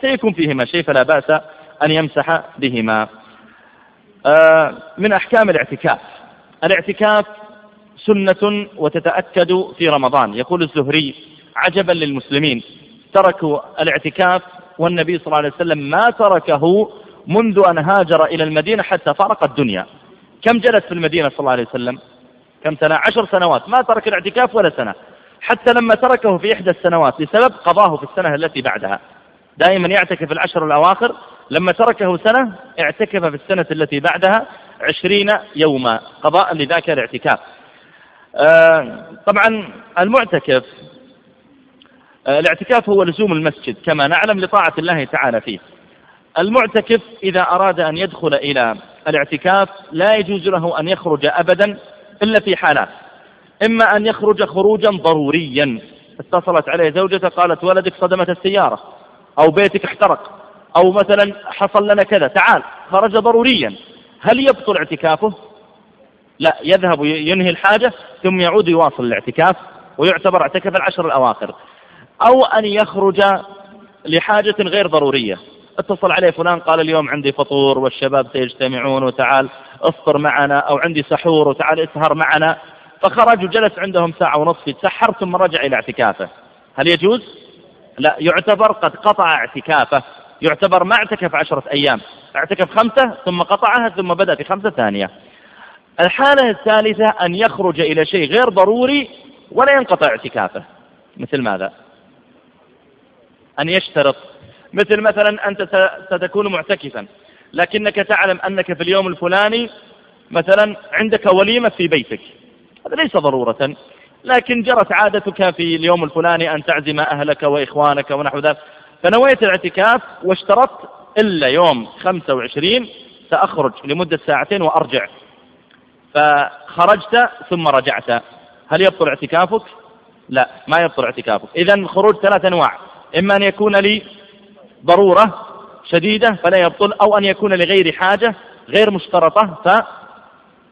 S1: سيكون فيهما شيء فلا بأس أن يمسح بهما. آه، من أحكام الاعتكاف. الاعتكاف سنة وتتأكد في رمضان. يقول الزهري عجبا للمسلمين تركوا الاعتكاف والنبي صلى الله عليه وسلم ما تركه منذ أن هاجر إلى المدينة حتى فارق الدنيا. كم جلس في المدينة صلى الله عليه وسلم؟ كم سنة؟ عشر سنوات. ما ترك الاعتكاف ولا سنة. حتى لما تركه في إحدى السنوات لسبب قضاه في السنة التي بعدها. دائما يعتكف العشر الأواخر. لما تركه سنة اعتكف في السنة التي بعدها. عشرين يوما قضاء لذاك الاعتكاف. آه طبعا المعتكف آه الاعتكاف هو لزوم المسجد كما نعلم لطاعة الله تعالى فيه. المعتكف إذا أراد أن يدخل إلى الاعتكاف لا يجوز له أن يخرج أبدا إلا في حالات. إما أن يخرج خروجا ضروريا. اتصلت عليه زوجته قالت ولدك صدمت السيارة أو بيتك احترق أو مثلا حصل لنا كذا تعال خرج ضروريا. هل يبطل اعتكافه؟ لا يذهب ينهي الحاجة ثم يعود يواصل الاعتكاف ويعتبر اعتكف العشر الأواخر. أو أن يخرج لحاجة غير ضرورية. اتصل عليه فلان قال اليوم عندي فطور والشباب سيجتمعون وتعال افطر معنا أو عندي سحور وتعال اسهر معنا. فخرج وجلس عندهم ساعة ونصف يتسحر ثم رجع إلى اعتكافه. هل يجوز؟ لا يعتبر قد قطع اعتكافه. يعتبر ما اعتكف عشرة أيام. اعتكف خمسة ثم قطعها ثم بدأ في خمسة ثانية. الحالة الثالثة أن يخرج إلى شيء غير ضروري ولا ينقطع اعتكافه. مثل ماذا؟ أن يشترط. مثل مثلا أنت ستكون معتكفا لكنك تعلم أنك في اليوم الفلاني مثلا عندك وليمة في بيتك. هذا ليس ضرورة. لكن جرت عادتك في اليوم الفلاني أن تعزم أهلك وإخوانك ونحو ذلك فنويت الاعتكاف واشترطت إلا يوم 25 سأخرج لمدة ساعتين وأرجع. فخرجت ثم رجعت. هل يبطل اعتكافك؟ لا ما يبطل اعتكافك. إذا الخروج ثلاث أنواع. إما أن يكون لي ضرورة شديدة فلا يبطل أو أن يكون لغير حاجة غير مشترطة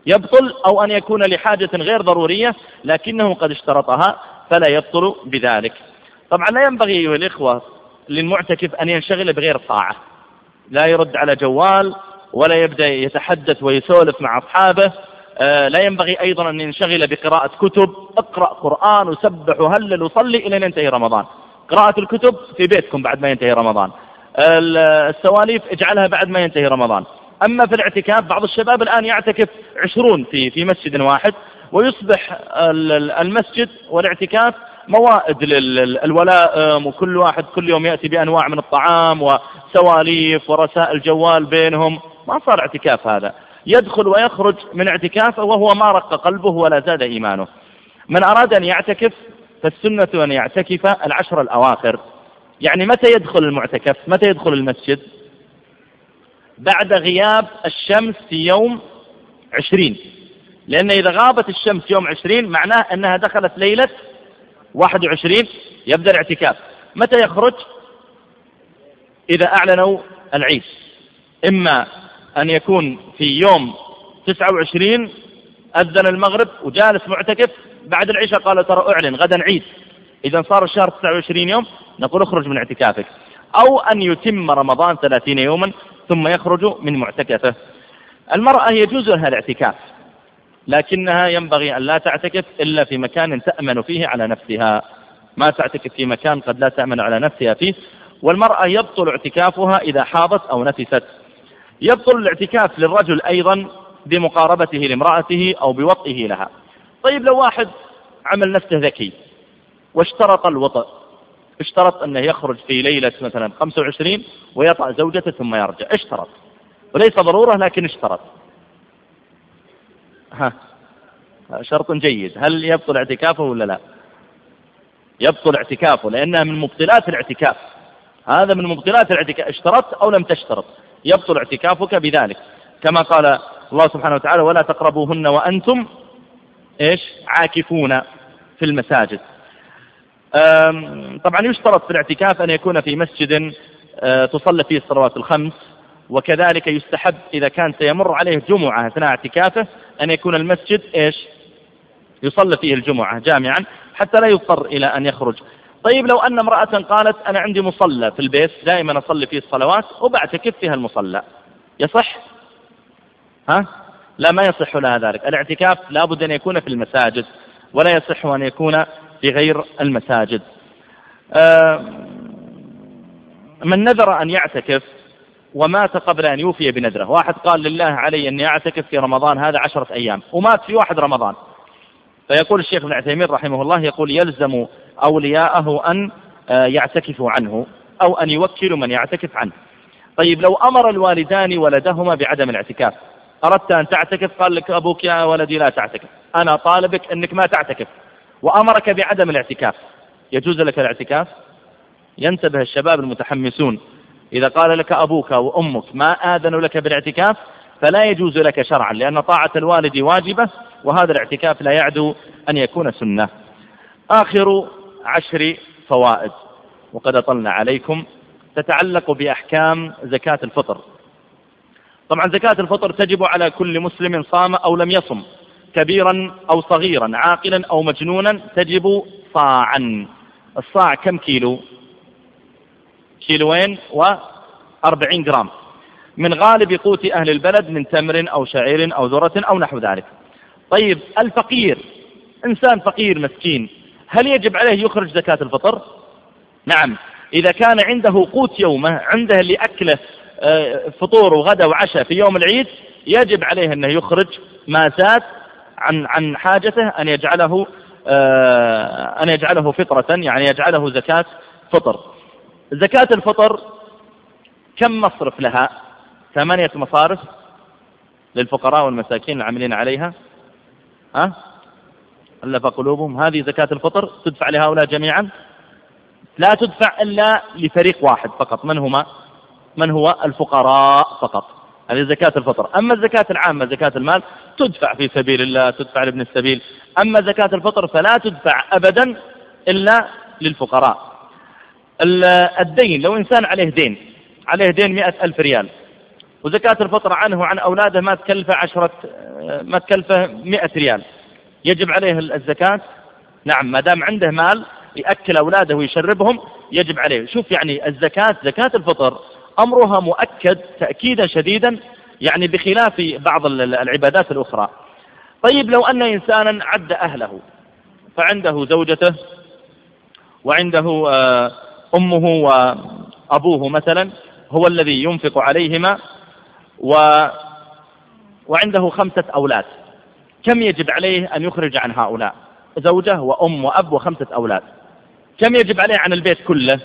S1: فيبطل أو أن يكون لحاجة غير ضرورية لكنه قد اشترطها فلا يبطل بذلك. طبعا لا ينبغي أيها الإخوة للمعتكف أن ينشغل بغير طاعة. لا يرد على جوال ولا يبدأ يتحدث ويسولف مع أصحابه. آه، لا ينبغي أيضا أن ينشغل بقراءة كتب. اقرأ قرآن وسبح وهلل وصلي إلى أن ينتهي رمضان. قراءة الكتب في بيتكم بعد ما ينتهي رمضان. السواليف اجعلها بعد ما ينتهي رمضان. أما في الاعتكاف بعض الشباب الآن يعتكف عشرون في, في مسجد واحد ويصبح المسجد والاعتكاف موائد للولائم وكل واحد كل يوم يأتي بأنواع من الطعام وسواليف ورسائل جوال بينهم. ما صار اعتكاف هذا. يدخل ويخرج من اعتكافه وهو ما رق قلبه ولا زاد إيمانه. من أراد أن يعتكف فالسنة أن يعتكف العشر الأواخر. يعني متى يدخل المعتكف؟ متى يدخل المسجد؟ بعد غياب الشمس في يوم عشرين. لأن إذا غابت الشمس يوم عشرين معناه أنها دخلت ليلة واحد وعشرين يبدأ الاعتكاف. متى يخرج؟ إذا أعلنوا العيد. إما أن يكون في يوم تسعة وعشرين أذن المغرب وجالس معتكف بعد العشاء قال ترى أعلن غدا عيد. إذا صار الشهر 29 يوم نقول اخرج من اعتكافك. أو أن يتم رمضان 30 يوما ثم يخرج من معتكفه. المرأة يجوز لها الاعتكاف. لكنها ينبغي أن لا تعتكف إلا في مكان تأمن فيه على نفسها. ما تعتكف في مكان قد لا تأمن على نفسها فيه. والمرأة يبطل اعتكافها إذا حاضت أو نفست. يبطل الاعتكاف للرجل أيضا بمقاربته لامرأته أو بوطئه لها. طيب لو واحد عمل نفسه ذكي واشترط الوطأ اشترط أنه يخرج في ليلة مثلا 25 ويطأ زوجته ثم يرجع اشترط. وليس ضرورة لكن اشترط. ها. شرط جيد. هل يبطل اعتكافه ولا لا؟ يبطل اعتكافه لأنها من مبطلات الاعتكاف. هذا من مبطلات الاعتكاف اشترطت أو لم تشترط. يبطل اعتكافك بذلك. كما قال الله سبحانه وتعالى ولا تقربوهن وأنتم إيش؟ عاكفون في المساجد. طبعا يشترط في الاعتكاف أن يكون في مسجد أه، تصلى فيه الصلوات الخمس. وكذلك يستحب إذا كان سيمر عليه جمعة أثناء اعتكافه أن يكون المسجد إيش؟ يصلى فيه الجمعة جامعا حتى لا يضطر إلى أن يخرج. طيب لو أن امرأة قالت أنا عندي مصلى في البيت دائما أصلي فيه الصلوات وبعتكف فيها المصلى. يصح؟ ها؟ لا ما يصح لها ذلك. الاعتكاف لابد أن يكون في المساجد ولا يصح أن يكون في غير المساجد. من نذر أن يعتكف ومات قبل أن يوفي بنذره واحد قال لله علي أني أعتكف في رمضان هذا عشرة أيام. ومات في واحد رمضان. فيقول الشيخ ابن عثيمين رحمه الله يقول يلزم أولياءه أن آه، يعتكفوا عنه أو أن يوكلوا من يعتكف عنه. طيب لو أمر الوالدان ولدهما بعدم الاعتكاف أردت أن تعتكف؟ قال لك أبوك يا ولدي لا تعتكف. أنا طالبك أنك ما تعتكف. وأمرك بعدم الاعتكاف. يجوز لك الاعتكاف؟ ينتبه الشباب المتحمسون إذا قال لك أبوك وأمك ما آذنوا لك بالاعتكاف فلا يجوز لك شرعا لأن طاعة الوالد واجبة وهذا الاعتكاف لا يعدو أن يكون سنة. آخر عشر فوائد وقد أطلنا عليكم تتعلق بأحكام زكاة الفطر. طبعا زكاة الفطر تجب على كل مسلم صام أو لم يصم كبيرا أو صغيرا عاقلا أو مجنونا تجب صاعا. الصاع كم كيلو؟ كيلوين وأربعين جرام. من غالب قوت أهل البلد من تمر أو شعير أو ذرة أو نحو ذلك. طيب الفقير إنسان فقير مسكين هل يجب عليه يخرج زكاة الفطر؟ نعم. إذا كان عنده قوت يومه عنده اللي أكله آه، فطور وغدا وعشاء في يوم العيد يجب عليه أنه يخرج ما زاد عن عن حاجته أن يجعله آه، أن يجعله فطرة يعني يجعله زكاة فطر. زكاة الفطر كم مصرف لها؟ ثمانية مصارف للفقراء والمساكين العاملين عليها. ها؟ ألف قلوبهم. هذه زكاة الفطر تدفع لهؤلاء جميعا؟ لا تدفع إلا لفريق واحد فقط. من هما؟ من هو؟ الفقراء فقط. هذه زكاة الفطر. أما الزكاة العامة زكاة المال تدفع في سبيل الله تدفع لابن السبيل. أما زكاة الفطر فلا تدفع أبدا إلا للفقراء. الدين لو إنسان عليه دين عليه دين مئة ألف ريال وزكاة الفطر عنه وعن أولاده ما تكلفه عشرة ما تكلفه مئة ريال يجب عليه الزكاة؟ نعم ما دام عنده مال يأكل أولاده ويشربهم يجب عليه. شوف يعني الزكاة زكاة الفطر أمرها مؤكد تأكيدا شديدا يعني بخلاف بعض العبادات الأخرى. طيب لو أن إنسانا عد أهله فعنده زوجته وعنده آه، أمه وأبوه مثلا هو الذي ينفق عليهما و وعنده خمسة أولاد. كم يجب عليه أن يخرج عن هؤلاء؟ زوجة وأم وأب وخمسة أولاد. كم يجب عليه عن البيت كله؟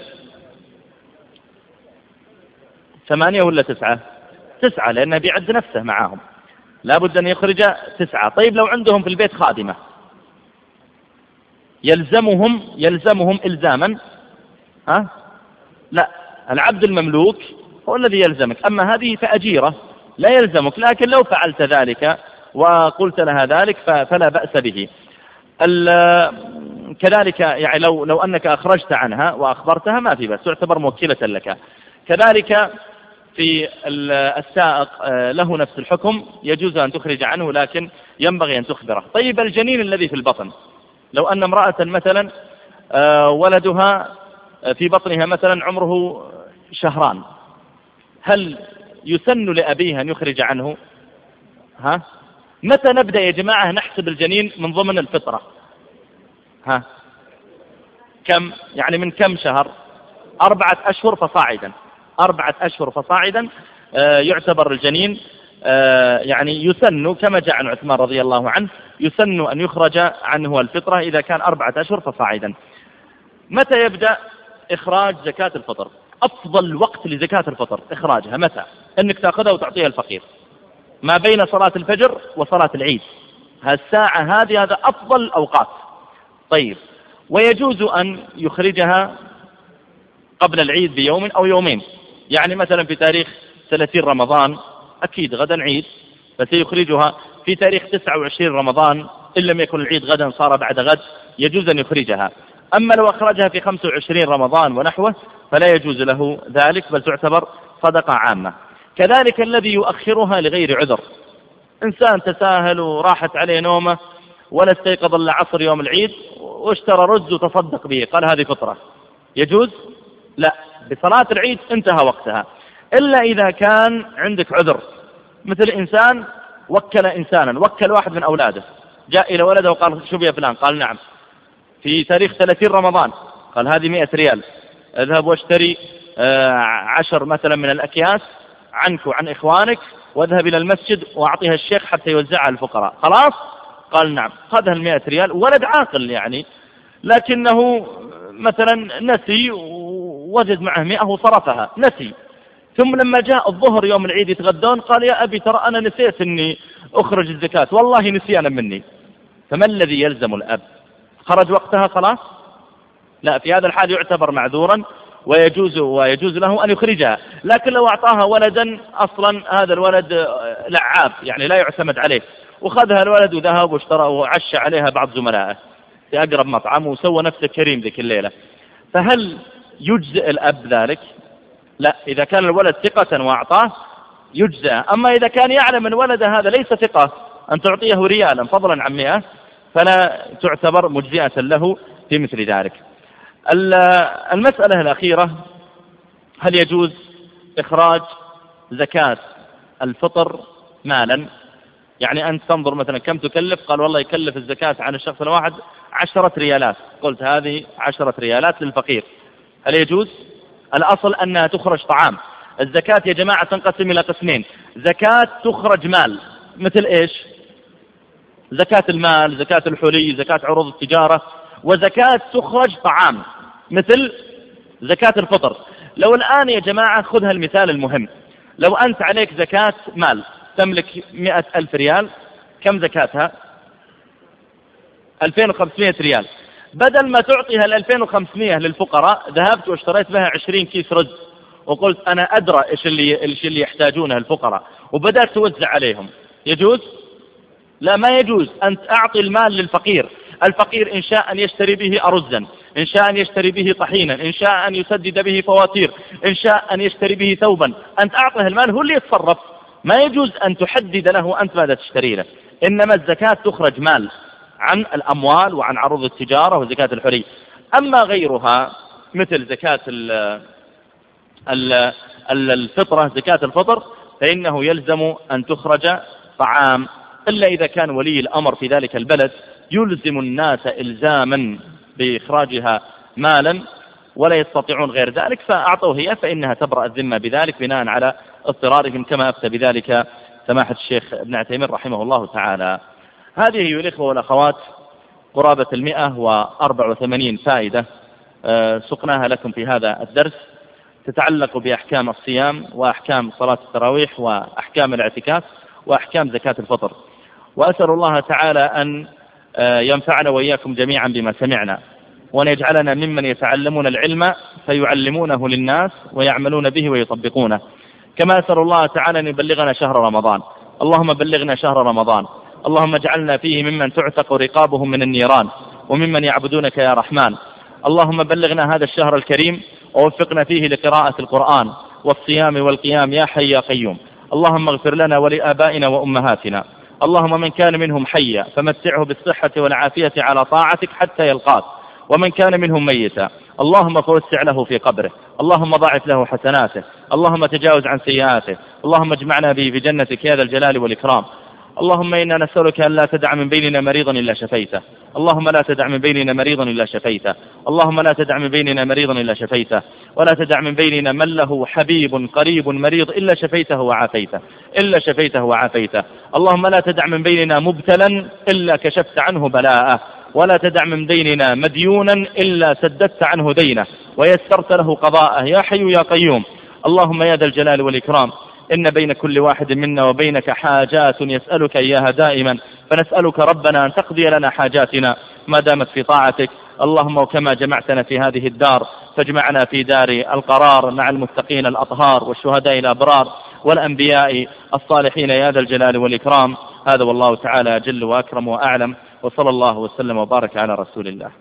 S1: ثمانية ولا تسعة؟ تسعة لأنه بيعد نفسه معاهم. لابد أن يخرج تسعة. طيب لو عندهم في البيت خادمة يلزمهم يلزمهم إلزاما ها؟ لا العبد المملوك هو الذي يلزمك. أما هذه فأجيرة لا يلزمك. لكن لو فعلت ذلك وقلت لها ذلك فلا بأس به. كذلك يعني لو لو أنك أخرجت عنها وأخبرتها ما في بس تعتبر موكلة لك. كذلك في السائق آه، له نفس الحكم يجوز أن تخرج عنه لكن ينبغي أن تخبره. طيب الجنين الذي في البطن لو أن امرأة مثلا آه، ولدها في بطنها مثلا عمره شهران. هل يسن لأبيها أن يخرج عنه؟ ها؟ متى نبدأ يا جماعة نحسب الجنين من ضمن الفطرة؟ ها؟ كم؟ يعني من كم شهر؟ أربعة أشهر فصاعدا. أربعة أشهر فصاعدا آه، يعتبر الجنين آه، يعني يسن كما جاء عن عثمان رضي الله عنه يسن أن يخرج عنه الفطرة إذا كان أربعة أشهر فصاعدا. متى يبدأ؟ إخراج زكاة الفطر. أفضل وقت لزكاة الفطر إخراجها. متى؟ أنك تأخذها وتعطيها الفقير. ما بين صلاة الفجر وصلاة العيد. هالساعة هذه هذا أفضل الأوقات طيب ويجوز أن يخرجها قبل العيد بيوم أو يومين. يعني مثلا في تاريخ 30 رمضان أكيد غدا عيد فسيخرجها في تاريخ 29 رمضان إن لم يكن العيد غدا صار بعد غد يجوز أن يخرجها. أما لو أخرجها في 25 رمضان ونحوه فلا يجوز له ذلك بل تعتبر صدقة عامة. كذلك الذي يؤخرها لغير عذر. إنسان تساهل وراحت عليه نومة ولا استيقظ إلا عصر يوم العيد واشترى رز وتصدق به قال هذه فطرة. يجوز؟ لا. بصلاة العيد انتهى وقتها. إلا إذا كان عندك عذر. مثل إنسان وكل إنسانا وكل واحد من أولاده. جاء إلى ولده وقال شوف يا فلان؟ قال نعم. في تاريخ 30 رمضان. قال هذه 100 ريال. اذهب واشتري آه، عشر مثلا من الأكياس عنك وعن إخوانك واذهب إلى المسجد وأعطيها الشيخ حتى يوزعها الفقراء. خلاص؟ قال نعم. خذها المئة ريال. ولد عاقل يعني. لكنه مثلا نسي وجد معه مئة وصرفها. نسي. ثم لما جاء الظهر يوم العيد يتغدون قال يا أبي ترى أنا نسيت أني أخرج الزكاة. والله نسيانا مني. فما الذي يلزم الأب؟ خرج وقتها خلاص؟ لا في هذا الحال يعتبر معذورا ويجوز ويجوز له أن يخرجها. لكن لو أعطاها ولدا أصلا هذا الولد لعاب يعني لا يعتمد عليه. وخذها الولد وذهب واشترى وعشى عليها بعض زملائه في أقرب مطعم وسوى نفسه كريم ذيك الليلة. فهل يجزئ الأب ذلك؟ لا إذا كان الولد ثقة وأعطاه يجزى أما إذا كان يعلم أن ولده هذا ليس ثقة أن تعطيه ريالا فضلا عن مئة فلا تعتبر مجزئة له في مثل ذلك. المسألة الأخيرة هل يجوز إخراج زكاة الفطر مالا؟ يعني أنت تنظر مثلا كم تكلف؟ قال والله يكلف الزكاة عن الشخص الواحد عشرة ريالات. قلت هذه عشرة ريالات للفقير. هل يجوز؟ الأصل أنها تخرج طعام. الزكاة يا جماعة تنقسم إلى قسمين. زكاة تخرج مال. مثل إيش؟ زكاة المال زكاة الحلي زكاة عروض التجارة وزكاة تخرج طعام مثل زكاة الفطر. لو الآن يا جماعة خذها المثال المهم. لو أنت عليك زكاة مال تملك مئة ألف ريال كم زكاتها؟ 2500 ريال. بدل ما تعطيها ال 2500 للفقراء ذهبت واشتريت بها 20 كيس رز وقلت أنا أدرى إيش اللي, إيش اللي يحتاجونه الفقراء وبدأت توزع عليهم. يجوز؟ لا ما يجوز أن أعطي المال للفقير. الفقير إن شاء أن يشتري به أرزا إن شاء أن يشتري به طحينا إن شاء أن يسدد به فواتير إن شاء أن يشتري به ثوبا. أنت أعطه المال هو اللي يتصرف. ما يجوز أن تحدد له أنت ماذا تشتري له. إنما الزكاة تخرج مال عن الأموال وعن عروض التجارة وزكاة الحري أما غيرها مثل زكاة الفطرة زكاة الفطر فإنه يلزم أن تخرج طعام إلا إذا كان ولي الأمر في ذلك البلد يلزم الناس إلزاما بإخراجها مالا ولا يستطيعون غير ذلك فأعطوه هي فإنها تبرأ الذمة بذلك بناء على اضطرارهم كما أفتى بذلك سماحة الشيخ ابن عثيمين رحمه الله تعالى. هذه أيها الإخوة والأخوات قرابة المئة وأربع وثمانين فائدة آه، سقناها لكم في هذا الدرس. تتعلق بأحكام الصيام وأحكام صلاة التراويح وأحكام الاعتكاف وأحكام زكاة الفطر. وأسأل الله تعالى أن آه، ينفعنا وإياكم جميعا بما سمعنا وأن يجعلنا ممن يتعلمون العلم فيعلمونه للناس ويعملون به ويطبقونه. كما أسأل الله تعالى أن يبلغنا شهر رمضان. اللهم بلغنا شهر رمضان. اللهم اجعلنا فيه ممن تعتق رقابهم من النيران وممن يعبدونك يا رحمن. اللهم بلغنا هذا الشهر الكريم ووفقنا فيه لقراءة القرآن والصيام والقيام يا حي يا قيوم. اللهم اغفر لنا ولآبائنا وأمهاتنا. اللهم من كان منهم حيا فمتعه بالصحة والعافية على طاعتك حتى يلقاك. ومن كان منهم ميتا اللهم فوسع له في قبره. اللهم ضاعف له حسناته. اللهم تجاوز عن سيئاته. اللهم اجمعنا به في جنتك يا ذا الجلال والإكرام. اللهم إنا نسألك أن لا تدع من بيننا مريضا إلا شفيته. اللهم لا تدع من بيننا مريضا إلا شفيته. اللهم لا تدع من بيننا مريضا إلا شفيته. ولا تدع من بيننا من له حبيب قريب مريض إلا شفيته وعافيته. إلا شفيته وعافيته. اللهم لا تدع من بيننا مبتلا إلا كشفت عنه بلاءه. ولا تدع من بيننا مديونا إلا سددت عنه دينه. ويسرت له قضاءه. يا حي يا قيوم. اللهم يا ذا الجلال والإكرام. إن بين كل واحد منا وبينك حاجات يسألك إياها دائما. فنسألك ربنا أن تقضي لنا حاجاتنا. ما دامت في طاعتك اللهم وكما جمعتنا في هذه الدار فاجمعنا في دار القرار مع المتقين الأطهار والشهداء الأبرار والأنبياء الصالحين يا ذا الجلال والإكرام. هذا والله تعالى جل وأكرم وأعلم. وصلى الله وسلم وبارك على رسول الله.